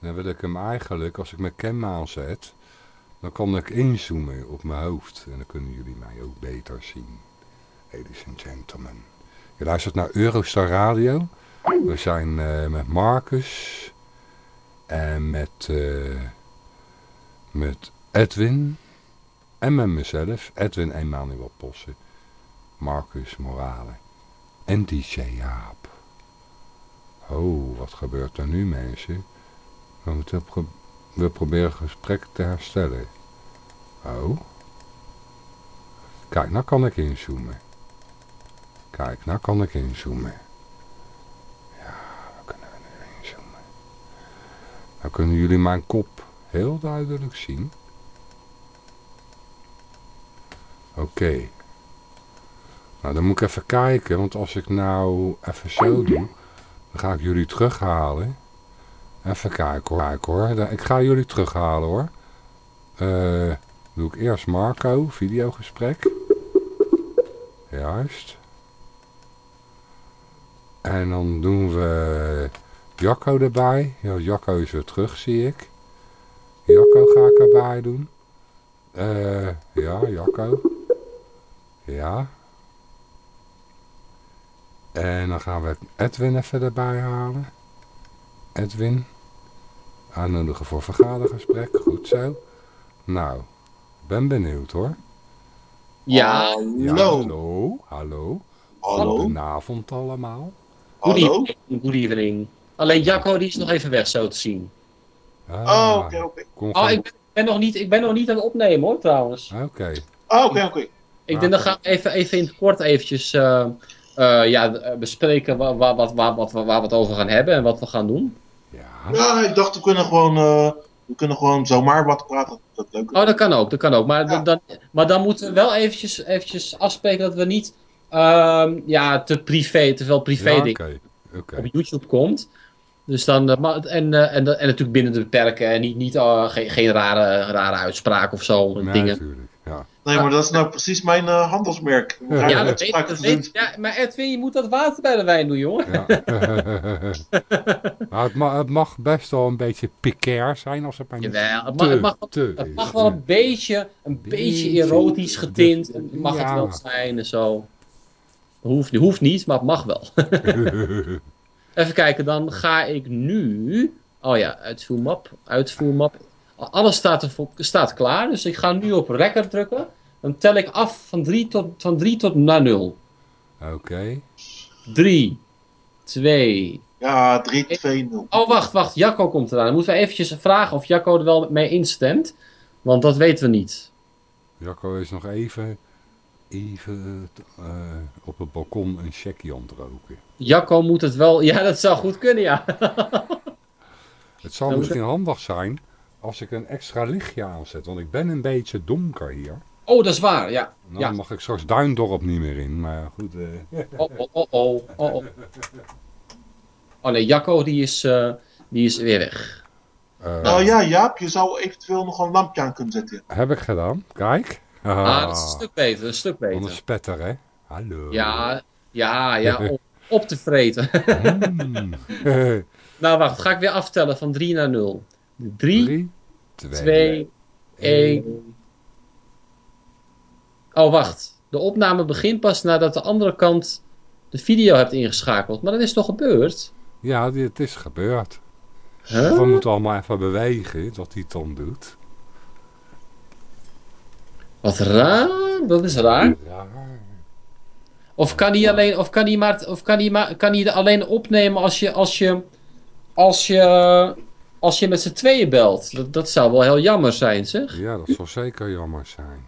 En dan wil ik hem eigenlijk, als ik mijn cam aanzet, dan kan ik inzoomen op mijn hoofd. En dan kunnen jullie mij ook beter zien. Ladies and gentlemen. Je luistert naar Eurostar Radio. We zijn eh, met Marcus en met, eh, met Edwin en met mezelf. Edwin Emanuel Posse. Marcus Morale en DJ Jaap. Oh, wat gebeurt er nu mensen? We, moeten we proberen gesprek te herstellen. Oh. Kijk, nou kan ik inzoomen. Kijk, nou kan ik inzoomen. Ja, we kunnen nu inzoomen. Nou kunnen jullie mijn kop heel duidelijk zien. Oké. Nou, dan moet ik even kijken, want als ik nou even zo doe, dan ga ik jullie terughalen. Even kijken hoor. Kijk, hoor. Ik ga jullie terughalen hoor. Eh, doe ik eerst Marco, videogesprek. Juist. En dan doen we Jacco erbij. Ja, Jacco is weer terug, zie ik. Jacco ga ik erbij doen. Eh, ja, Jacco. Ja. En dan gaan we Edwin even erbij halen. Edwin. Aannodigen voor vergadergesprek. Goed zo. Nou, ben benieuwd hoor. Ja, Ja, Hallo. hallo. Hallo. Hallo. Goedenavond allemaal. Hallo. evening, good evening. Alleen Jacco die is nog even weg zo te zien. Ah, Oh, oké, oké. kon Oh, ik ben, ben nog niet, ik ben nog niet aan het opnemen hoor, trouwens. Oké. Oh, oké, oké. Ik denk dat gaan we even, even in het kort eventjes eh, eh, ja, eh, bespreken waar, waar, wat, waar, wat, waar we het over gaan hebben en wat we gaan doen. Ja. Ja, ik dacht we kunnen gewoon, eh, we kunnen gewoon zomaar wat praten. Dat is leuk. Oh, dat kan ook, dat kan ook. Maar, Ja. dan, maar dan moeten we wel eventjes, eventjes afspreken dat we niet ehm, ja, te privé, te veel privé Ja, dingen Oké. Oké. op YouTube komt. Dus dan, maar- en, eh, en, en natuurlijk binnen de beperken en niet, niet eh, geen, geen rare, rare uitspraak of zo. Nee, dingen. natuurlijk. Nee, maar dat is nou precies mijn eh, handelsmerk. Ja, dat weet, dat weet, ja, maar Edwin, je moet dat water bij de wijn doen, jongen. ja. maar het, ma- het mag best wel een beetje picair zijn als het maar niet Jawel, het te, mag, het mag, te het mag wel een beetje, een beetje erotisch getint. en Mag het wel zijn en zo. Hoeft, hoeft niet, maar het mag wel. Even kijken, dan ga ik nu. Oh ja, uitvoermap. Uitvoermap. Alles staat, er staat klaar, dus ik ga nu op record drukken. Dan tel ik af van 3 tot, van 3 tot naar 0. Oké. 3, 2. Ja, 3, 2, 0. Oh, wacht, wacht. Jacco komt eraan. Dan moeten we eventjes vragen of Jacco er wel mee instemt. Want dat weten we niet. Jacco is nog even, even eh, op het balkon een checkie aan het roken. Jacco moet het wel. Ja, dat zou goed kunnen, ja. Het zou Dan misschien handig zijn als ik een extra lichtje aanzet, want ik ben een beetje donker hier. Oh, dat is waar, ja. Nou, Ja. dan mag ik straks Duindorp niet meer in, maar goed. eh, Oh, oh, oh, oh, oh, oh. Oh nee, Jacco die is, eh, die is weer weg. eh, Nou ja, Jaap, je zou eventueel nog een lampje aan kunnen zetten. Heb ik gedaan, kijk. Ah, dat is een stuk beter, een stuk Van een beter. spetter, hè? Hallo. Ja, ja, ja, op, op te vreten. Mm. nou, wacht, ga ik weer aftellen van 3 naar 0. 3, Drie, twee, 2, 1. Oh, wacht. De opname begint pas nadat de andere kant de video hebt ingeschakeld. Maar dat is toch gebeurd? Ja, dit is gebeurd. Huh? We moeten allemaal even bewegen, hij het dan doet. Wat raar, dat is raar. Ja. Of kan hij alleen, of kan hij maar, of kan hij maar, kan hij alleen opnemen als je, als je, als je, als je met z'n tweeën belt? Dat, dat zou wel heel jammer zijn, zeg. ja, dat zou zeker jammer zijn.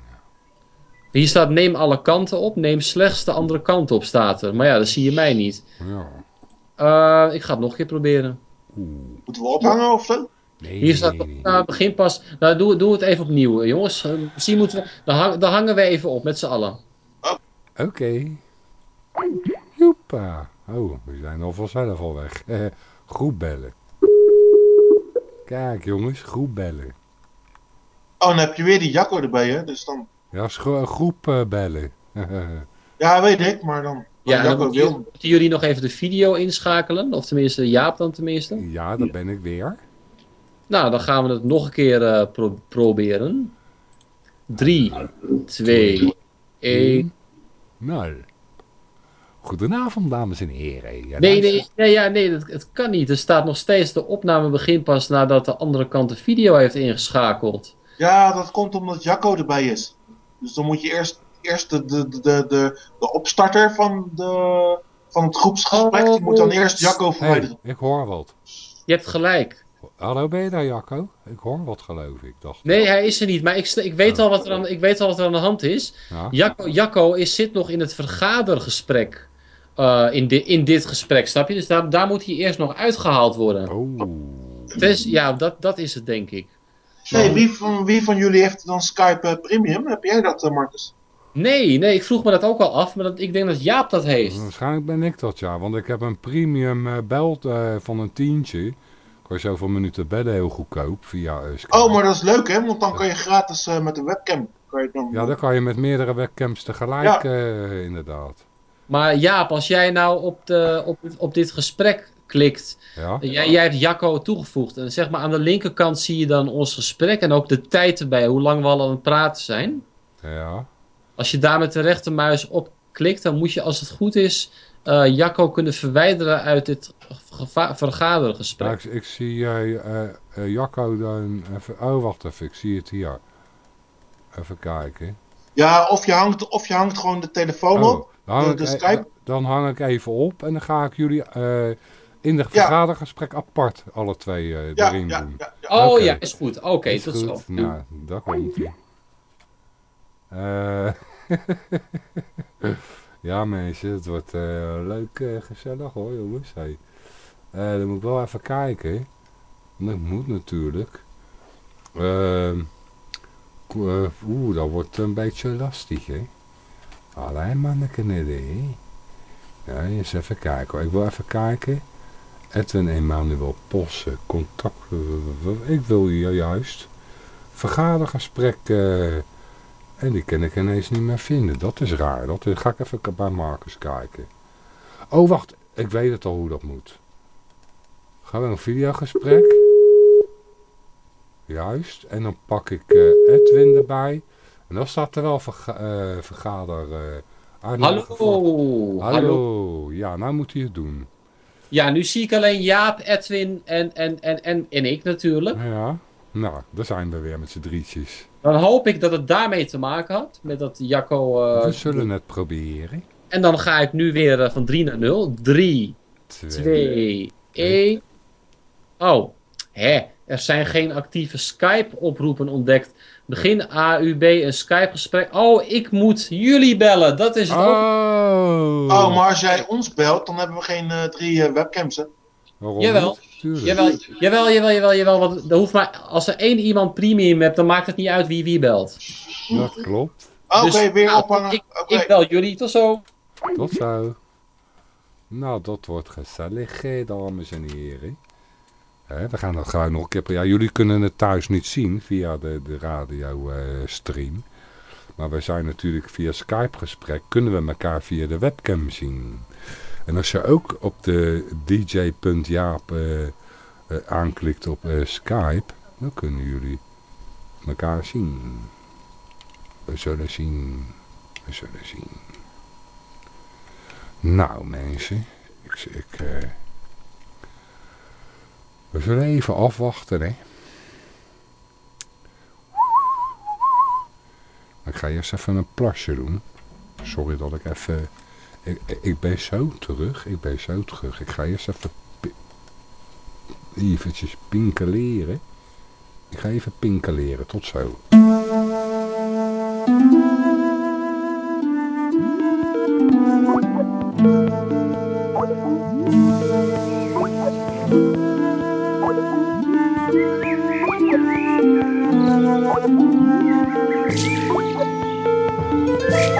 Hier staat neem alle kanten op, neem slechts de andere kant op, staat er. Maar ja, dat zie je mij niet. Ja. Eh, ik ga het nog een keer proberen. Oeh. Moeten we ophangen of zo? Nee, Hier staat, nee, nee. nou, begin pas, nou, doe, doe het even opnieuw, eh, jongens. Eh, Misschien moeten we, dan, hang- dan hangen we even op, met z'n allen. Oké. Joepa. Oh, we zijn al vanzelf al weg. Eh, groep bellen. Kijk jongens, groep bellen. Oh, dan heb je weer die Jacco erbij, hè? Dus dan... Ja, schro- groep eh, bellen. Ja, weet ik, maar dan... Ja, dan moeten wil... jullie- moeten jullie nog even de video inschakelen. Of tenminste, Jaap dan tenminste. ja, daar ben ik weer. Nou, dan gaan we het nog een keer eh, pro- proberen. 3, 2, 1. Nou. Goedenavond, dames en heren. Ja, Nee, nee, nee, ja, nee dat, het kan niet. Er staat nog steeds de opname begint pas nadat de andere kant de video heeft ingeschakeld. Ja, dat komt omdat Jacco erbij is. Dus dan moet je eerst, eerst de, de, de, de, de, opstarter van, de, van het groepsgesprek, die moet dan eerst Jacco Hey, verwijderen. ik hoor wat. Je hebt gelijk. Hallo, ben je daar, Jacco? Ik hoor wat, geloof ik. Dacht. Nee, hij is er niet. Maar ik, ik, weet, al wat er aan, ik weet al wat er aan de hand is. Ja? Jacco, Jacco is, zit nog in het vergadergesprek. Eh, in, di- in dit gesprek, snap je? Dus daar, daar moet hij eerst nog uitgehaald worden. Oh. Dus ja, dat, dat is het, denk ik. Hey, wie, van, wie van jullie heeft dan Skype eh, Premium? Heb jij dat, eh, Marcus? Nee, nee, ik vroeg me dat ook al af, maar dat, ik denk dat Jaap dat heeft. Waarschijnlijk ben ik dat, ja. Want ik heb een premium eh, belt eh, van een tientje. Kan je zoveel minuten bedden heel goedkoop via eh, Skype. Oh, maar dat is leuk, hè? Want dan kan je gratis eh, met een webcam. Kan je dan, Ja, dan kan je met meerdere webcams tegelijk, Ja. eh, inderdaad. Maar Jaap, als jij nou op, de, op, op dit gesprek klikt, Ja? jij, jij hebt Jacco toegevoegd. En zeg maar aan de linkerkant zie je dan ons gesprek en ook de tijd erbij, hoe lang we al aan het praten zijn. Ja. Als je daar met de rechtermuis op klikt, dan moet je, als het goed is, eh Jacco kunnen verwijderen uit dit vergadergesprek. Nou, ik, ik zie eh eh, eh, Jacco dan even... Oh, wacht even. Ik zie het hier. Even kijken. ja of, je hangt, of je hangt gewoon de telefoon Oh, op. dan, hang de- ik, de e- dan hang ik even op en dan ga ik jullie eh, in de vergadergesprek apart alle twee eh, Ja, erin ja, doen. ja, ja. Oh Oké. ja, is goed. Oké, tot goed. zo. Nou, daar komt ie. Eh, ja mensen, het wordt leuk gezellig hoor jongens. Hey. Eh, dan moet ik wel even kijken. Dat moet natuurlijk. Ehm, eh, Oeh, dat wordt een beetje lastig hè. Alleen manneke net hè. Ja, eens even kijken hoor. Ik wil even kijken. Edwin Emanuel Posse, contact. Ik wil je juist vergadergesprek. eh, en die kan ik ineens niet meer vinden. Dat is raar. Dat ga ik even bij Marcus kijken. Oh, wacht. Ik weet het al hoe dat moet. Gaan we een videogesprek. Juist. En dan pak ik eh, Edwin erbij. En dan staat er wel verga eh, vergader... eh, uitnodiging voor. Hallo. Hallo. Hallo. Ja, nou moet hij het doen. Ja, nu zie ik alleen Jaap, Edwin en, en, en, en, en ik natuurlijk. Ja. Nou, daar zijn we weer met z'n drietjes. Dan hoop ik dat het daarmee te maken had. Met dat Jacco... eh, we zullen het proberen. En dan ga ik nu weer eh, van 3 naar 0. 3, Twee. 2, 1. Oh, hè. Er zijn geen actieve Skype-oproepen ontdekt. Begin AUB een Skype-gesprek. Oh, ik moet jullie bellen. Dat is het ook. Oh. Oh, maar als jij ons belt, dan hebben we geen eh, drie eh, webcams, hè? Waarom Jawel. Jawel, jawel, jawel, jawel, jawel. Want er hoeft maar, als er één iemand premium hebt, dan maakt het niet uit wie wie belt. Dat klopt. Oké, Dus, weer nou, ophangen. Ik, ik bel jullie, tot zo. Tot zo. Nou, dat wordt gezellig, eh, dames en heren. We gaan dat gelijk nog een keer... jullie kunnen het thuis niet zien via de, de radiostream. maar we zijn natuurlijk via Skype-gesprek... kunnen we elkaar via de webcam zien. En als je ook op de dj.jaap eh, eh, aanklikt op eh, Skype... dan kunnen jullie elkaar zien. We zullen zien. We zullen zien. Nou mensen, ik, ik, eh, we zullen even afwachten hè. Ik ga eerst even een plasje doen. Sorry dat ik even... Ik, ik ben zo terug, ik ben zo terug. Ik ga eerst even... Eventjes pinkeleren. Ik ga even pinkeleren, tot zo.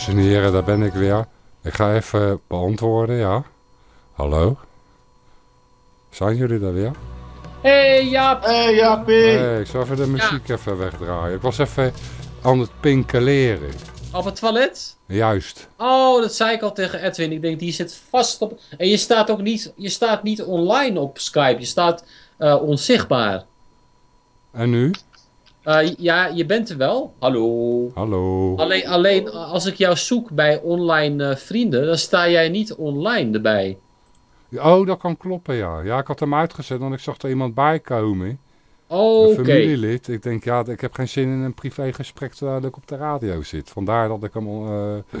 Dames en heren, daar ben ik weer. Ik ga even beantwoorden, ja. Hallo? Zijn jullie daar weer? Hey Jaap. Hé, hey, Jaapie. Hey, ik zal even de muziek even wegdraaien. Ik was even aan het pinkeleren. Op het toilet? Juist. Oh, dat zei ik al tegen Edwin. Ik denk, die zit vast op... En je staat ook niet, je staat niet online op Skype. Je staat eh, onzichtbaar. En nu? Eh, ja, je bent er wel. Hallo. Hallo. Alleen, alleen als ik jou zoek bij online eh, vrienden, dan sta jij niet online erbij. Oh, dat kan kloppen, ja. Ja, ik had hem uitgezet, want ik zag er iemand bij komen. Oké. Een familielid. Ik denk, ja, ik heb geen zin in een privégesprek terwijl ik op de radio zit. Vandaar dat ik hem... eh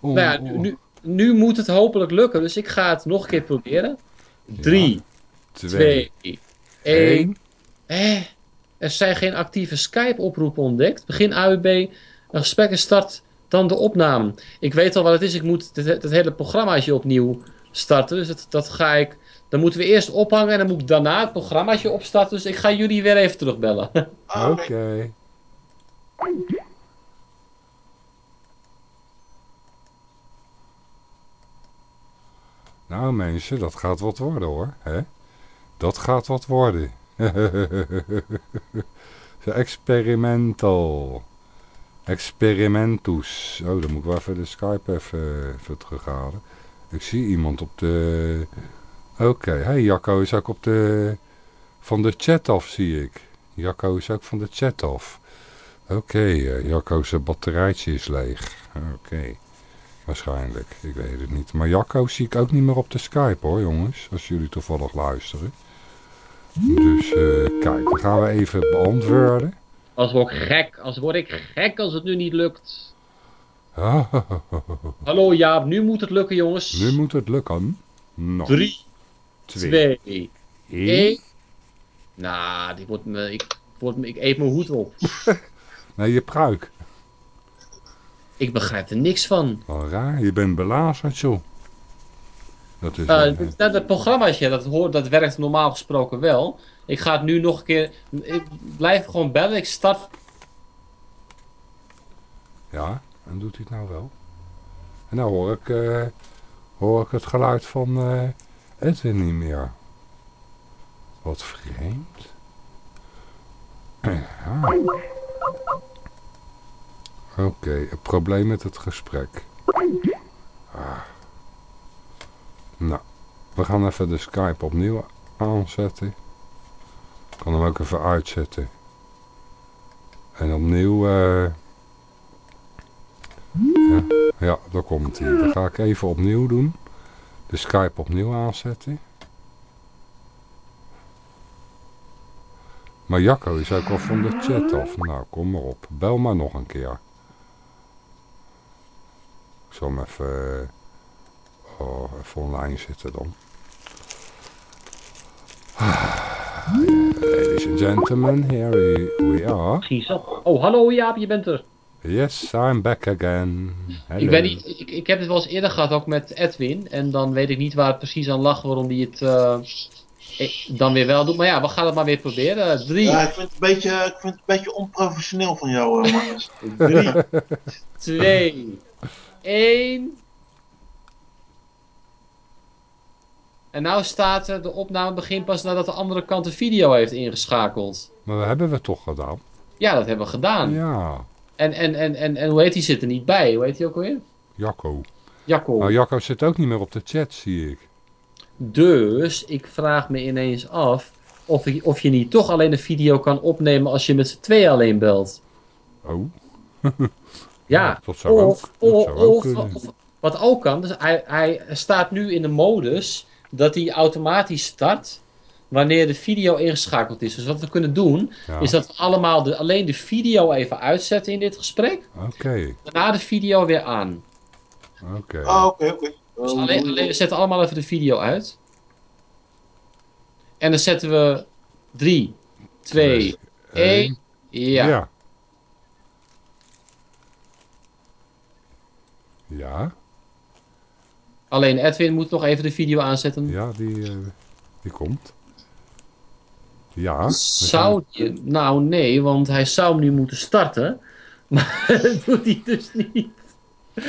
on- Nou ja, nu, nu, nu moet het hopelijk lukken, dus ik ga het nog een keer proberen. 3, 2, 1. twee, één. Eh, Er zijn geen actieve Skype-oproepen ontdekt. Begin AUB, een gesprek en start dan de opname. Ik weet al wat het is. Ik moet het, het hele programmaatje opnieuw starten. Dus dat, dat ga ik... Dan moeten we eerst ophangen en dan moet ik daarna het programmaatje opstarten. Dus ik ga jullie weer even terugbellen. Ah, Oké. oké. Nou mensen, dat gaat wat worden hoor. Hè? Dat gaat wat worden. Experimental. Experimentus. Oh, dan moet ik wel even de Skype even, even terughalen. Ik zie iemand op de... Oké, hey, Jacco is ook op de... Van de chat af, zie ik. Jacco is ook van de chat af. Oké, eh, Jacco's batterijtje is leeg. Oké. Waarschijnlijk, ik weet het niet. Maar Jacco zie ik ook niet meer op de Skype hoor jongens. Als jullie toevallig luisteren. Dus eh, kijk, dan gaan we even beantwoorden. Als word ik gek. Als word ik gek als het nu niet lukt. Hallo Jaap, nu moet het lukken jongens. nu moet het lukken. Nog 3, twee, 2, één. 1. Nou, die wordt me, ik, wordt me, ik eet mijn hoed op. Nee, je pruik. Ik begrijp er niks van. Raar, je bent belazerd joh. Dat is... Dat, dat programmaatje, dat, hoort, dat werkt normaal gesproken wel. Ik ga het nu nog een keer... Ik blijf gewoon bellen, ik start... Ja, en doet hij het nou wel? En nou hoor ik, eh, hoor ik het geluid van eh Edwin niet meer. Wat vreemd. Ja. Oké, een probleem met het gesprek. Ah. Nou, we gaan even de Skype opnieuw aanzetten. Ik kan hem ook even uitzetten. En opnieuw... eh ja, ja, daar komt hij. Dat ga ik even opnieuw doen. De Skype opnieuw aanzetten. Maar Jacco is ook al van de chat af. Nou, kom maar op. Bel maar nog een keer. Ik zal hem even, oh, even online zitten dan. Ah, Ladies and gentlemen, here we are. Precies. Oh, hallo Jaap, je bent er. Yes, I'm back again. Hello. Ik, ben niet, ik, ik heb het wel eens eerder gehad, ook met Edwin. En dan weet ik niet waar het precies aan lag, waarom hij het eh, eh, dan weer wel doet. Maar ja, we gaan het maar weer proberen. Drie, Ja, ik vind het een beetje, ik vind het een beetje onprofessioneel van jou, eh, Marcus. Drie. twee, één. En nou staat de opname begint pas nadat de andere kant de video heeft ingeschakeld. Maar dat hebben we toch gedaan? Ja, dat hebben we gedaan. Ja, En, en, en, en, en hoe heet die zit er niet bij? Hoe heet die ook alweer? Jacco. Jacco. Nou, Jacco zit ook niet meer op de chat, zie ik. Dus ik vraag me ineens af of, je- of je niet toch alleen een video kan opnemen als je met z'n twee alleen belt. Oh, Ja, ook, of, of, ook of, kunnen. of- wat ook kan, dus hij, hij staat nu in de modus dat hij automatisch start wanneer de video ingeschakeld is. Dus wat we kunnen doen, Ja, is dat we allemaal de, alleen de video even uitzetten in dit gesprek. Oké, Daarna de video weer aan. oké. Ah, oké, oké. Dus alleen, alleen, we zetten allemaal even de video uit. En dan zetten we 3, 2, 1. Ja. Ja. Ja, Alleen Edwin moet nog even de video aanzetten. ja, die, eh, die komt. Ja. Zou je... Nou nee, want hij zou hem nu moeten starten. Maar dat doet hij dus niet.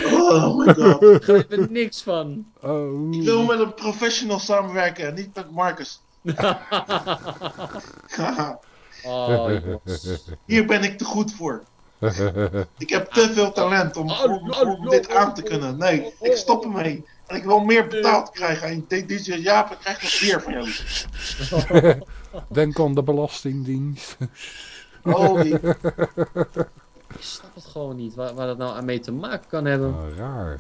Oh my god. Daar begrijp er niks van. Oh. Ik wil met een professional samenwerken, niet met Marcus. Oh. Hier ben ik te goed voor. Ik heb te veel talent om, om, om dit aan te kunnen. Nee, ik stop ermee. En ik wil meer betaald krijgen. En die zegt, ja, ik krijg nog meer van jou. Denk aan de Belastingdienst. Holy. Ik snap het gewoon niet. Waar, waar dat nou aan mee te maken kan hebben. Ah, raar.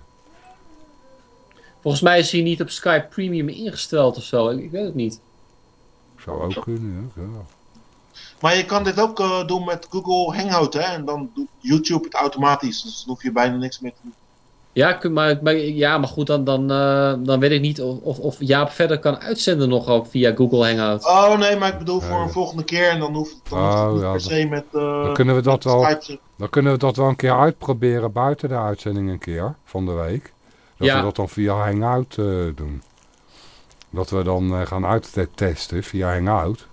Volgens mij is hij niet op Skype Premium ingesteld of zo. Ik, ik weet het niet. Zou ook kunnen, ja. ja. Maar je kan dit ook eh, doen met Google Hangout, hè? En dan doet YouTube het automatisch. Dus dan hoef je bijna niks meer te doen. Ja, maar, maar, ja, maar goed, dan, dan, eh, dan weet ik niet of, of, of Jaap verder kan uitzenden nog ook via Google Hangout. Oh nee, maar ik bedoel voor een volgende keer en dan hoeft het dan hoeft het Oh, niet ja, per dat- se met, eh, Dan kunnen we dat met wel, dan kunnen we dat wel een keer uitproberen buiten de uitzending een keer van de week. Dat Ja. we dat dan via Hangout eh, doen. Dat we dan eh, gaan uittesten via Hangout.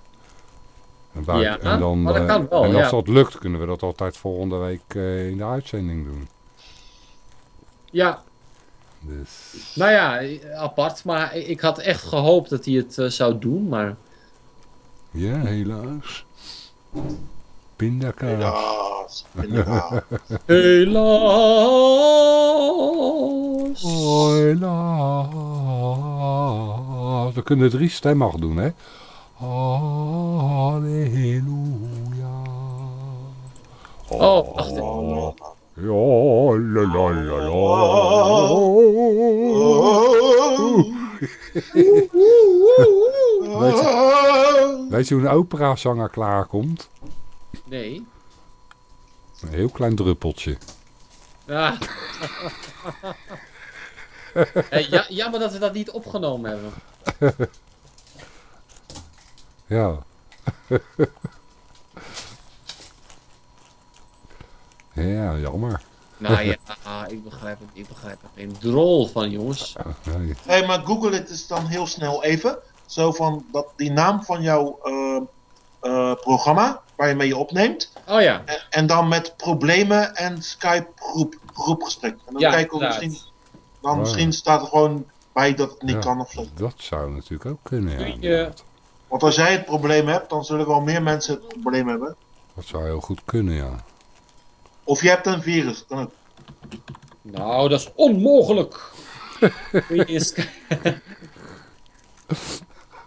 En, bui- Ja, en, dan, maar dat eh, kan wel, en als ja. dat lukt, kunnen we dat altijd volgende week eh, in de uitzending doen. Ja, Dus, nou ja, apart. Maar ik had echt gehoopt dat hij het eh, zou doen, maar... ja, helaas. Pindakaas. Helaas. Inderdaad. Helaas. Helaas. We kunnen drie stemmen doen, hè? Halleluja. Oh, wacht even. Oh, Ja, la, la, la, la. Weet je, weet je hoe een operazanger klaarkomt? Nee. Een heel klein druppeltje. Ja. Eh, ja, jammer dat we dat niet opgenomen hebben. Ja. Ja, jammer. Nou ja, ik begrijp het, ik begrijp er geen drol van, jongens. Nee. Hé, maar google het dus dan heel snel even. Zo van dat die naam van jouw eh, eh, programma, waar je mee je opneemt. Oh ja, En, en dan met problemen en Skype groep, groepgesprek. En dan Ja, kijken we misschien, dan Oh, ja. misschien staat er gewoon bij dat het niet Ja. kan of zo. Dat zou natuurlijk ook kunnen, ja. Want als jij het probleem hebt, dan zullen wel meer mensen het probleem hebben. Dat zou heel goed kunnen, ja. Of je hebt een virus, kan ook. nou dat is onmogelijk.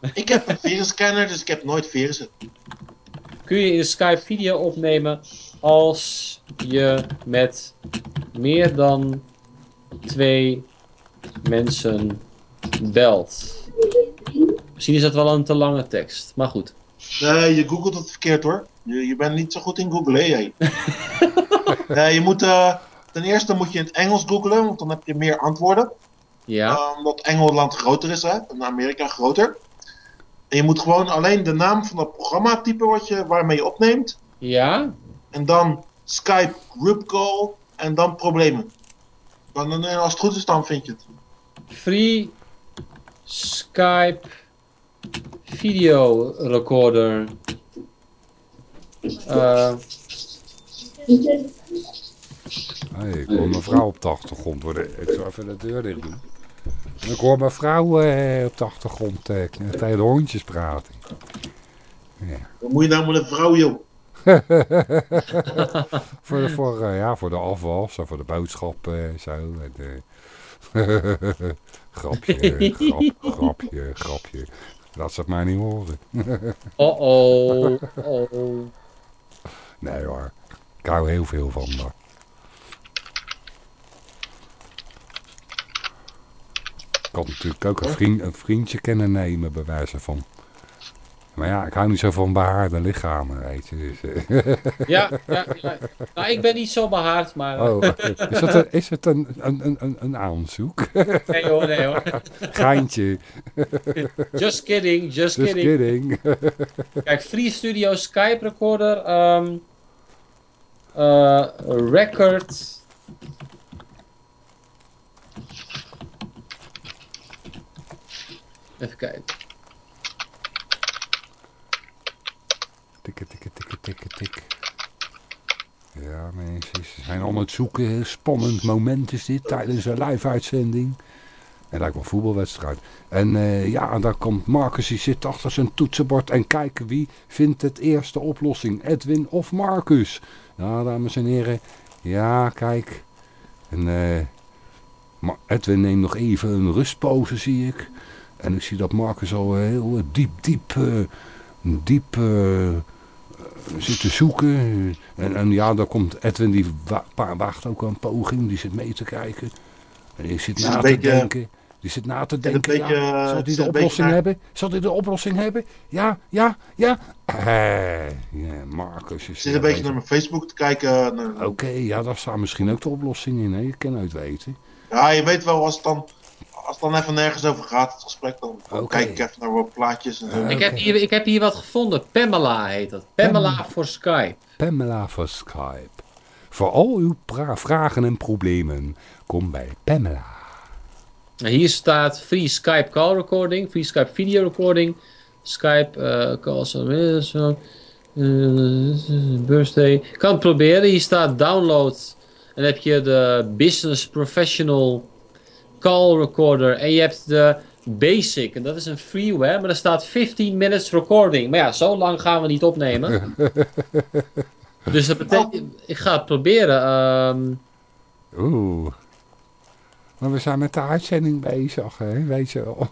Ik heb een virusscanner, dus ik heb nooit virussen. kun je in Skype video opnemen als je met meer dan twee mensen belt. Misschien is dat wel een te lange tekst, maar goed. Nee, je googelt het verkeerd hoor. Je, je bent niet zo goed in googlen, hè, jij. nee, je moet, eh, ten eerste moet je in het Engels googlen, want dan heb je meer antwoorden. Ja, Eh, omdat Engeland groter is, hè, en Amerika groter. En je moet gewoon alleen de naam van het programma typen wat je, waarmee je opneemt. ja, En dan Skype group call en dan problemen. Dan, dan, als het goed is, dan vind je het. free Skype video recorder. Eh, Hey, ik hoor mijn vrouw op de achtergrond worden. Ik zal even de deur dicht doen. En ik hoor mijn vrouw eh, op de achtergrond eh, tegen de hondjes praten. Dan moet je nou met een vrouw, joh. Voor de, voor, eh, ja, voor de afwas en voor de boodschappen en zo. En, eh, grapje, grap, grapje, grapje. Laat ze het mij niet horen. oh oh, oh. Nee hoor, ik hou heel veel van haar. Ik had natuurlijk ook een, vriend, een vriendje kunnen nemen, bij wijze van. Maar ja, ik hou niet zo van behaarde lichamen, weet je. Dus, eh, Ja, ja, ja. Nou, ik ben niet zo behaard, maar... oh, is het een, is het een, een, een- een, aanzoek? Nee hoor, nee hoor. Geintje, Just kidding, just just kidding. kidding. Kijk, Free Studio Skype Recorder. ehm eh, record. Even kijken. Tikken, tikken, tikken, tikken, tik. Ja, mensen, ze zijn allemaal het zoeken. Spannend moment is dit tijdens een live-uitzending. En lijkt wel een voetbalwedstrijd. En eh, ja, daar komt Marcus, die zit achter zijn toetsenbord. En kijken wie vindt het eerste oplossing. Edwin of Marcus. Nou, dames en heren. Ja, kijk. En Ma- Edwin neemt nog even een rustpauze, zie ik. En ik zie dat Marcus al eh, heel diep, diep, eh, diep eh, zit te zoeken. En, en ja, daar komt Edwin, die wa pa- waagt ook een poging. Die zit mee te kijken. En die zit na te beetje- denken. Die zit na te denken. beetje, ja, zal het hij de oplossing hebben? Zal hij de oplossing hebben? Ja, ja, ja. Ja Marcus is zit een beetje naar mijn Facebook te kijken. Oké, ja, daar staat misschien ook de oplossing in. Hè? Je kan nooit weten. Ja, je weet wel, als het dan, als het dan even nergens over gaat, het gesprek, dan, kijk ik even naar wat plaatjes en zo. Ik, heb hier, ik heb hier wat gevonden. Pamela heet dat. Pamela voor Skype. Pamela voor Skype. Voor al uw vragen en problemen, kom bij Pamela. En Hier staat free Skype call recording, free Skype video recording, Skype eh calls, uh, zo, eh, birthday. Kan het proberen. Hier staat download. En dan heb je de business professional call recorder. En je hebt de basic. En dat is een freeware. Maar er staat 15 minutes recording. Maar ja, zo lang gaan we niet opnemen. dus dat betekent... Ik ga het proberen. ehm, Oeh. Maar we zijn met de uitzending bezig, hè? weet je wel.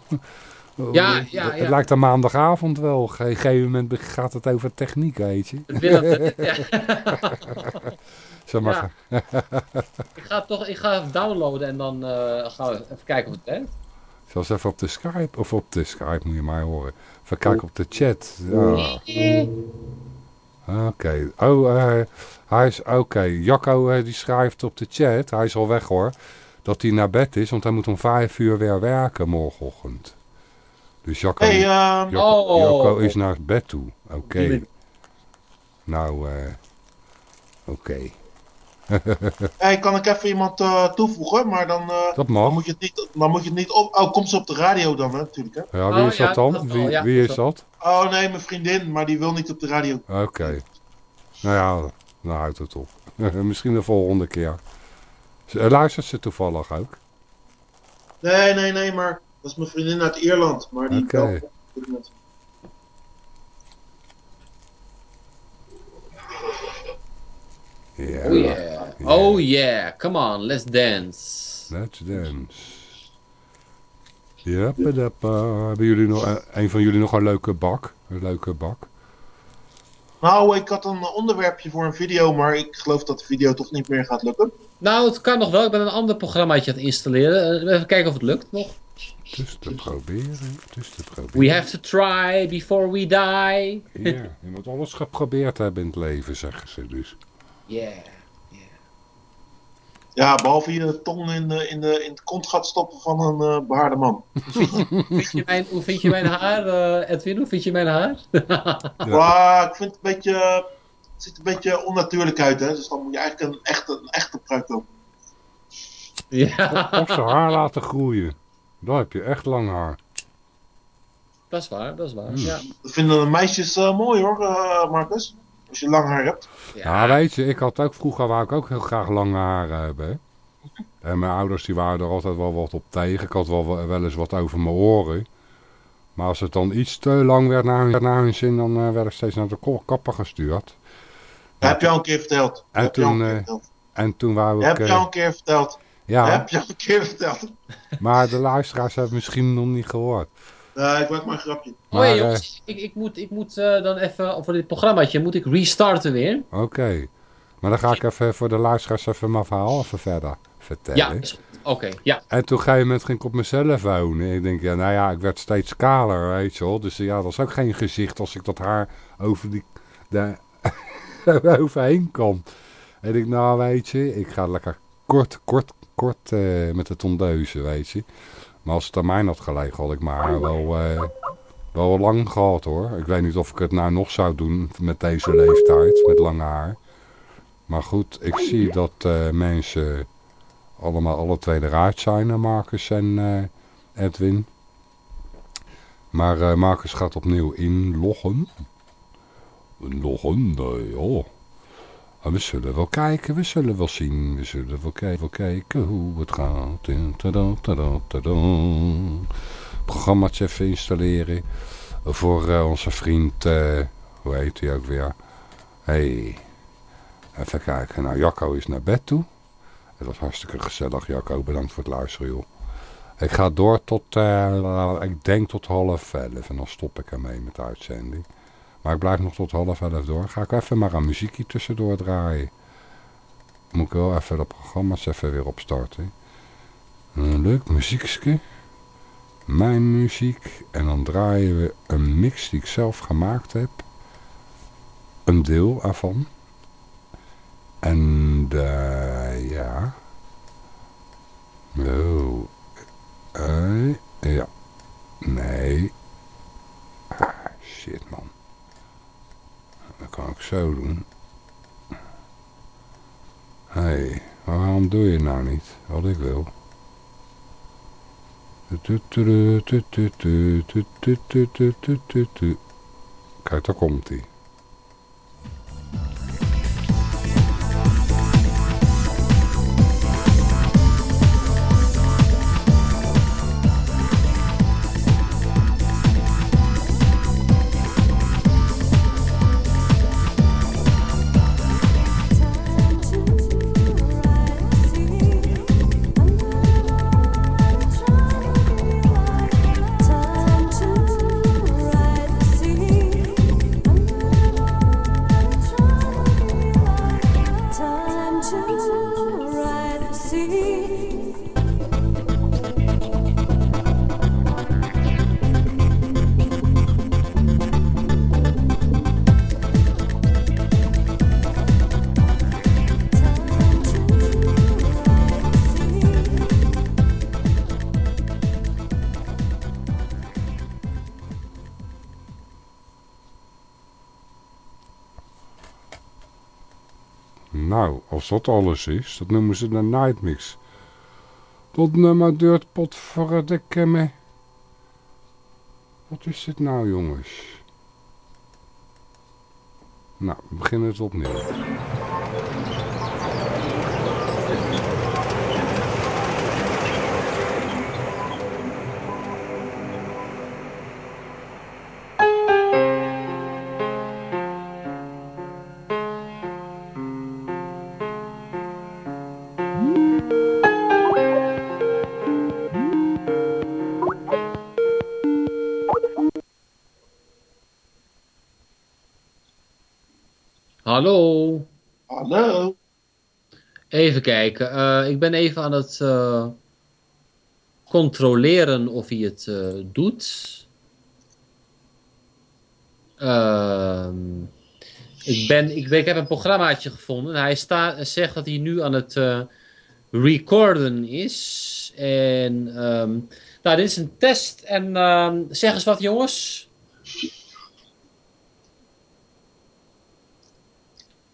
Ja, ja, Het ja. lijkt een maandagavond wel. Op een gegeven moment gaat het over techniek, weet je. Ja. Zeg maar, Ja. Ik ga toch ik ga downloaden en dan eh, gaan we even kijken of het werkt. Zelfs even op de Skype, of op de Skype moet je mij horen. Even kijken op de chat. Ja. Oké. Oh, eh, hij is, oké. Jacco eh, die schrijft op de chat, hij is al weg hoor, dat hij naar bed is, want hij moet om vijf uur weer werken morgenochtend. Dus Jacco, hey, ehm, Jacco, Oh. Jacco is naar bed toe. Oké. Nou, eh, oké. hey, kan ik even iemand eh, toevoegen, maar dan, eh, Dat dan, moet je het niet, dan moet je het niet op... Oh, komt ze op de radio dan, hè, natuurlijk, hè? Ja, wie Oh, is ja, dat dan? dat wel, Wie, ja, wie is dat? Oh nee, mijn vriendin, maar die wil niet op de radio. Oké. Nou ja, nou houdt het op. Misschien de volgende keer. Z- Luistert ze toevallig ook? Nee, nee, nee, maar dat is mijn vriendin uit Ierland. Maar die moment. Ja. Oh yeah. Oh yeah. Come on, let's dance. Let's dance. Jappedappa. Hebben jullie nog, een van jullie nog een leuke bak? Een leuke bak? Nou, ik had een onderwerpje voor een video, maar ik geloof dat de video toch niet meer gaat lukken. Nou, het kan nog wel. Ik ben een ander programmaatje aan het installeren. Eh, Even kijken of het lukt nog. Dus te proberen. Dus te proberen. We have to try before we die. Ja, je moet alles geprobeerd hebben in het leven, zeggen ze dus. Yeah. Ja, behalve je tong in, de, in, de, in het kont gaat stoppen van een eh, behaarde man. Vind je mijn, hoe vind je mijn haar, eh, Edwin? Hoe vind je mijn haar? Maar ik vind het een beetje... Het ziet er een beetje onnatuurlijk uit, hè. Dus dan moet je eigenlijk een echte, een echte pruik op. ja, Of ze haar laten groeien. Dan heb je echt lang haar. dat is waar, dat is waar. Hmm. Ja. Dat vinden de meisjes eh, mooi, hoor, eh, Marcus. Als je lang haar hebt. Ja, weet je, ik had ook vroeger wou ik ook heel graag lange haren hebben. hè. En mijn ouders die waren er altijd wel wat op tegen. Ik had wel, wel eens wat over mijn oren. Maar als het dan iets te lang werd naar hun, naar hun zin, dan eh, werd ik steeds naar de kapper gestuurd. Dat heb je al een keer verteld. En heb je al een toen, keer eh, verteld. En toen wou ik... heb eh, je al een keer verteld. ja, Heb je al een keer verteld. maar de luisteraars hebben het misschien nog niet gehoord. Nee, ik maak maar een grapje. Oh Maar, eh, jongens, ik, ik moet, ik moet eh, dan even, voor dit programmaatje, moet ik restarten weer. Oké. Maar dan ga ik even voor de luisteraars even mijn verhaal even verder vertellen. Ja, oké, ja. En toen een gegeven moment ging ik op mezelf wonen. Ik denk, ja, nou ja, ik werd steeds kaler, weet je wel. Dus ja, dat is ook geen gezicht als ik dat haar over die, daar overheen kan. En ik, nou weet je, ik ga lekker kort, kort, kort eh, met de tondeuzen, weet je. Maar als het aan mij had gelegen, had ik mijn haar wel, eh, wel lang gehad hoor. Ik weet niet of ik het nou nog zou doen met deze leeftijd, met lang haar. Maar goed, ik zie dat eh, mensen allemaal alle twee eruit zijn, Marcus en eh, Edwin. Maar Marcus gaat opnieuw inloggen. Loggen, eh, ja. We zullen wel kijken, we zullen wel zien, we zullen wel, kijken, wel kijken hoe het gaat. Tada, tada. Programmaatje even installeren voor eh, onze vriend, eh, hoe heet hij ook weer? Hey, even kijken. Nou, Jacco is naar bed toe. Het was hartstikke gezellig, Jacco. Bedankt voor het luisteren, joh. Ik ga door tot, eh, ik denk tot half elf. En dan stop ik ermee met de uitzending. Maar ik blijf nog tot half elf door. Ga ik even maar een muziekje tussendoor draaien. Moet ik wel even de programma's even weer opstarten. Een leuk muziekje. Mijn muziek. En dan draaien we een mix die ik zelf gemaakt heb. Een deel ervan. En uh, ja. Oh. Eh, ja. Nee. Ah, shit man. Eh, zo doen. Hé, hey, waarom doe je nou niet? Wat ik wil. Kijk, daar komt hij. Als dat alles is, dat noemen ze de Nightmix. Dat nummer duurt potverdikke me. Wat is dit nou, jongens? Nou, we beginnen het opnieuw. Hallo. Hallo. Even kijken. Eh, ik ben even aan het eh, controleren of hij het eh, doet. Ehm, ik, ben, ik, ben- ik heb een programmaatje gevonden. Hij sta, zegt dat hij nu aan het recorden is. En ehm, nou, dit is een test. En ehm, zeg eens wat, jongens.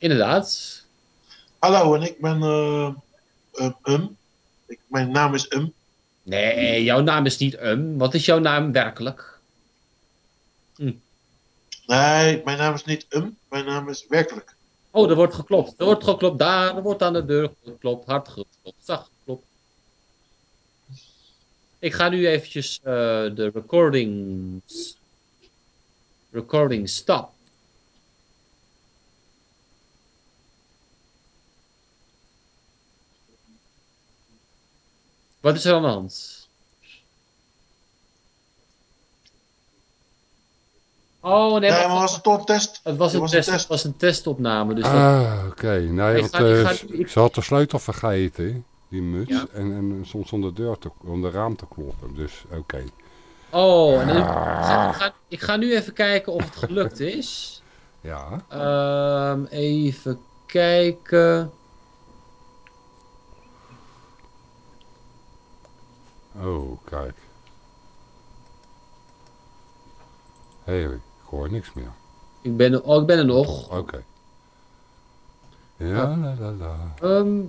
Inderdaad. Hallo, en ik ben eh um, um. Ik, mijn naam is Um. Nee, jouw naam is niet Um. Wat is jouw naam werkelijk? Nee, mijn naam is niet Um. Mijn naam is werkelijk. Oh, er wordt geklopt. Er wordt geklopt. Daar, er wordt aan de deur geklopt. Hard geklopt. Zacht geklopt. Ik ga nu eventjes eh, de recordings... Recording stop. Wat is er aan de hand? Oh, nee, Nee, maar was het toch een test? het was Het een, was een test, het was een testopname. Dus dat- Ah, oké. Nee, Ik want, ga- ik eh, ga- ik- ze had de sleutel vergeten, die muts. Ja. En, en soms om de deur te, om de raam te kloppen. Dus oké. Oh, en dan- ik, ga, ik ga nu even kijken of het gelukt is. Ja. Ehm, even kijken. Oh, kijk. Hé, hey, ik hoor niks meer. Ik ben, er- oh, ik ben er nog. Oké. Ja, Ah. la, la, la. Ehm.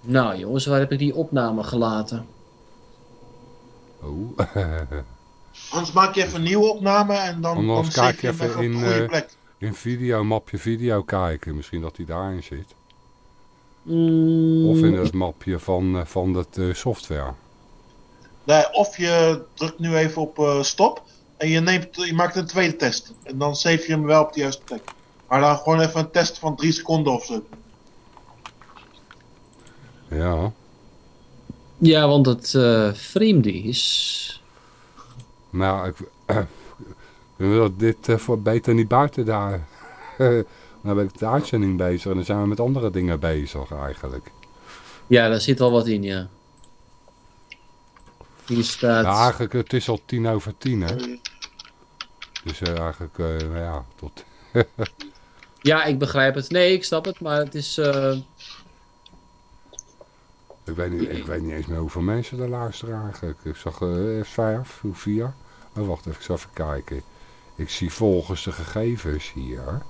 nou jongens, waar heb ik die opname gelaten? Oh. Anders maak je even een nieuwe opname en dan, Anders zet kijk je even in, een goede eh, plek. In video, mapje video kijken. Misschien dat hij daarin zit. Mm, Of in het mapje van, eh, van dat eh, software. Nee, of je drukt nu even op eh, stop en je, neemt, je maakt een tweede test. En dan save je hem wel op de juiste plek. Maar dan gewoon even een test van drie seconden of zo. Ja. Ja, want het eh, vreemde is... Nou, ik, wil dat dit voor beter niet buiten daar. dan ben ik de uitzending bezig en dan zijn we met andere dingen bezig eigenlijk. Ja, daar zit wel wat in, ja. Hier staat... Ja, eigenlijk, het is al tien over tien, hè. Dus eh, eigenlijk, nou ja, tot... Ja, ik begrijp het. Nee, ik snap het, maar het is... eh, Ik weet, niet, ik weet niet eens meer hoeveel mensen er luisteren eigenlijk. Ik zag vijf of vier. Oh, wacht even, ik zal even kijken. Ik zie volgens de gegevens hier.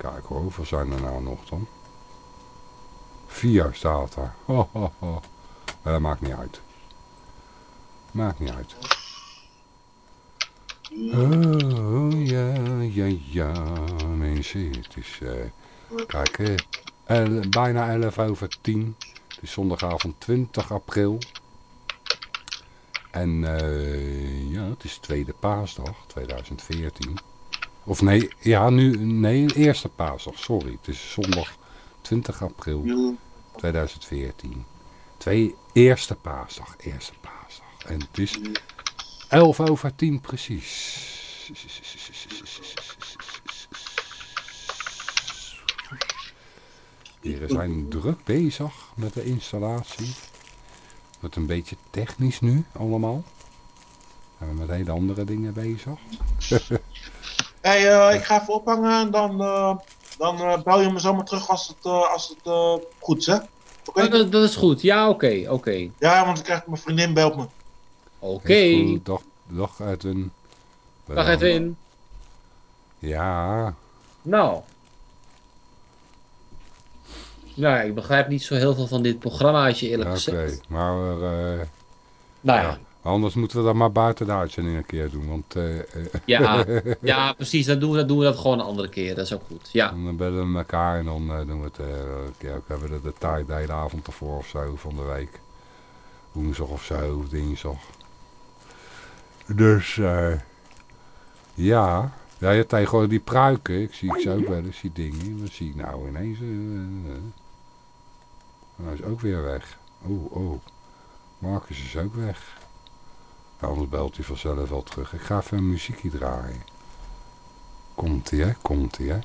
Kijk hoor, hoeveel zijn er nou nog dan? Vier staat er. Ho, dat maakt niet uit. Maakt niet uit. Oh, ja, ja, ja, mensen. Het is, eh, kijk, bijna 11 over 10. Het is zondagavond 20 april. En eh, ja, het is tweede paasdag, 2014. Of nee, ja, nu, nee, eerste paasdag, sorry. Het is zondag 20 april 2014. Twee, eerste paasdag, eerste paasdag. En het is 11 over 10 precies. Heren zijn druk bezig met de installatie. Wordt een beetje technisch nu allemaal. Zijn we met hele andere dingen bezig. Hey, eh, ik ga even ophangen en dan, eh, dan eh, bel je me zomaar terug als het, eh, als het goed is, hè? Oké? Oh, dat, dat is goed. Ja, oké, oké. Ja, want ik krijg mijn vriendin belt me. Oké. Dag, dag Edwin. Dag Edwin. Ja, Nou. Nou, ja, ik begrijp niet zo heel veel van dit programmaatje eerlijk oké. gezegd. Maar eh, Nou ja. ja. Anders moeten we dat maar buiten de uitzending een keer doen. Want eh, eh, Ja, ja, precies. Dan doen, we, dan doen we dat gewoon een andere keer. Dat is ook goed. Ja. dan bellen we elkaar en dan eh, doen we het een keer. Ook hebben we de, de tijd de hele avond ervoor of zo van de week. Woensdag of zo, of dinsdag. Dus eh, ja. Ja, je tegenwoordig die pruiken. Ik zie ik zo ook wel eens die dingen. Dan zie ik nou ineens. nou is ook weer weg. Oh, oh. Marcus is ook weg. Anders belt hij vanzelf wel terug. Ik ga even een muziekje draaien. Komt ie, hè? Komt ie, hè?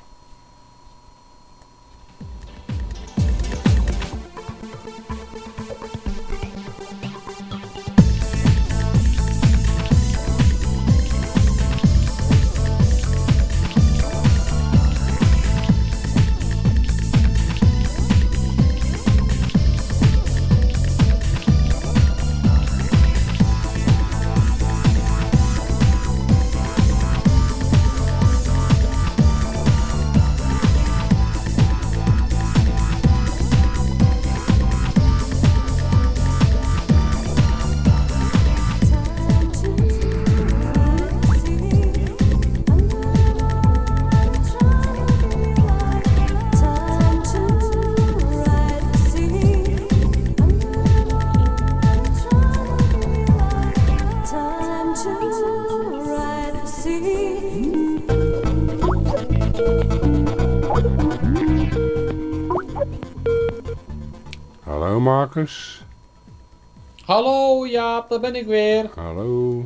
Daar ben ik weer. Hallo.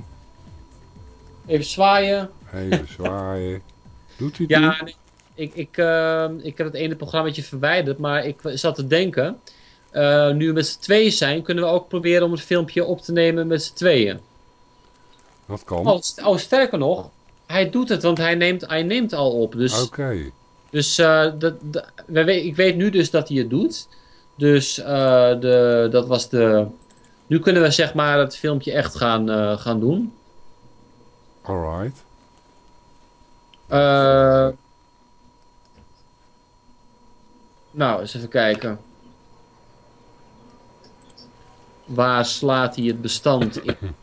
Even zwaaien. Even zwaaien. Doet hij het Ja, ik, ik, eh, ik heb het ene programmaatje verwijderd, maar ik zat te denken. eh, nu we met z'n tweeën zijn, kunnen we ook proberen om het filmpje op te nemen met z'n tweeën. Dat kan. Oh, st- oh, sterker nog, hij doet het, want hij neemt, hij neemt al op. Dus, Oké. dus eh, dat, dat- ik weet nu dus dat hij het doet. Dus eh, de, dat was de. Nu kunnen we zeg maar het filmpje echt gaan, eh, gaan doen. Alright. Eh, nou, eens even kijken. Waar slaat hij het bestand in?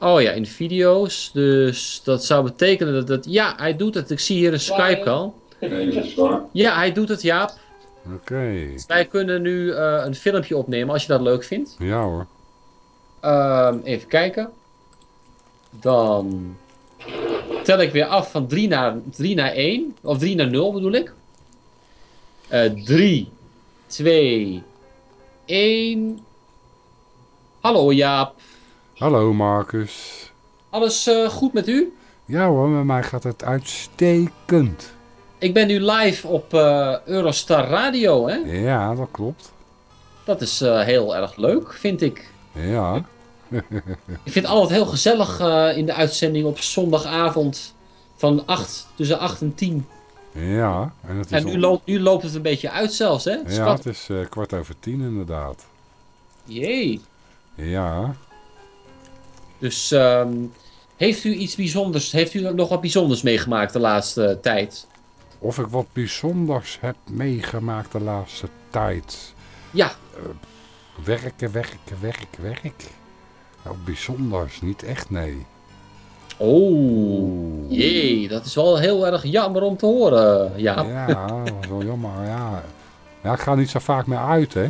Oh ja, in video's. Dus dat zou betekenen dat het... Ja, hij doet het. Ik zie hier een Skype al. Ja, hij doet het, Jaap. Oké. Wij kunnen nu eh, een filmpje opnemen als je dat leuk vindt. Ja hoor. Ehm, even kijken. Dan tel ik weer af van 3 naar, 3 naar 1. Of 3 naar 0 bedoel ik. Eh 3, 2, 1. Hallo Jaap. Hallo Marcus. Alles eh, goed met u? Ja hoor, met mij gaat het uitstekend. Ik ben nu live op eh, Eurostar Radio. Hè? Ja, dat klopt. Dat is eh, heel erg leuk, vind ik. Ja. Ik vind het altijd heel gezellig eh, in de uitzending op zondagavond van 8, tussen 8 en 10. Ja. En, het is En nu, on- loopt, nu loopt het een beetje uit zelfs, hè? Ja, Schat. het is kwart over tien inderdaad. Jee. Ja. Dus ehm, heeft u iets bijzonders, heeft u nog wat bijzonders meegemaakt de laatste tijd? Of ik wat bijzonders heb meegemaakt de laatste tijd. Ja, Werken, werken, werk, werk. Nou, bijzonders, niet echt, nee. oh, jee, dat is wel heel erg jammer om te horen. Ja, dat is wel jammer, ja. Ja, ik ga niet zo vaak meer uit, hè.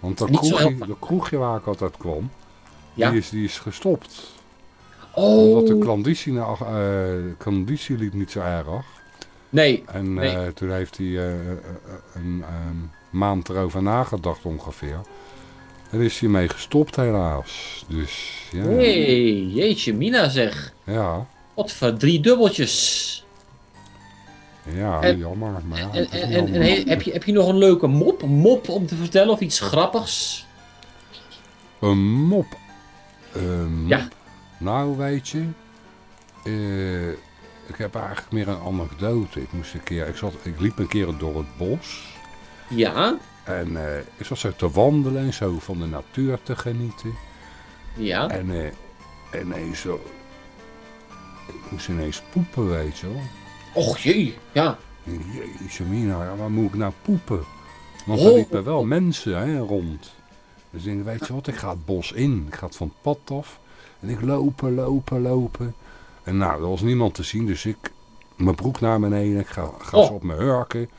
Want dat kroegje, de kroegje waar ik altijd kwam, Ja. die, is, die is gestopt. Omdat de Oh, klanditie, eh, de klanditie liep niet zo erg. Nee, En Nee. eh, toen heeft hij eh, eh, een ehm, maand erover nagedacht ongeveer. En is hij mee gestopt helaas. Dus ja, nee, jeetje, Mina zeg. ja, Wat voor drie dubbeltjes. ja En- jammer. Maar ja, En, en, jammer. heb, je, heb je nog een leuke mop, mop om te vertellen of iets grappigs? Een mop. Mop. Ja. Nou, weet je. eh, ik heb eigenlijk meer een anekdote. Ik, moest een keer, ik, zat, ik liep een keer door het bos. Ja, En eh, ik zat zo te wandelen en zo van de natuur te genieten. ja. En eh, ineens zo... Ik moest ineens poepen, weet je wel. Och jee, ja. Jeetje mina, waar moet ik nou poepen? Want Oh. er liepen wel mensen hè, rond. Dus ik denk, weet je wat, ik ga het bos in. Ik ga het van het pad af. En ik lopen, lopen, lopen. En nou, er was niemand te zien, dus ik... Mijn broek naar beneden, ik ga, ga Oh. op mijn hurken.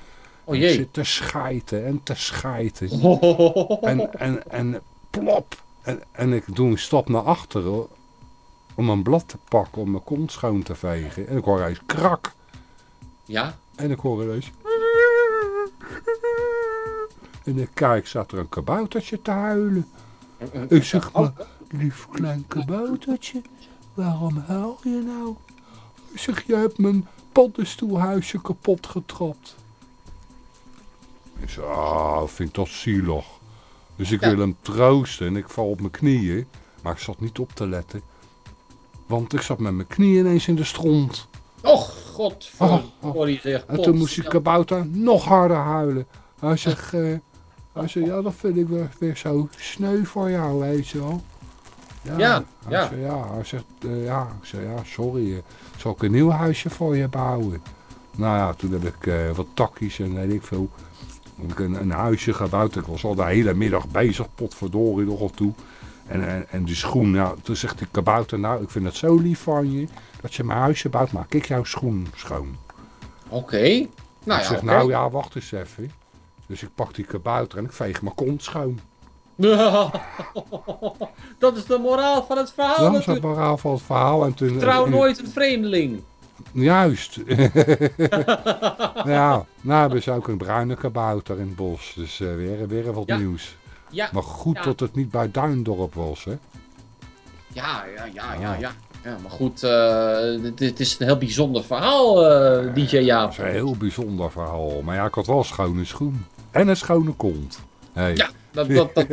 Oh En ik jee. zit te schijten en te schijten. Oh. En, en, en plop. En, en ik doe een stap naar achteren om een blad te pakken om mijn kont schoon te vegen. En ik hoor eens krak. Ja, En ik hoor ineens... En ik kijk, staat er een kaboutertje te huilen. Ik zeg maar, lief klein kaboutertje, waarom huil je nou? Zeg, je hebt mijn paddenstoelhuisje kapot getrapt. Ik zeg, ah, vind dat zielig. Dus ik Ja. wil hem troosten en ik val op mijn knieën. Maar ik zat niet op te letten. Want ik zat met mijn knieën ineens in de stront. Och, god, Oh, oh. sorry zeg. En toen moest die kabouter nog harder huilen. Hij zegt, eh, hij zegt, ja dat vind ik weer, weer zo sneu voor jou, weet je wel. Ja, hij ja. Zegt, ja, hij zegt, eh, ja, ik zeg, ja, sorry, eh, zal ik een nieuw huisje voor je bouwen? Nou ja, toen heb ik eh, wat takjes en weet ik veel. Heb ik een, een huisje gebouwd. Ik was al de hele middag bezig, potverdorie nog al toe. En, en, en die schoen, nou, toen zegt die kabouter, nou, ik vind het zo lief van je, dat je mijn huisje bouwt, maak ik jouw schoen schoon. Oké. Nou ik ja, zeg, nou ja, wacht eens even. Dus ik pak die kabouter en ik veeg mijn kont schoon. dat is de moraal van het verhaal Dat is het natuurlijk. moraal van het verhaal. En toen, Trouw nooit een vreemdeling. Juist. ja, nou hebben ze ook een bruine kabouter in het bos. Dus eh, weer, weer wat Ja. nieuws. Ja, Maar goed Ja. dat het niet bij Duindorp was, hè? ja, ja, ja, ja, ja. Ja, maar goed, eh, dit, is een heel bijzonder verhaal, eh, DJ Jaap. is een heel bijzonder verhaal. Maar ja, ik had wel een schone schoen. En een schone kont. Hey. Ja, dat, dat,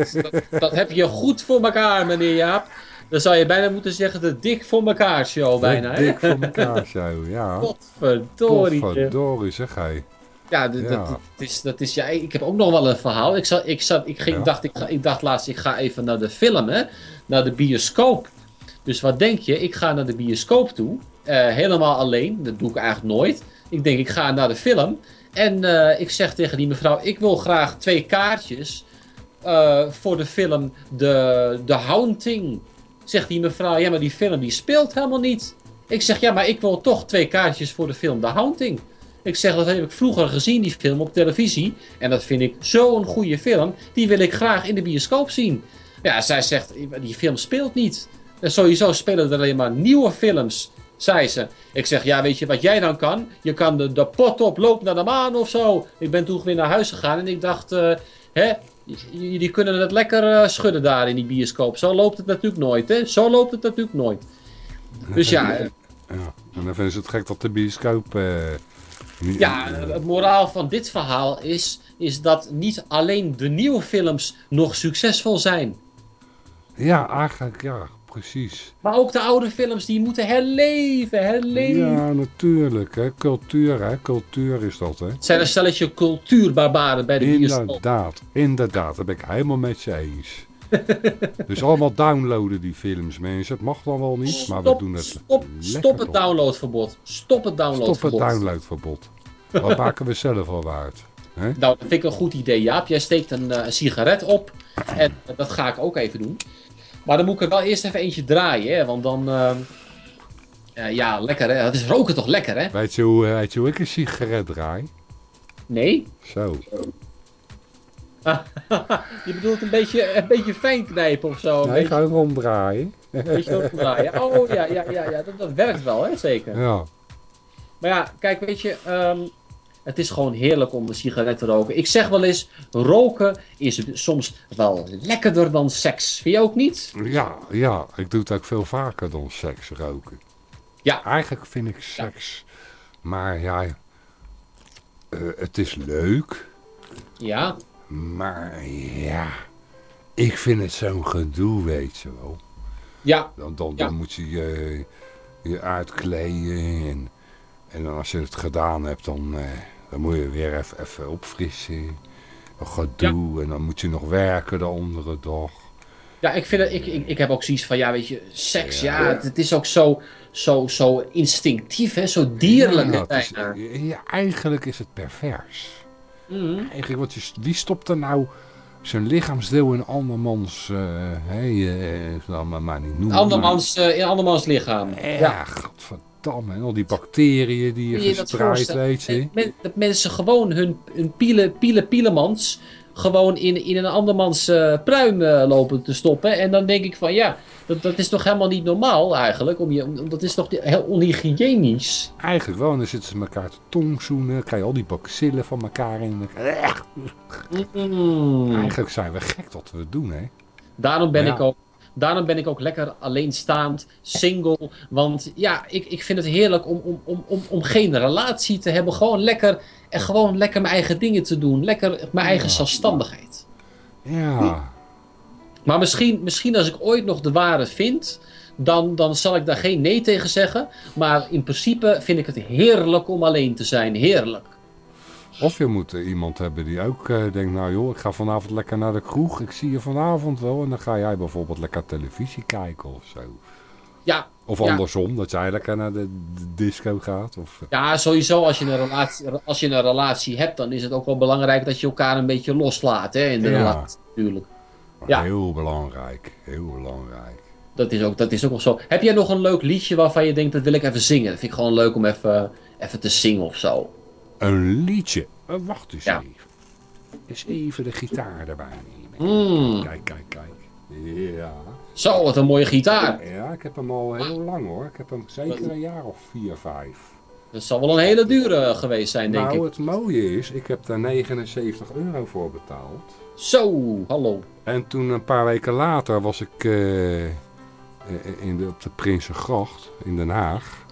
dat, heb je goed voor elkaar, meneer Jaap. Dan zou je bijna moeten zeggen de dik voor elkaar show bijna, hè? Dik voor elkaar zo, ja. Godverdorie. zeg. Potverdorie, zeg hij. Ja. Dat, dat is, dat is, ja, ik heb ook nog wel een verhaal. Ik, zat, ik, zat, ik, ging, Ja. dacht, ik, ga, ik dacht laatst, ik ga even naar de film, hè? naar de bioscoop. Dus wat denk je? Ik ga naar de bioscoop toe, eh, helemaal alleen. Dat doe ik eigenlijk nooit. Ik denk, ik ga naar de film. En eh, ik zeg tegen die mevrouw, ik wil graag twee kaartjes eh, voor de film The, The Haunting. Zegt die mevrouw, ja, maar die film die speelt helemaal niet. Ik zeg, ja, maar ik wil toch twee kaartjes voor de film The Haunting. Ik zeg, dat heb ik vroeger gezien, die film op televisie. En dat vind ik zo'n goede film. Die wil ik graag in de bioscoop zien. Ja, zij zegt, die film speelt niet. En sowieso spelen er alleen maar nieuwe films, zei ze. Ik zeg, ja, weet je wat jij dan kan? Je kan de, de pot op, loop naar de maan of zo. Ik ben toen weer naar huis gegaan en ik dacht, eh, hè, jullie kunnen het lekker eh, schudden daar in die bioscoop. Zo loopt het natuurlijk nooit, hè? Zo loopt het natuurlijk nooit. Dus ja, eh, Ja. En dan vinden ze het gek dat de bioscoop... eh, niet- Ja, het moraal van dit verhaal is, is dat niet alleen de nieuwe films nog succesvol zijn. Ja, eigenlijk, ja, precies. Maar ook de oude films die moeten herleven, herleven. Ja, natuurlijk, hè. Cultuur, hè. Cultuur is dat, hè. Het zijn een stelletje cultuurbarbaren bij de bioscoop. Inderdaad, inderdaad. Dat ben ik helemaal met je eens. Dus allemaal downloaden die films, mensen. Het mag dan wel niet, maar we Stop, doen het stop, stop het downloadverbod. Stop het Stop het downloadverbod. downloadverbod. Wat maken we zelf al? Hè? Nou, dat vind ik een goed idee, Jaap. Jij steekt een, eh, sigaret op. En eh, dat ga ik ook even doen. Maar dan moet ik er wel eerst even eentje draaien, hè. Want dan... ehm, eh, ja, lekker, hè. Het is roken toch lekker, hè? Weet je, hoe, weet je hoe ik een sigaret draai? Nee? Zo. Je bedoelt een beetje, een beetje fijn knijpen of zo. Nee, ga ronddraaien. een beetje opdraaien. Oh, ja, ja, ja, ja. Dat, dat werkt wel, hè. Zeker. Ja. Maar ja, kijk, weet je, ehm, het is gewoon heerlijk om een sigaret te roken. Ik zeg wel eens, roken is soms wel lekkerder dan seks. Vind je ook niet? Ja, ja, ik doe het ook veel vaker dan seks roken. Ja. Eigenlijk vind ik seks, maar ja, eh, het is leuk, Ja, maar ja, ik vind het zo'n gedoe, weet je wel. ja, Dan, dan, Ja. moet je je, je uitkleden en, en als je het gedaan hebt, dan, eh, dan moet je weer even, even opfrissen. Een gedoe en dan moet je nog werken de andere dag. ja ik, vind het, ik, ik, ik heb ook zoiets van, ja, weet je, seks, ja, Ja. het, het is ook zo, zo, zo instinctief, hè, zo dierlijk. Ja, is- ja, eigenlijk is het pervers. Mhm. Eigenlijk, want je, wie stopt er nou zijn lichaamsdeel in andermans, eh eh, ik zal het maar, niet noemen. Andermans, eh, in andermans lichaam. Ja, Ja. En al die bacteriën die je je weet je. Men- dat mensen gewoon hun, hun pielen, pielen, pielemans gewoon in, in een andermans eh, pruim eh, lopen te stoppen. En dan denk ik van ja, dat, dat is toch helemaal niet normaal eigenlijk. Om je, om- dat is toch heel onhygiënisch. Eigenlijk wel, en dan zitten ze elkaar te tongzoenen, krijg je al die bacillen van elkaar in. Mm. Eigenlijk zijn we gek dat we doen, hè. Daarom ben, Ja. ik ook, daarom ben ik ook lekker alleenstaand, single. Want ja, ik, ik vind het heerlijk om, om, om, om, om geen relatie te hebben. Gewoon lekker, en gewoon lekker mijn eigen dingen te doen. Lekker mijn eigen Ja. zelfstandigheid. Ja, Maar misschien, misschien als ik ooit nog de ware vind, dan, dan zal ik daar geen nee tegen zeggen. Maar in principe vind ik het heerlijk om alleen te zijn. Heerlijk. Of je moet eh, iemand hebben die ook eh, denkt, nou joh, ik ga vanavond lekker naar de kroeg. Ik zie je vanavond wel. En dan ga jij bijvoorbeeld lekker televisie kijken of zo. Ja, Of Ja. andersom, dat jij lekker naar de, de disco gaat. Of, eh, ja sowieso als je, een relatie, als je een relatie hebt, dan is het ook wel belangrijk dat je elkaar een beetje loslaat hè, in de Ja. relatie natuurlijk. Ja. Heel belangrijk, heel belangrijk. Dat is, ook, dat is ook wel zo. Heb jij nog een leuk liedje waarvan je denkt, dat wil ik even zingen? Dat vind ik gewoon leuk om even, even te zingen of zo. Een liedje. Eh, wacht eens Ja. even. Eens even de gitaar erbij nemen. Mm. Kijk, kijk, kijk. Ja. Zo, wat een mooie gitaar. ja, ik heb hem al heel lang hoor. Ik heb hem zeker een jaar of vier, vijf. Dat zal wel een hele dure geweest zijn, denk nou, ik. het mooie is, ik heb daar 79 euro voor betaald. Zo, hallo. En toen een paar weken later was ik eh, eh, in de, op de Prinsengracht in Den Haag.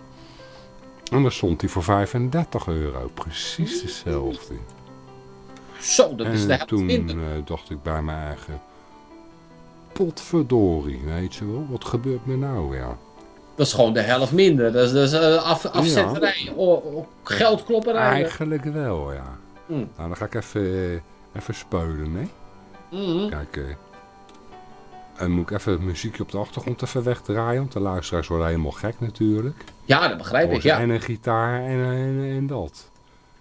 En daar stond hij voor 35 euro. Precies dezelfde. Zo, dat is de en helft toen minder. eh, dacht ik bij mijn eigen... Potverdorie, weet je wel. Wat gebeurt me nou, ja. Dat is gewoon de helft minder. Dat is, dat is eh, af, afzetterij, o- o- geldklopperij. Eigenlijk wel, ja. Hm. Nou, dan ga ik even, eh, even speulen, hè. Mhm. Kijk, en moet ik even het muziekje op de achtergrond even wegdraaien, want de luisteraars worden helemaal gek natuurlijk. Ja, dat begrijp ik, ja. En een gitaar en, en, en dat.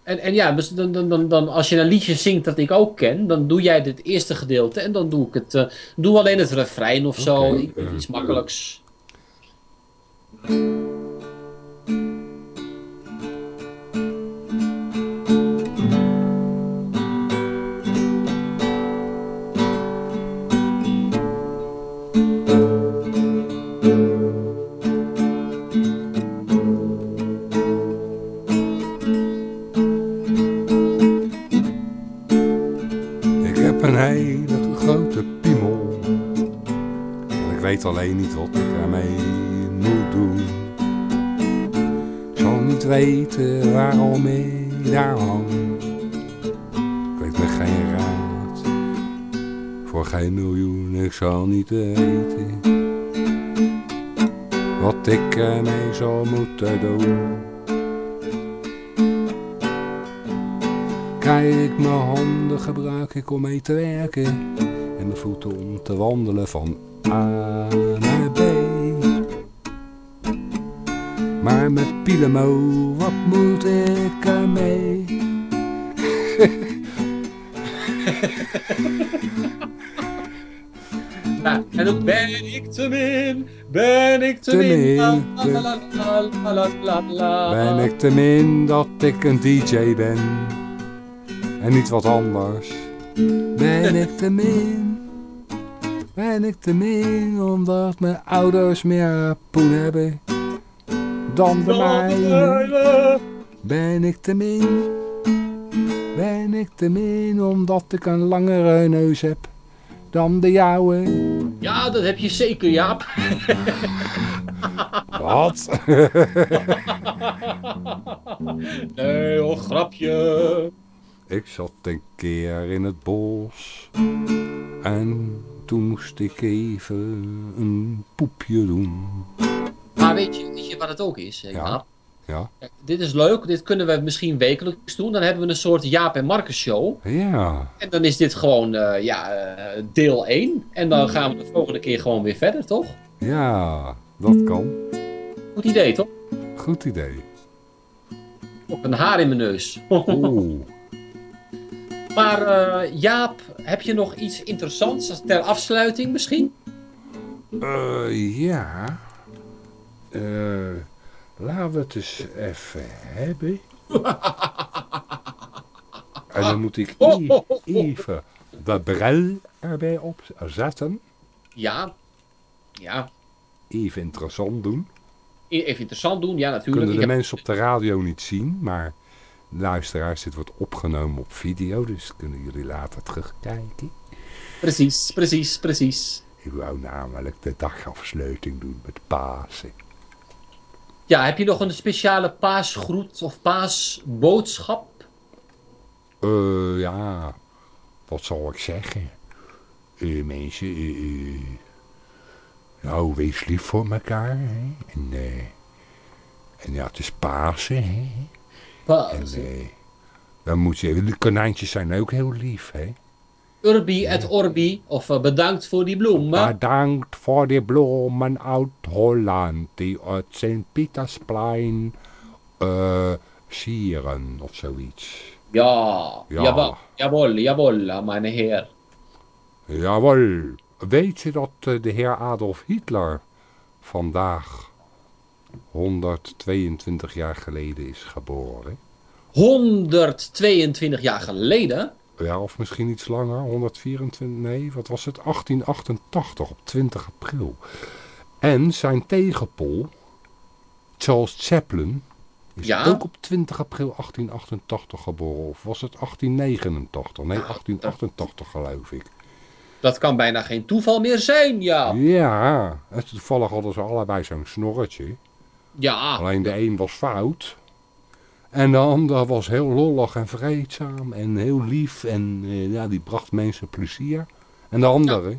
En, en ja, dus dan, dan, dan, dan, als je een liedje zingt dat ik ook ken, dan doe jij het eerste gedeelte en dan doe ik het, eh, doe alleen het refrein of zo, eh. iets makkelijks. Ik weet alleen niet wat ik ermee moet doen. Ik zal niet weten waarom ik daar hang. Ik weet me geen raad. Voor geen miljoen, ik zal niet weten. Wat ik ermee zou moeten doen. Kijk, mijn handen gebruik ik om mee te werken. en mijn voeten om te wandelen van A naar B. Maar met Pilemo, wat moet ik ermee? Nou, en ook ben ik te min, ben ik te, Te min. la, la, la. Ben ik te min dat ik een DJ ben en niet wat anders? Ben ik te min? Ben ik te min omdat mijn ouders meer poen hebben dan de mijne? Ben ik te min? Ben ik te min omdat ik een langere neus heb dan de jouwe? Ja, dat heb je zeker, Jaap. Wat? Nee, hoor, grapje. Ik zat een keer in het bos en toen moest ik even een poepje doen. Maar weet je, weet je wat het ook is, hè, Ja. Jaap? Ja, Kijk, dit is leuk, dit kunnen we misschien wekelijks doen. Dan hebben we een soort Jaap en Marcus show. ja, En dan is dit gewoon eh, ja, eh, deel 1. En dan gaan we de volgende keer gewoon weer verder, toch? ja, dat kan. Goed idee, toch? Goed idee. Op een haar in mijn neus. Oeh, maar eh, Jaap, heb je nog iets interessants ter afsluiting misschien? eh, ja. Eh, laten we het eens even hebben. En dan moet ik e- even de bril erbij opzetten. Ja. Ja. Even interessant doen. Even interessant doen, ja natuurlijk. kunnen Ik de heb- mensen op de radio niet zien, maar luisteraars, dit wordt opgenomen op video, dus kunnen jullie later terugkijken. Precies, precies, precies. Ik wou namelijk de dagafsluiting doen met Pasen. Ja, heb je nog een speciale paasgroet of paasboodschap? Eh, ja, wat zal ik zeggen? Eh, mensen, eh, eh, nou, wees lief voor elkaar, hè. En, en ja, het is Pasen, hè. Paas. eh, dan moet je, de konijntjes zijn ook heel lief, hè. Urbi et Orbi, of eh, bedankt voor die bloemen. Bedankt voor die bloemen uit Holland die uit Sint-Pietersplein eh sieren of zoiets. Ja, Ja. jawel, jawel, jawel, mijn heer. Jawel, weet je dat de heer Adolf Hitler vandaag 122 jaar geleden is geboren? 122 jaar geleden. Ja, of misschien iets langer, 124, nee, wat was het? 1888 op 20 april. En zijn tegenpol, Charles Chaplin, is Ja. ook op 20 april 1888 geboren. Of was het 1889? Nee, 1888 geloof ik. Dat kan bijna geen toeval meer zijn, ja. Ja, en toevallig hadden ze allebei zo'n snorretje. Ja, Alleen de een was fout. En de ander was heel lollig en vreedzaam en heel lief. En eh, ja, die bracht mensen plezier. En de andere,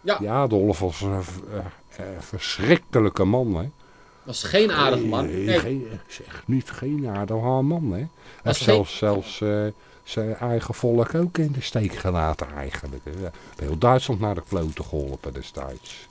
Ja. ja, Adolf was een eh, eh, verschrikkelijke man, hè. was geen aardige man. Nee, geen- zeg niet geen aardige man, hè. Hij zelfs, zelfs zijn eigen volk ook in de steek gelaten eigenlijk. hè. Heel Duitsland naar de kloten geholpen destijds.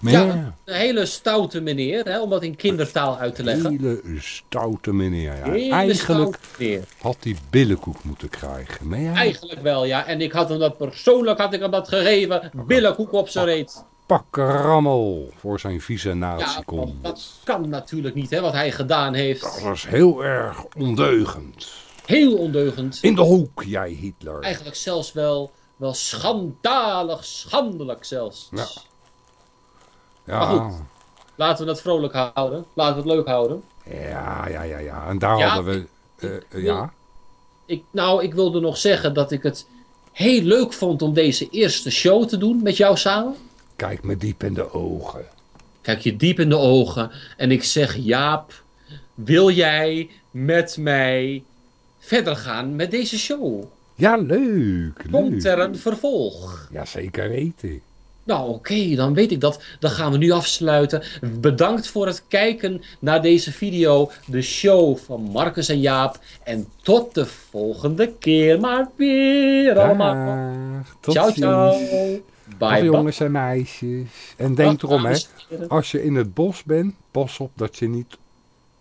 Ja, ja, een hele stoute meneer, hè, om dat in kindertaal uit te leggen. hele stoute meneer. Ja. Hele Eigenlijk meneer. had hij billenkoek moeten krijgen. Maar ja, Eigenlijk wel, ja. En ik had hem dat persoonlijk had ik hem dat gegeven. Billenkoek op zijn reet. pak rammel voor zijn vieze Ja, nazi-kom. want dat kan natuurlijk niet, hè, wat hij gedaan Dat heeft. was heel erg ondeugend. Heel ondeugend. In de hoek, jij Hitler. Eigenlijk zelfs wel, wel schandalig, schandelijk zelfs. Ja. Maar Ja, goed. Laten we het vrolijk houden. Laten we het leuk houden. ja, ja, ja, ja. En daar Ja, hadden we... eh, eh, ja, Ik, nou, ik wilde nog zeggen dat ik het heel leuk vond om deze eerste show te doen met jou samen. kijk me diep in de ogen. Kijk je diep in de ogen en ik zeg: Jaap, wil jij met mij verder gaan met deze show? Ja, leuk. Komt leuk. er een vervolg? Ja, zeker weten. Nou, oké, dan weet ik dat. Dan gaan we nu afsluiten. Bedankt voor het kijken naar deze video. De show van Marcus en Jaap. En tot de volgende keer maar weer allemaal. Dag, tot Ciao, ziens. ciao. Bye Dag jongens en meisjes. En denk Dag, erom, hè. Als je in het bos bent, pas op dat je niet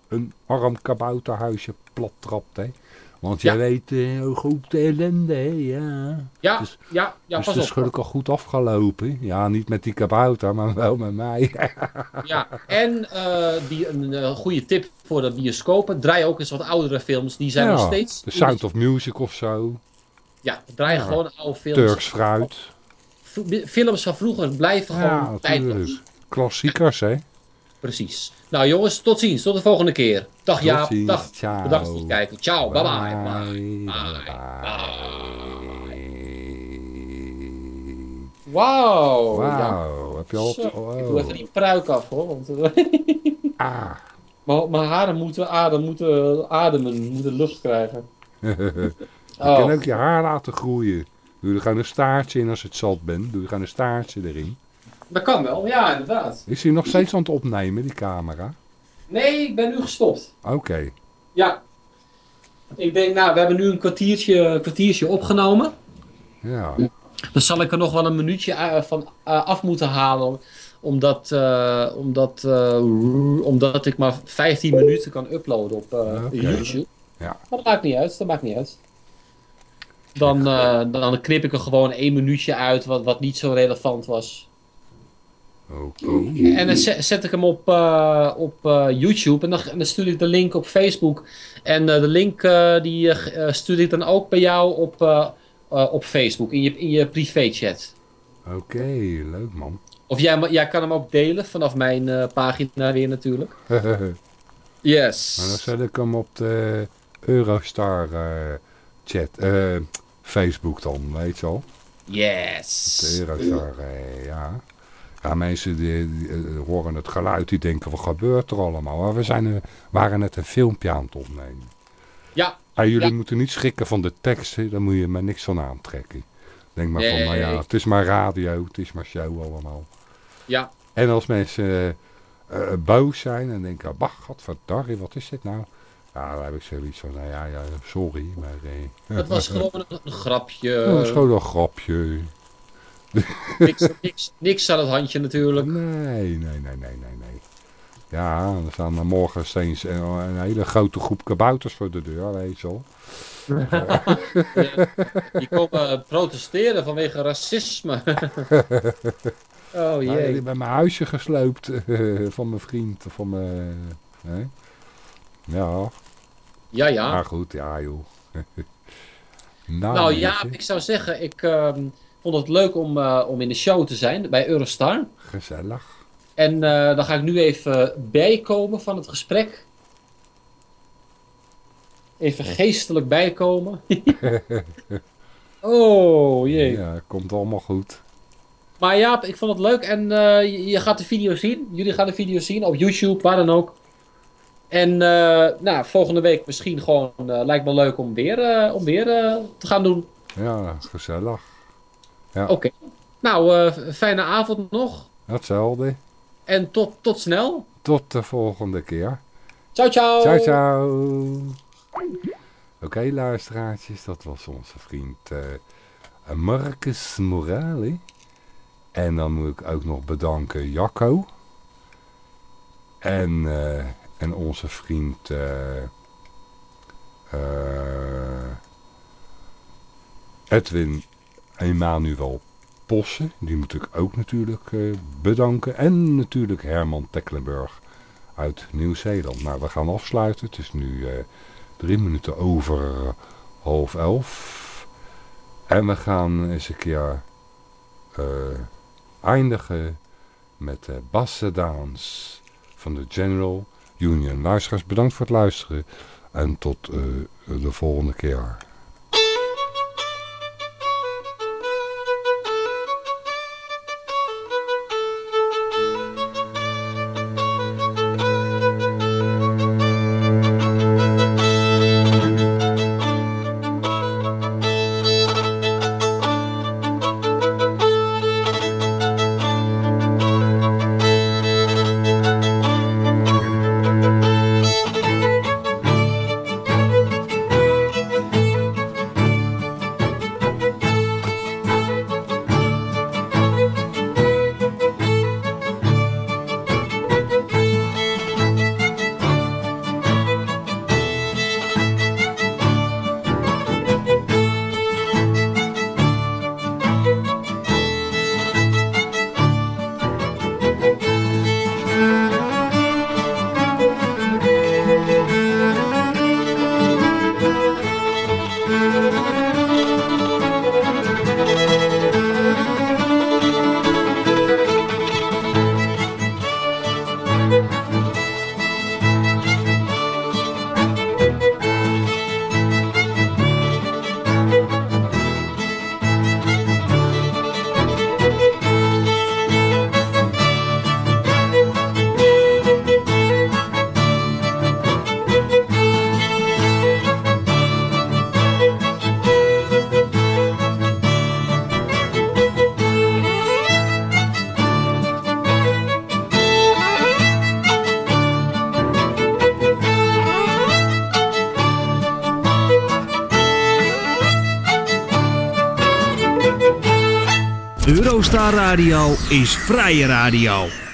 een arm kabouterhuisje plat trapt, hè. Want jij Ja. weet eh, hoe goed de ellende, hè. Ja. Ja, Dus- ja, ja, dus pas is op. gelukkig goed afgelopen. Ja, niet met die kabouter, maar wel met mij. Ja, en eh, die, een eh, goede tip voor de bioscopen. Draai ook eens wat oudere films. Die zijn Ja, nog steeds... The Sound of Music of zo. Ja, draai Ja. gewoon oude films. Turks fruit. Films van vroeger blijven gewoon tijdloos. Klassiekers, hè. Precies. Nou jongens, tot ziens. Tot de volgende keer. Dag Tot Jaap. ziens. Dag. Ciao. Bedankt voor het kijken. Ciao. Bye bye. Bye. Bye. Bye. Wauw. Ja. Heb je al... Zo, Ik doe even die pruik af hoor. Want eh, Ah. mijn mijn haren moeten, adem, moeten ademen. Moeten lucht krijgen. Je Oh. kan ook je haar laten groeien. Doe er gewoon een staartje in als het zat bent. Doe er gewoon een staartje erin. Dat kan wel. Ja, inderdaad. Is hij nog steeds aan het opnemen, die camera? Nee, ik ben nu gestopt. Oké. Ja. Ik denk, nou, we hebben nu een kwartiertje, een kwartiertje opgenomen. Ja. Dan zal ik er nog wel een minuutje eh, van eh, af moeten halen. Omdat, eh, omdat, omdat ik maar 15 minuten kan uploaden op. YouTube. Ja. Maar dat maakt niet uit, dat maakt niet uit. Dan, dan knip ik er gewoon één minuutje uit wat, wat niet zo relevant was. Oké. En dan zet, ik hem op, eh, op eh, YouTube en dan, en dan stuur ik de link op Facebook. En eh, de link die stuur ik dan ook bij jou op, op Facebook, in je, in je privéchat. Oké, leuk man. Of jij, jij kan hem ook delen vanaf mijn pagina weer natuurlijk. maar Yes. dan zet ik hem op de Eurostar eh, chat. Facebook dan, weet je al. De Yes. Eurostar, eh, ja. Ja, mensen die, die, eh, horen het geluid, die denken, wat gebeurt er allemaal? Maar we zijn, waren net een filmpje aan het opnemen. Ja. En jullie Ja. moeten niet schrikken van de teksten, daar moet je maar niks van aantrekken. Denk maar van, nou ja, Nee. het is maar radio, het is maar show allemaal. Ja. En als mensen eh, boos zijn en denken, bah, godverdarrie, wat is dit nou? Ja, dan heb ik zoiets van, nou ja, ja sorry, maar... eh, Dat was gewoon een, grapje. Ja, dat is gewoon een grapje. niks, niks, niks aan het handje natuurlijk. Nee, nee, nee, nee, nee, nee. Ja, er staan morgen steeds een, een hele grote groep kabouters voor de deur, weet je wel. Die komen protesteren vanwege racisme. oh die jee. hebben mijn huisje gesloopt van mijn vriend, van mijn... hè? Ja, Ja, ja. maar goed, ja joh. nou, Nou ja, ik zou zeggen, ik ehm, vond het leuk om, eh, om in de show te zijn bij Eurostar. Gezellig. En eh, dan ga ik nu even bijkomen van het gesprek. Even geestelijk bijkomen. oh jee. Ja, komt allemaal goed. Maar ja, ik vond het leuk en eh, je, gaat de video zien. Jullie gaan de video zien op YouTube, waar dan ook. En nou, volgende week misschien gewoon, lijkt me leuk om weer, om weer te gaan doen. Ja, gezellig. Oké. Nou, eh, fijne avond nog. Hetzelfde. En tot, tot snel. Tot de volgende keer. Ciao, ciao. Ciao, ciao. Oké, luisteraartjes, dat was onze vriend eh, Marcus Morale. En dan moet ik ook nog bedanken Jacco. En, eh, en onze vriend Edwin Emanuel Posse. Die moet ik ook natuurlijk eh, bedanken. En natuurlijk Herman Tecklenburg uit Nieuw-Zeeland. Maar we gaan afsluiten. Het is nu eh, drie minuten over half elf. En we gaan eens een keer eh, eindigen met de Bassedans van de General Union. Luisteraars, bedankt voor het luisteren. En tot de volgende keer. Is vrije radio.